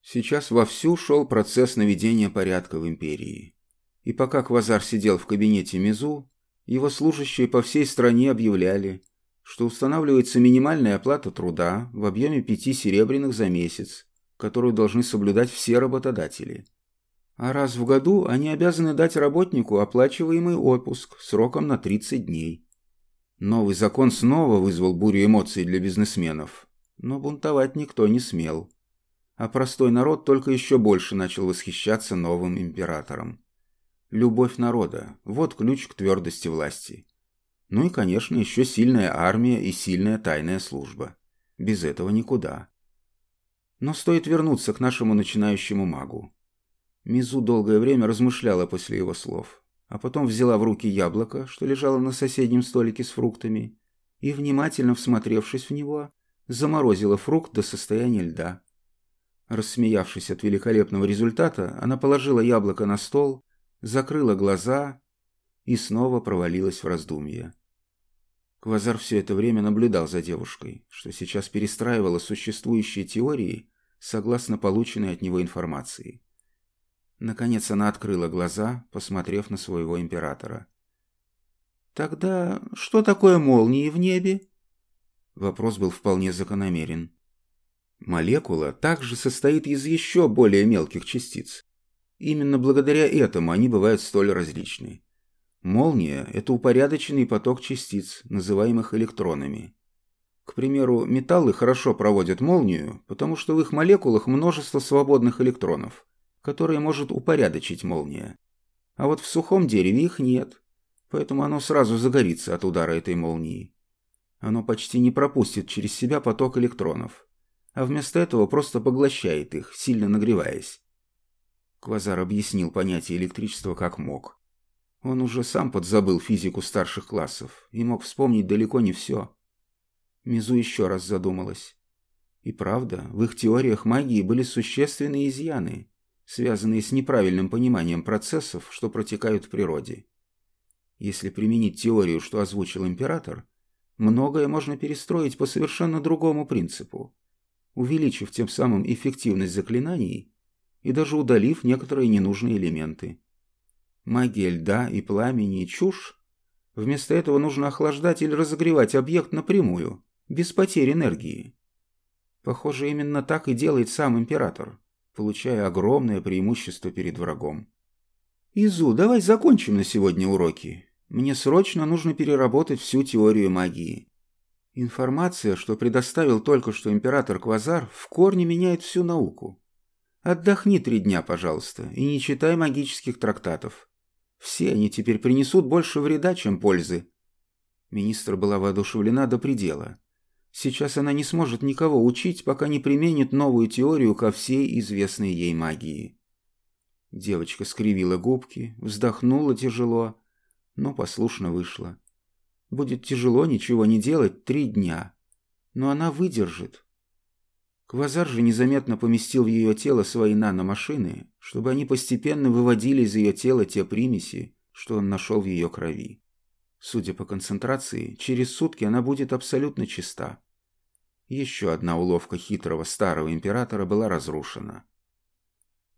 Сейчас вовсю шел процесс наведения порядка в империи. И пока Квазар сидел в кабинете Мизу, его служащие по всей стране объявляли, что устанавливается минимальная оплата труда в объеме пяти серебряных за месяц, которую должны соблюдать все работодатели. А раз в году они обязаны дать работнику оплачиваемый отпуск сроком на 30 дней. Новый закон снова вызвал бурю эмоций для бизнесменов, но бунтовать никто не смел. А простой народ только еще больше начал восхищаться новым императором. Любовь народа – вот ключ к твердости власти. Ну и, конечно, еще сильная армия и сильная тайная служба. Без этого никуда. Но стоит вернуться к нашему начинающему магу. Мизу долгое время размышляла после его слов, а потом взяла в руки яблоко, что лежало на соседнем столике с фруктами, и, внимательно всмотревшись в него, заморозила фрукт до состояния льда. Рассмеявшись от великолепного результата, она положила яблоко на стол, закрыла глаза и снова провалилась в раздумья. Квазар все это время наблюдал за девушкой, что сейчас перестраивала существующие теории согласно полученной от него информации. Наконец она открыла глаза, посмотрев на своего императора. «Тогда что такое молнии в небе?» Вопрос был вполне закономерен. Молекула также состоит из еще более мелких частиц. Именно благодаря этому они бывают столь различны. Молния – это упорядоченный поток частиц, называемых электронами. К примеру, металлы хорошо проводят молнию, потому что в их молекулах множество свободных электронов, которые может упорядочить молния. А вот в сухом дереве их нет, поэтому оно сразу загорится от удара этой молнии. Оно почти не пропустит через себя поток электронов, а вместо этого просто поглощает их, сильно нагреваясь. Квазар объяснил понятие электричества как мог. Он уже сам подзабыл физику старших классов и мог вспомнить далеко не все. Мизу еще раз задумалась. И правда, в их теориях магии были существенные изъяны, связанные с неправильным пониманием процессов, что протекают в природе. Если применить теорию, что озвучил император, многое можно перестроить по совершенно другому принципу, увеличив тем самым эффективность заклинаний и даже удалив некоторые ненужные элементы. Магия льда и пламени – чушь. Вместо этого нужно охлаждать или разогревать объект напрямую, без потери энергии. Похоже, именно так и делает сам император, получая огромное преимущество перед врагом. «Изу, давай закончим на сегодня уроки. Мне срочно нужно переработать всю теорию магии. Информация, что предоставил только что император Квазар, в корне меняет всю науку. Отдохни три дня, пожалуйста, и не читай магических трактатов. Все они теперь принесут больше вреда, чем пользы. Министр была воодушевлена до предела. Сейчас она не сможет никого учить, пока не применит новую теорию ко всей известной ей магии. Девочка скривила губки, вздохнула тяжело, но послушно вышла. Будет тяжело ничего не делать три дня, но она выдержит. Квазар же незаметно поместил в ее тело свои наномашины, чтобы они постепенно выводили из ее тела те примеси, что он нашел в ее крови. Судя по концентрации, через сутки она будет абсолютно чиста. Еще одна уловка хитрого старого императора была разрушена.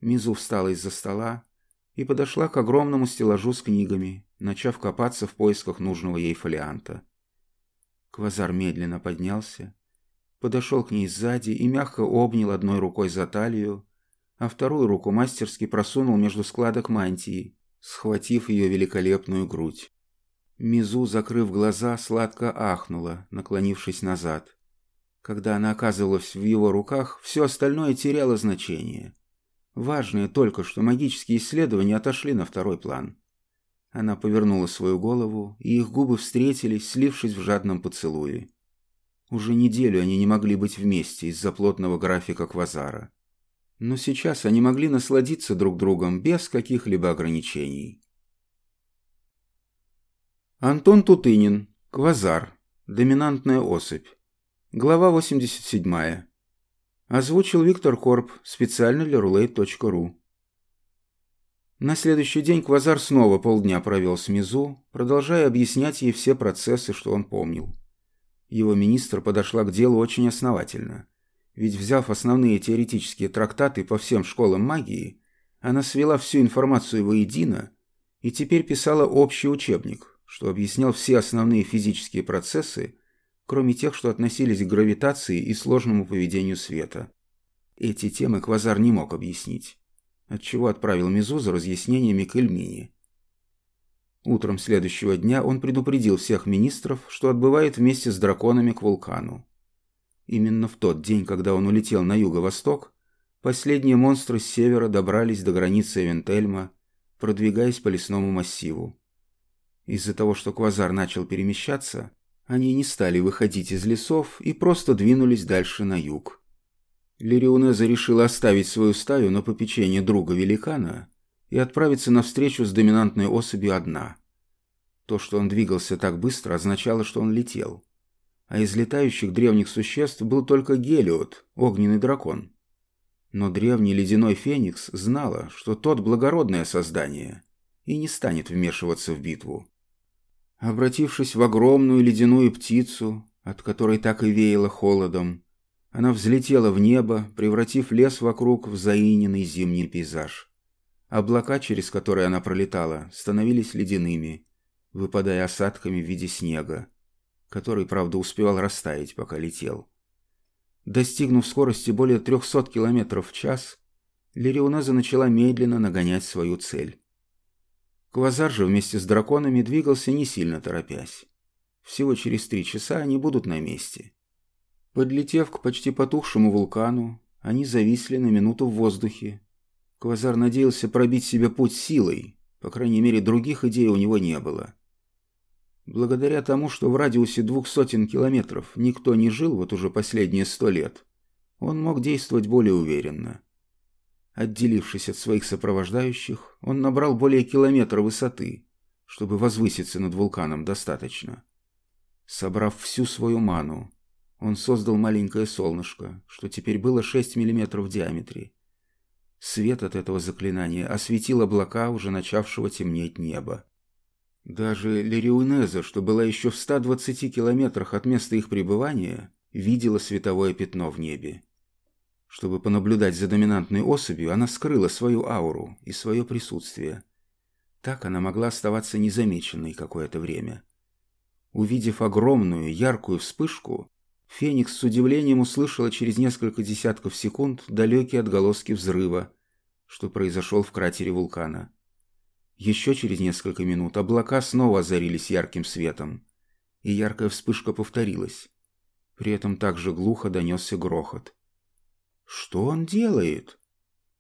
Мизу встала из-за стола и подошла к огромному стеллажу с книгами, начав копаться в поисках нужного ей фолианта. Квазар медленно поднялся подошел к ней сзади и мягко обнял одной рукой за талию, а вторую руку мастерски просунул между складок мантии, схватив ее великолепную грудь. Мизу, закрыв глаза, сладко ахнула, наклонившись назад. Когда она оказывалась в его руках, все остальное теряло значение. Важное только, что магические исследования отошли на второй план. Она повернула свою голову, и их губы встретились, слившись в жадном поцелуе. Уже неделю они не могли быть вместе из-за плотного графика Квазара. Но сейчас они могли насладиться друг другом без каких-либо ограничений. Антон Тутынин. Квазар. Доминантная особь. Глава 87. Озвучил Виктор Корп специально для roulette.ru. На следующий день Квазар снова полдня провел с Мизу, продолжая объяснять ей все процессы, что он помнил. Его министр подошла к делу очень основательно. Ведь взяв основные теоретические трактаты по всем школам магии, она свела всю информацию воедино и теперь писала общий учебник, что объяснял все основные физические процессы, кроме тех, что относились к гравитации и сложному поведению света. Эти темы Квазар не мог объяснить. отчего отправил Мизу за разъяснениями к Эльмине. Утром следующего дня он предупредил всех министров, что отбывает вместе с драконами к вулкану. Именно в тот день, когда он улетел на юго-восток, последние монстры с севера добрались до границы Эвентельма, продвигаясь по лесному массиву. Из-за того, что Квазар начал перемещаться, они не стали выходить из лесов и просто двинулись дальше на юг. Лирионеза решила оставить свою стаю на попечение друга-великана и отправиться навстречу с доминантной особью одна. То, что он двигался так быстро, означало, что он летел. А из летающих древних существ был только Гелиот, огненный дракон. Но древний ледяной феникс знала, что тот благородное создание и не станет вмешиваться в битву. Обратившись в огромную ледяную птицу, от которой так и веяло холодом, она взлетела в небо, превратив лес вокруг в заиненный зимний пейзаж. Облака, через которые она пролетала, становились ледяными, выпадая осадками в виде снега, который, правда, успевал растаять, пока летел. Достигнув скорости более 300 км в час, Лириуназа начала медленно нагонять свою цель. Квазар же вместе с драконами двигался не сильно торопясь. Всего через три часа они будут на месте. Подлетев к почти потухшему вулкану, они зависли на минуту в воздухе. Квазар надеялся пробить себе путь силой, по крайней мере, других идей у него не было. Благодаря тому, что в радиусе двух сотен километров никто не жил вот уже последние сто лет, он мог действовать более уверенно. Отделившись от своих сопровождающих, он набрал более километра высоты, чтобы возвыситься над вулканом достаточно. Собрав всю свою ману, он создал маленькое солнышко, что теперь было 6 миллиметров в диаметре. Свет от этого заклинания осветил облака, уже начавшего темнеть неба. Даже Лериунеза, что была еще в 120 километрах от места их пребывания, видела световое пятно в небе. Чтобы понаблюдать за доминантной особью, она скрыла свою ауру и свое присутствие. Так она могла оставаться незамеченной какое-то время. Увидев огромную, яркую вспышку, Феникс с удивлением услышала через несколько десятков секунд далекие отголоски взрыва, что произошел в кратере вулкана. Еще через несколько минут облака снова озарились ярким светом, и яркая вспышка повторилась. При этом также глухо донесся грохот. Что он делает?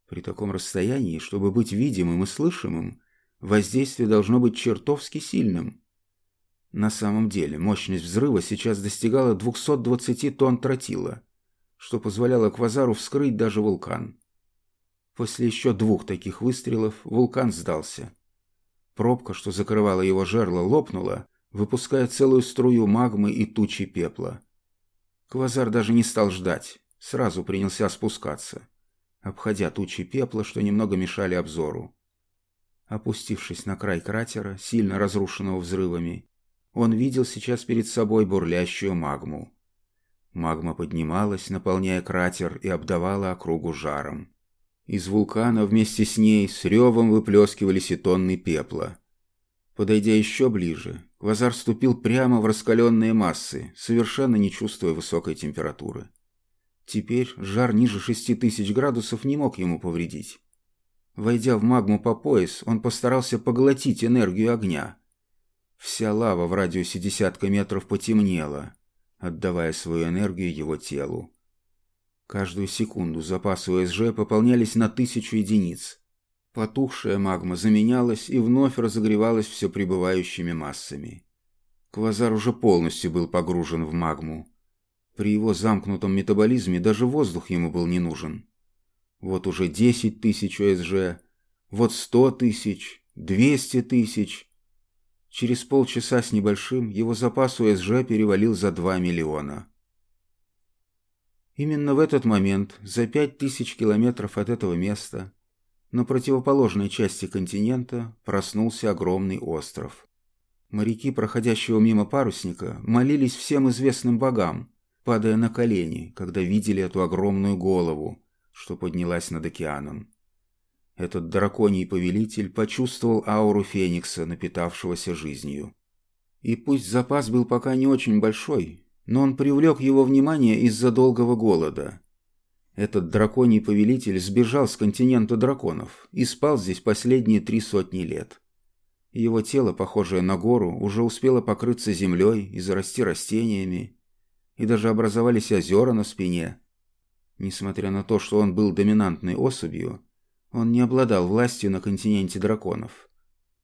При таком расстоянии, чтобы быть видимым и слышимым, воздействие должно быть чертовски сильным. На самом деле, мощность взрыва сейчас достигала 220 тонн тротила, что позволяло Квазару вскрыть даже вулкан. После еще двух таких выстрелов вулкан сдался. Пробка, что закрывала его жерло, лопнула, выпуская целую струю магмы и тучи пепла. Квазар даже не стал ждать сразу принялся спускаться, обходя тучи пепла, что немного мешали обзору. Опустившись на край кратера, сильно разрушенного взрывами, он видел сейчас перед собой бурлящую магму. Магма поднималась, наполняя кратер и обдавала округу жаром. Из вулкана вместе с ней с ревом выплескивались и тонны пепла. Подойдя еще ближе, Квазар ступил прямо в раскаленные массы, совершенно не чувствуя высокой температуры. Теперь жар ниже шести тысяч градусов не мог ему повредить. Войдя в магму по пояс, он постарался поглотить энергию огня. Вся лава в радиусе десятка метров потемнела, отдавая свою энергию его телу. Каждую секунду запасы ОСЖ пополнялись на тысячу единиц. Потухшая магма заменялась и вновь разогревалась все прибывающими массами. Квазар уже полностью был погружен в магму. При его замкнутом метаболизме даже воздух ему был не нужен. Вот уже 10 тысяч ОСЖ, вот 100 тысяч, 200 тысяч. Через полчаса с небольшим его запас ОСЖ перевалил за 2 миллиона. Именно в этот момент, за 5000 километров от этого места, на противоположной части континента проснулся огромный остров. Моряки, проходящего мимо парусника, молились всем известным богам – падая на колени, когда видели эту огромную голову, что поднялась над океаном. Этот драконий повелитель почувствовал ауру Феникса, напитавшегося жизнью. И пусть запас был пока не очень большой, но он привлек его внимание из-за долгого голода. Этот драконий повелитель сбежал с континента драконов и спал здесь последние три сотни лет. Его тело, похожее на гору, уже успело покрыться землей и зарасти растениями, и даже образовались озера на спине. Несмотря на то, что он был доминантной особью, он не обладал властью на континенте драконов.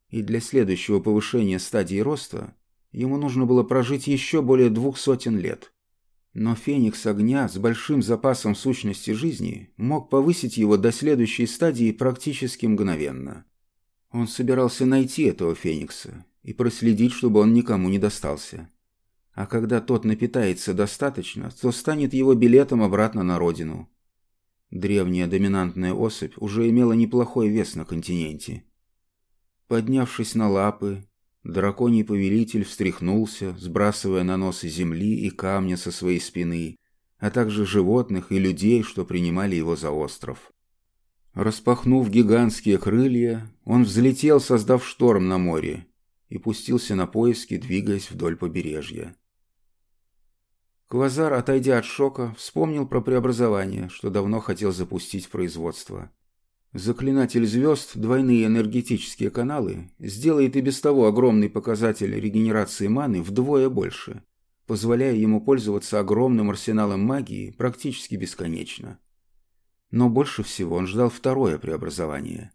И для следующего повышения стадии роста ему нужно было прожить еще более двух сотен лет. Но Феникс Огня с большим запасом сущности жизни мог повысить его до следующей стадии практически мгновенно. Он собирался найти этого Феникса и проследить, чтобы он никому не достался. А когда тот напитается достаточно, то станет его билетом обратно на родину. Древняя доминантная особь уже имела неплохой вес на континенте. Поднявшись на лапы, драконий повелитель встряхнулся, сбрасывая на носы земли и камня со своей спины, а также животных и людей, что принимали его за остров. Распахнув гигантские крылья, он взлетел, создав шторм на море, и пустился на поиски, двигаясь вдоль побережья. Квазар, отойдя от шока, вспомнил про преобразование, что давно хотел запустить в производство. Заклинатель звезд, двойные энергетические каналы, сделает и без того огромный показатель регенерации маны вдвое больше, позволяя ему пользоваться огромным арсеналом магии практически бесконечно. Но больше всего он ждал второе преобразование.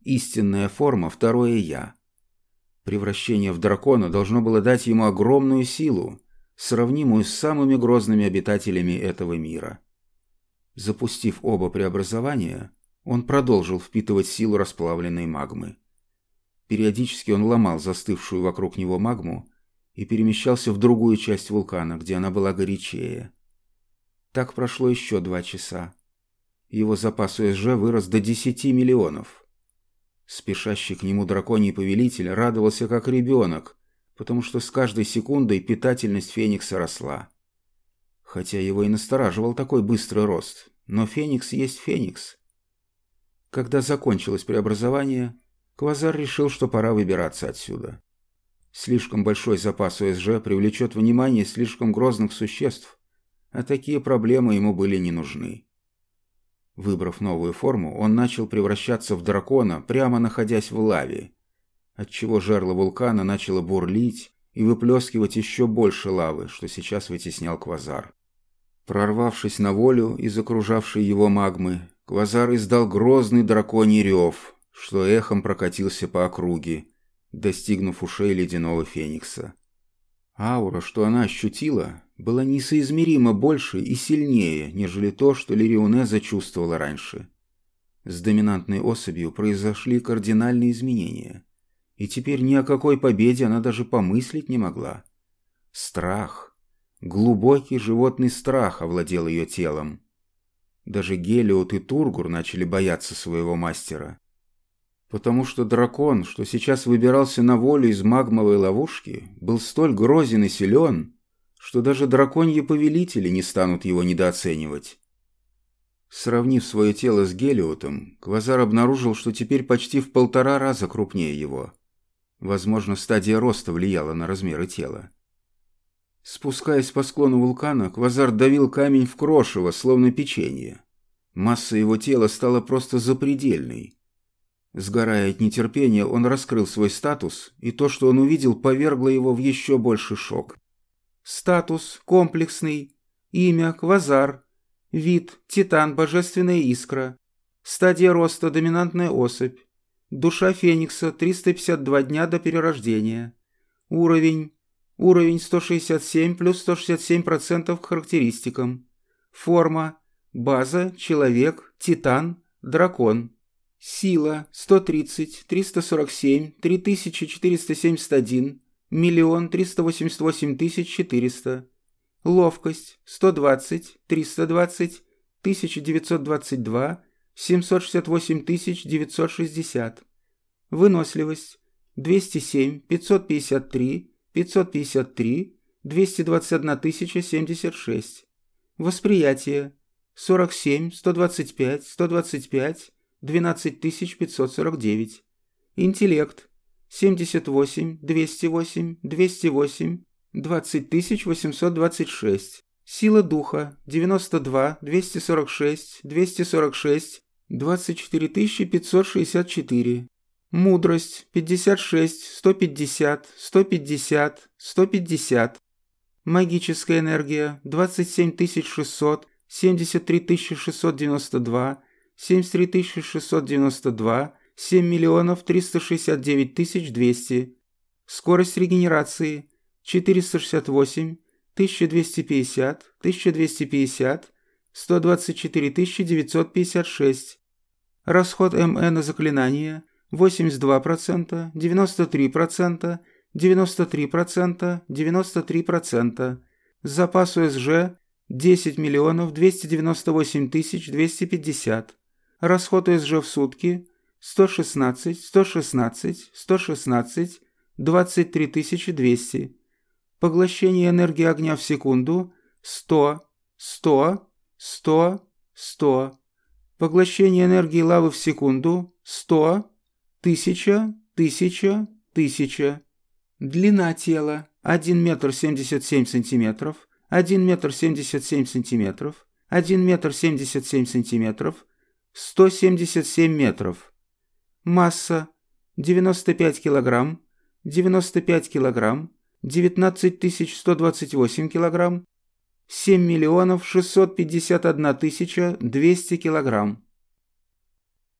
Истинная форма – второе «я». Превращение в дракона должно было дать ему огромную силу, сравнимую с самыми грозными обитателями этого мира. Запустив оба преобразования, он продолжил впитывать силу расплавленной магмы. Периодически он ломал застывшую вокруг него магму и перемещался в другую часть вулкана, где она была горячее. Так прошло еще два часа. Его запас УСЖ вырос до 10 миллионов. Спешащий к нему драконий повелитель радовался как ребенок, потому что с каждой секундой питательность Феникса росла. Хотя его и настораживал такой быстрый рост, но Феникс есть Феникс. Когда закончилось преобразование, Квазар решил, что пора выбираться отсюда. Слишком большой запас ОСЖ привлечет внимание слишком грозных существ, а такие проблемы ему были не нужны. Выбрав новую форму, он начал превращаться в дракона, прямо находясь в лаве, отчего жерло вулкана начало бурлить и выплескивать еще больше лавы, что сейчас вытеснял Квазар. Прорвавшись на волю из окружавшей его магмы, Квазар издал грозный драконий рев, что эхом прокатился по округе, достигнув ушей ледяного феникса. Аура, что она ощутила, была несоизмеримо больше и сильнее, нежели то, что Лирионе зачувствовала раньше. С доминантной особью произошли кардинальные изменения, и теперь ни о какой победе она даже помыслить не могла. Страх, глубокий животный страх овладел ее телом. Даже Гелиот и Тургур начали бояться своего мастера. Потому что дракон, что сейчас выбирался на волю из магмовой ловушки, был столь грозен и силен, что даже драконьи повелители не станут его недооценивать. Сравнив свое тело с Гелиотом, Квазар обнаружил, что теперь почти в полтора раза крупнее его. Возможно, стадия роста влияла на размеры тела. Спускаясь по склону вулкана, Квазар давил камень в крошево, словно печенье. Масса его тела стала просто запредельной. Сгорая от нетерпения, он раскрыл свой статус, и то, что он увидел, повергло его в еще больший шок. Статус комплексный. Имя Квазар. Вид Титан Божественная Искра. Стадия роста доминантная особь. Душа Феникса 352 дня до перерождения. Уровень. Уровень 167 плюс 167% к характеристикам. Форма. База. Человек. Титан. Дракон. Сила 130, 347, 3471, миллион триста восемьдесят восемь тысяч четыреста. Ловкость сто двадцать, триста двадцать, тысяча девятьсот двадцать два, семьсот шестьдесят восемь тысяч девятьсот шестьдесят. Выносливость двести семь, пятьсот пятьдесят три, пятьсот пятьдесят три, двести двадцать одна тысяча семьдесят шесть. Восприятие сорок семь, сто двадцать пять, сто двадцать пять, двенадцать тысяч пятьсот сорок девять. Интеллект 78, 208, 208, 20 826. Сила духа 92, 246, 246, 24 564. Мудрость 56, 150, 150, 150. Магическая энергия 27 600, 73 692, 73 692, 7 миллионов 369 200. Скорость регенерации 468, 1250, 1250, 124 956. Расход МЭ на заклинание 82%, 93%, 93%, 93%. Запас УСЖ 10 миллионов 298 тысяч 250. Расход УСЖ в сутки 116, 116, 116, 23 200. Поглощение энергии огня в секунду 100, 100, 100, 100. Поглощение энергии лавы в секунду 100, 1000, 1000, 1000. Длина тела 1 метр 77 сантиметров, 1 метр 77 сантиметров, 1 метр 77 сантиметров, 177 метров. Масса 95 килограмм, 95 килограмм, 19 128 килограмм, 7 миллионов 651 тысяча 200 килограмм.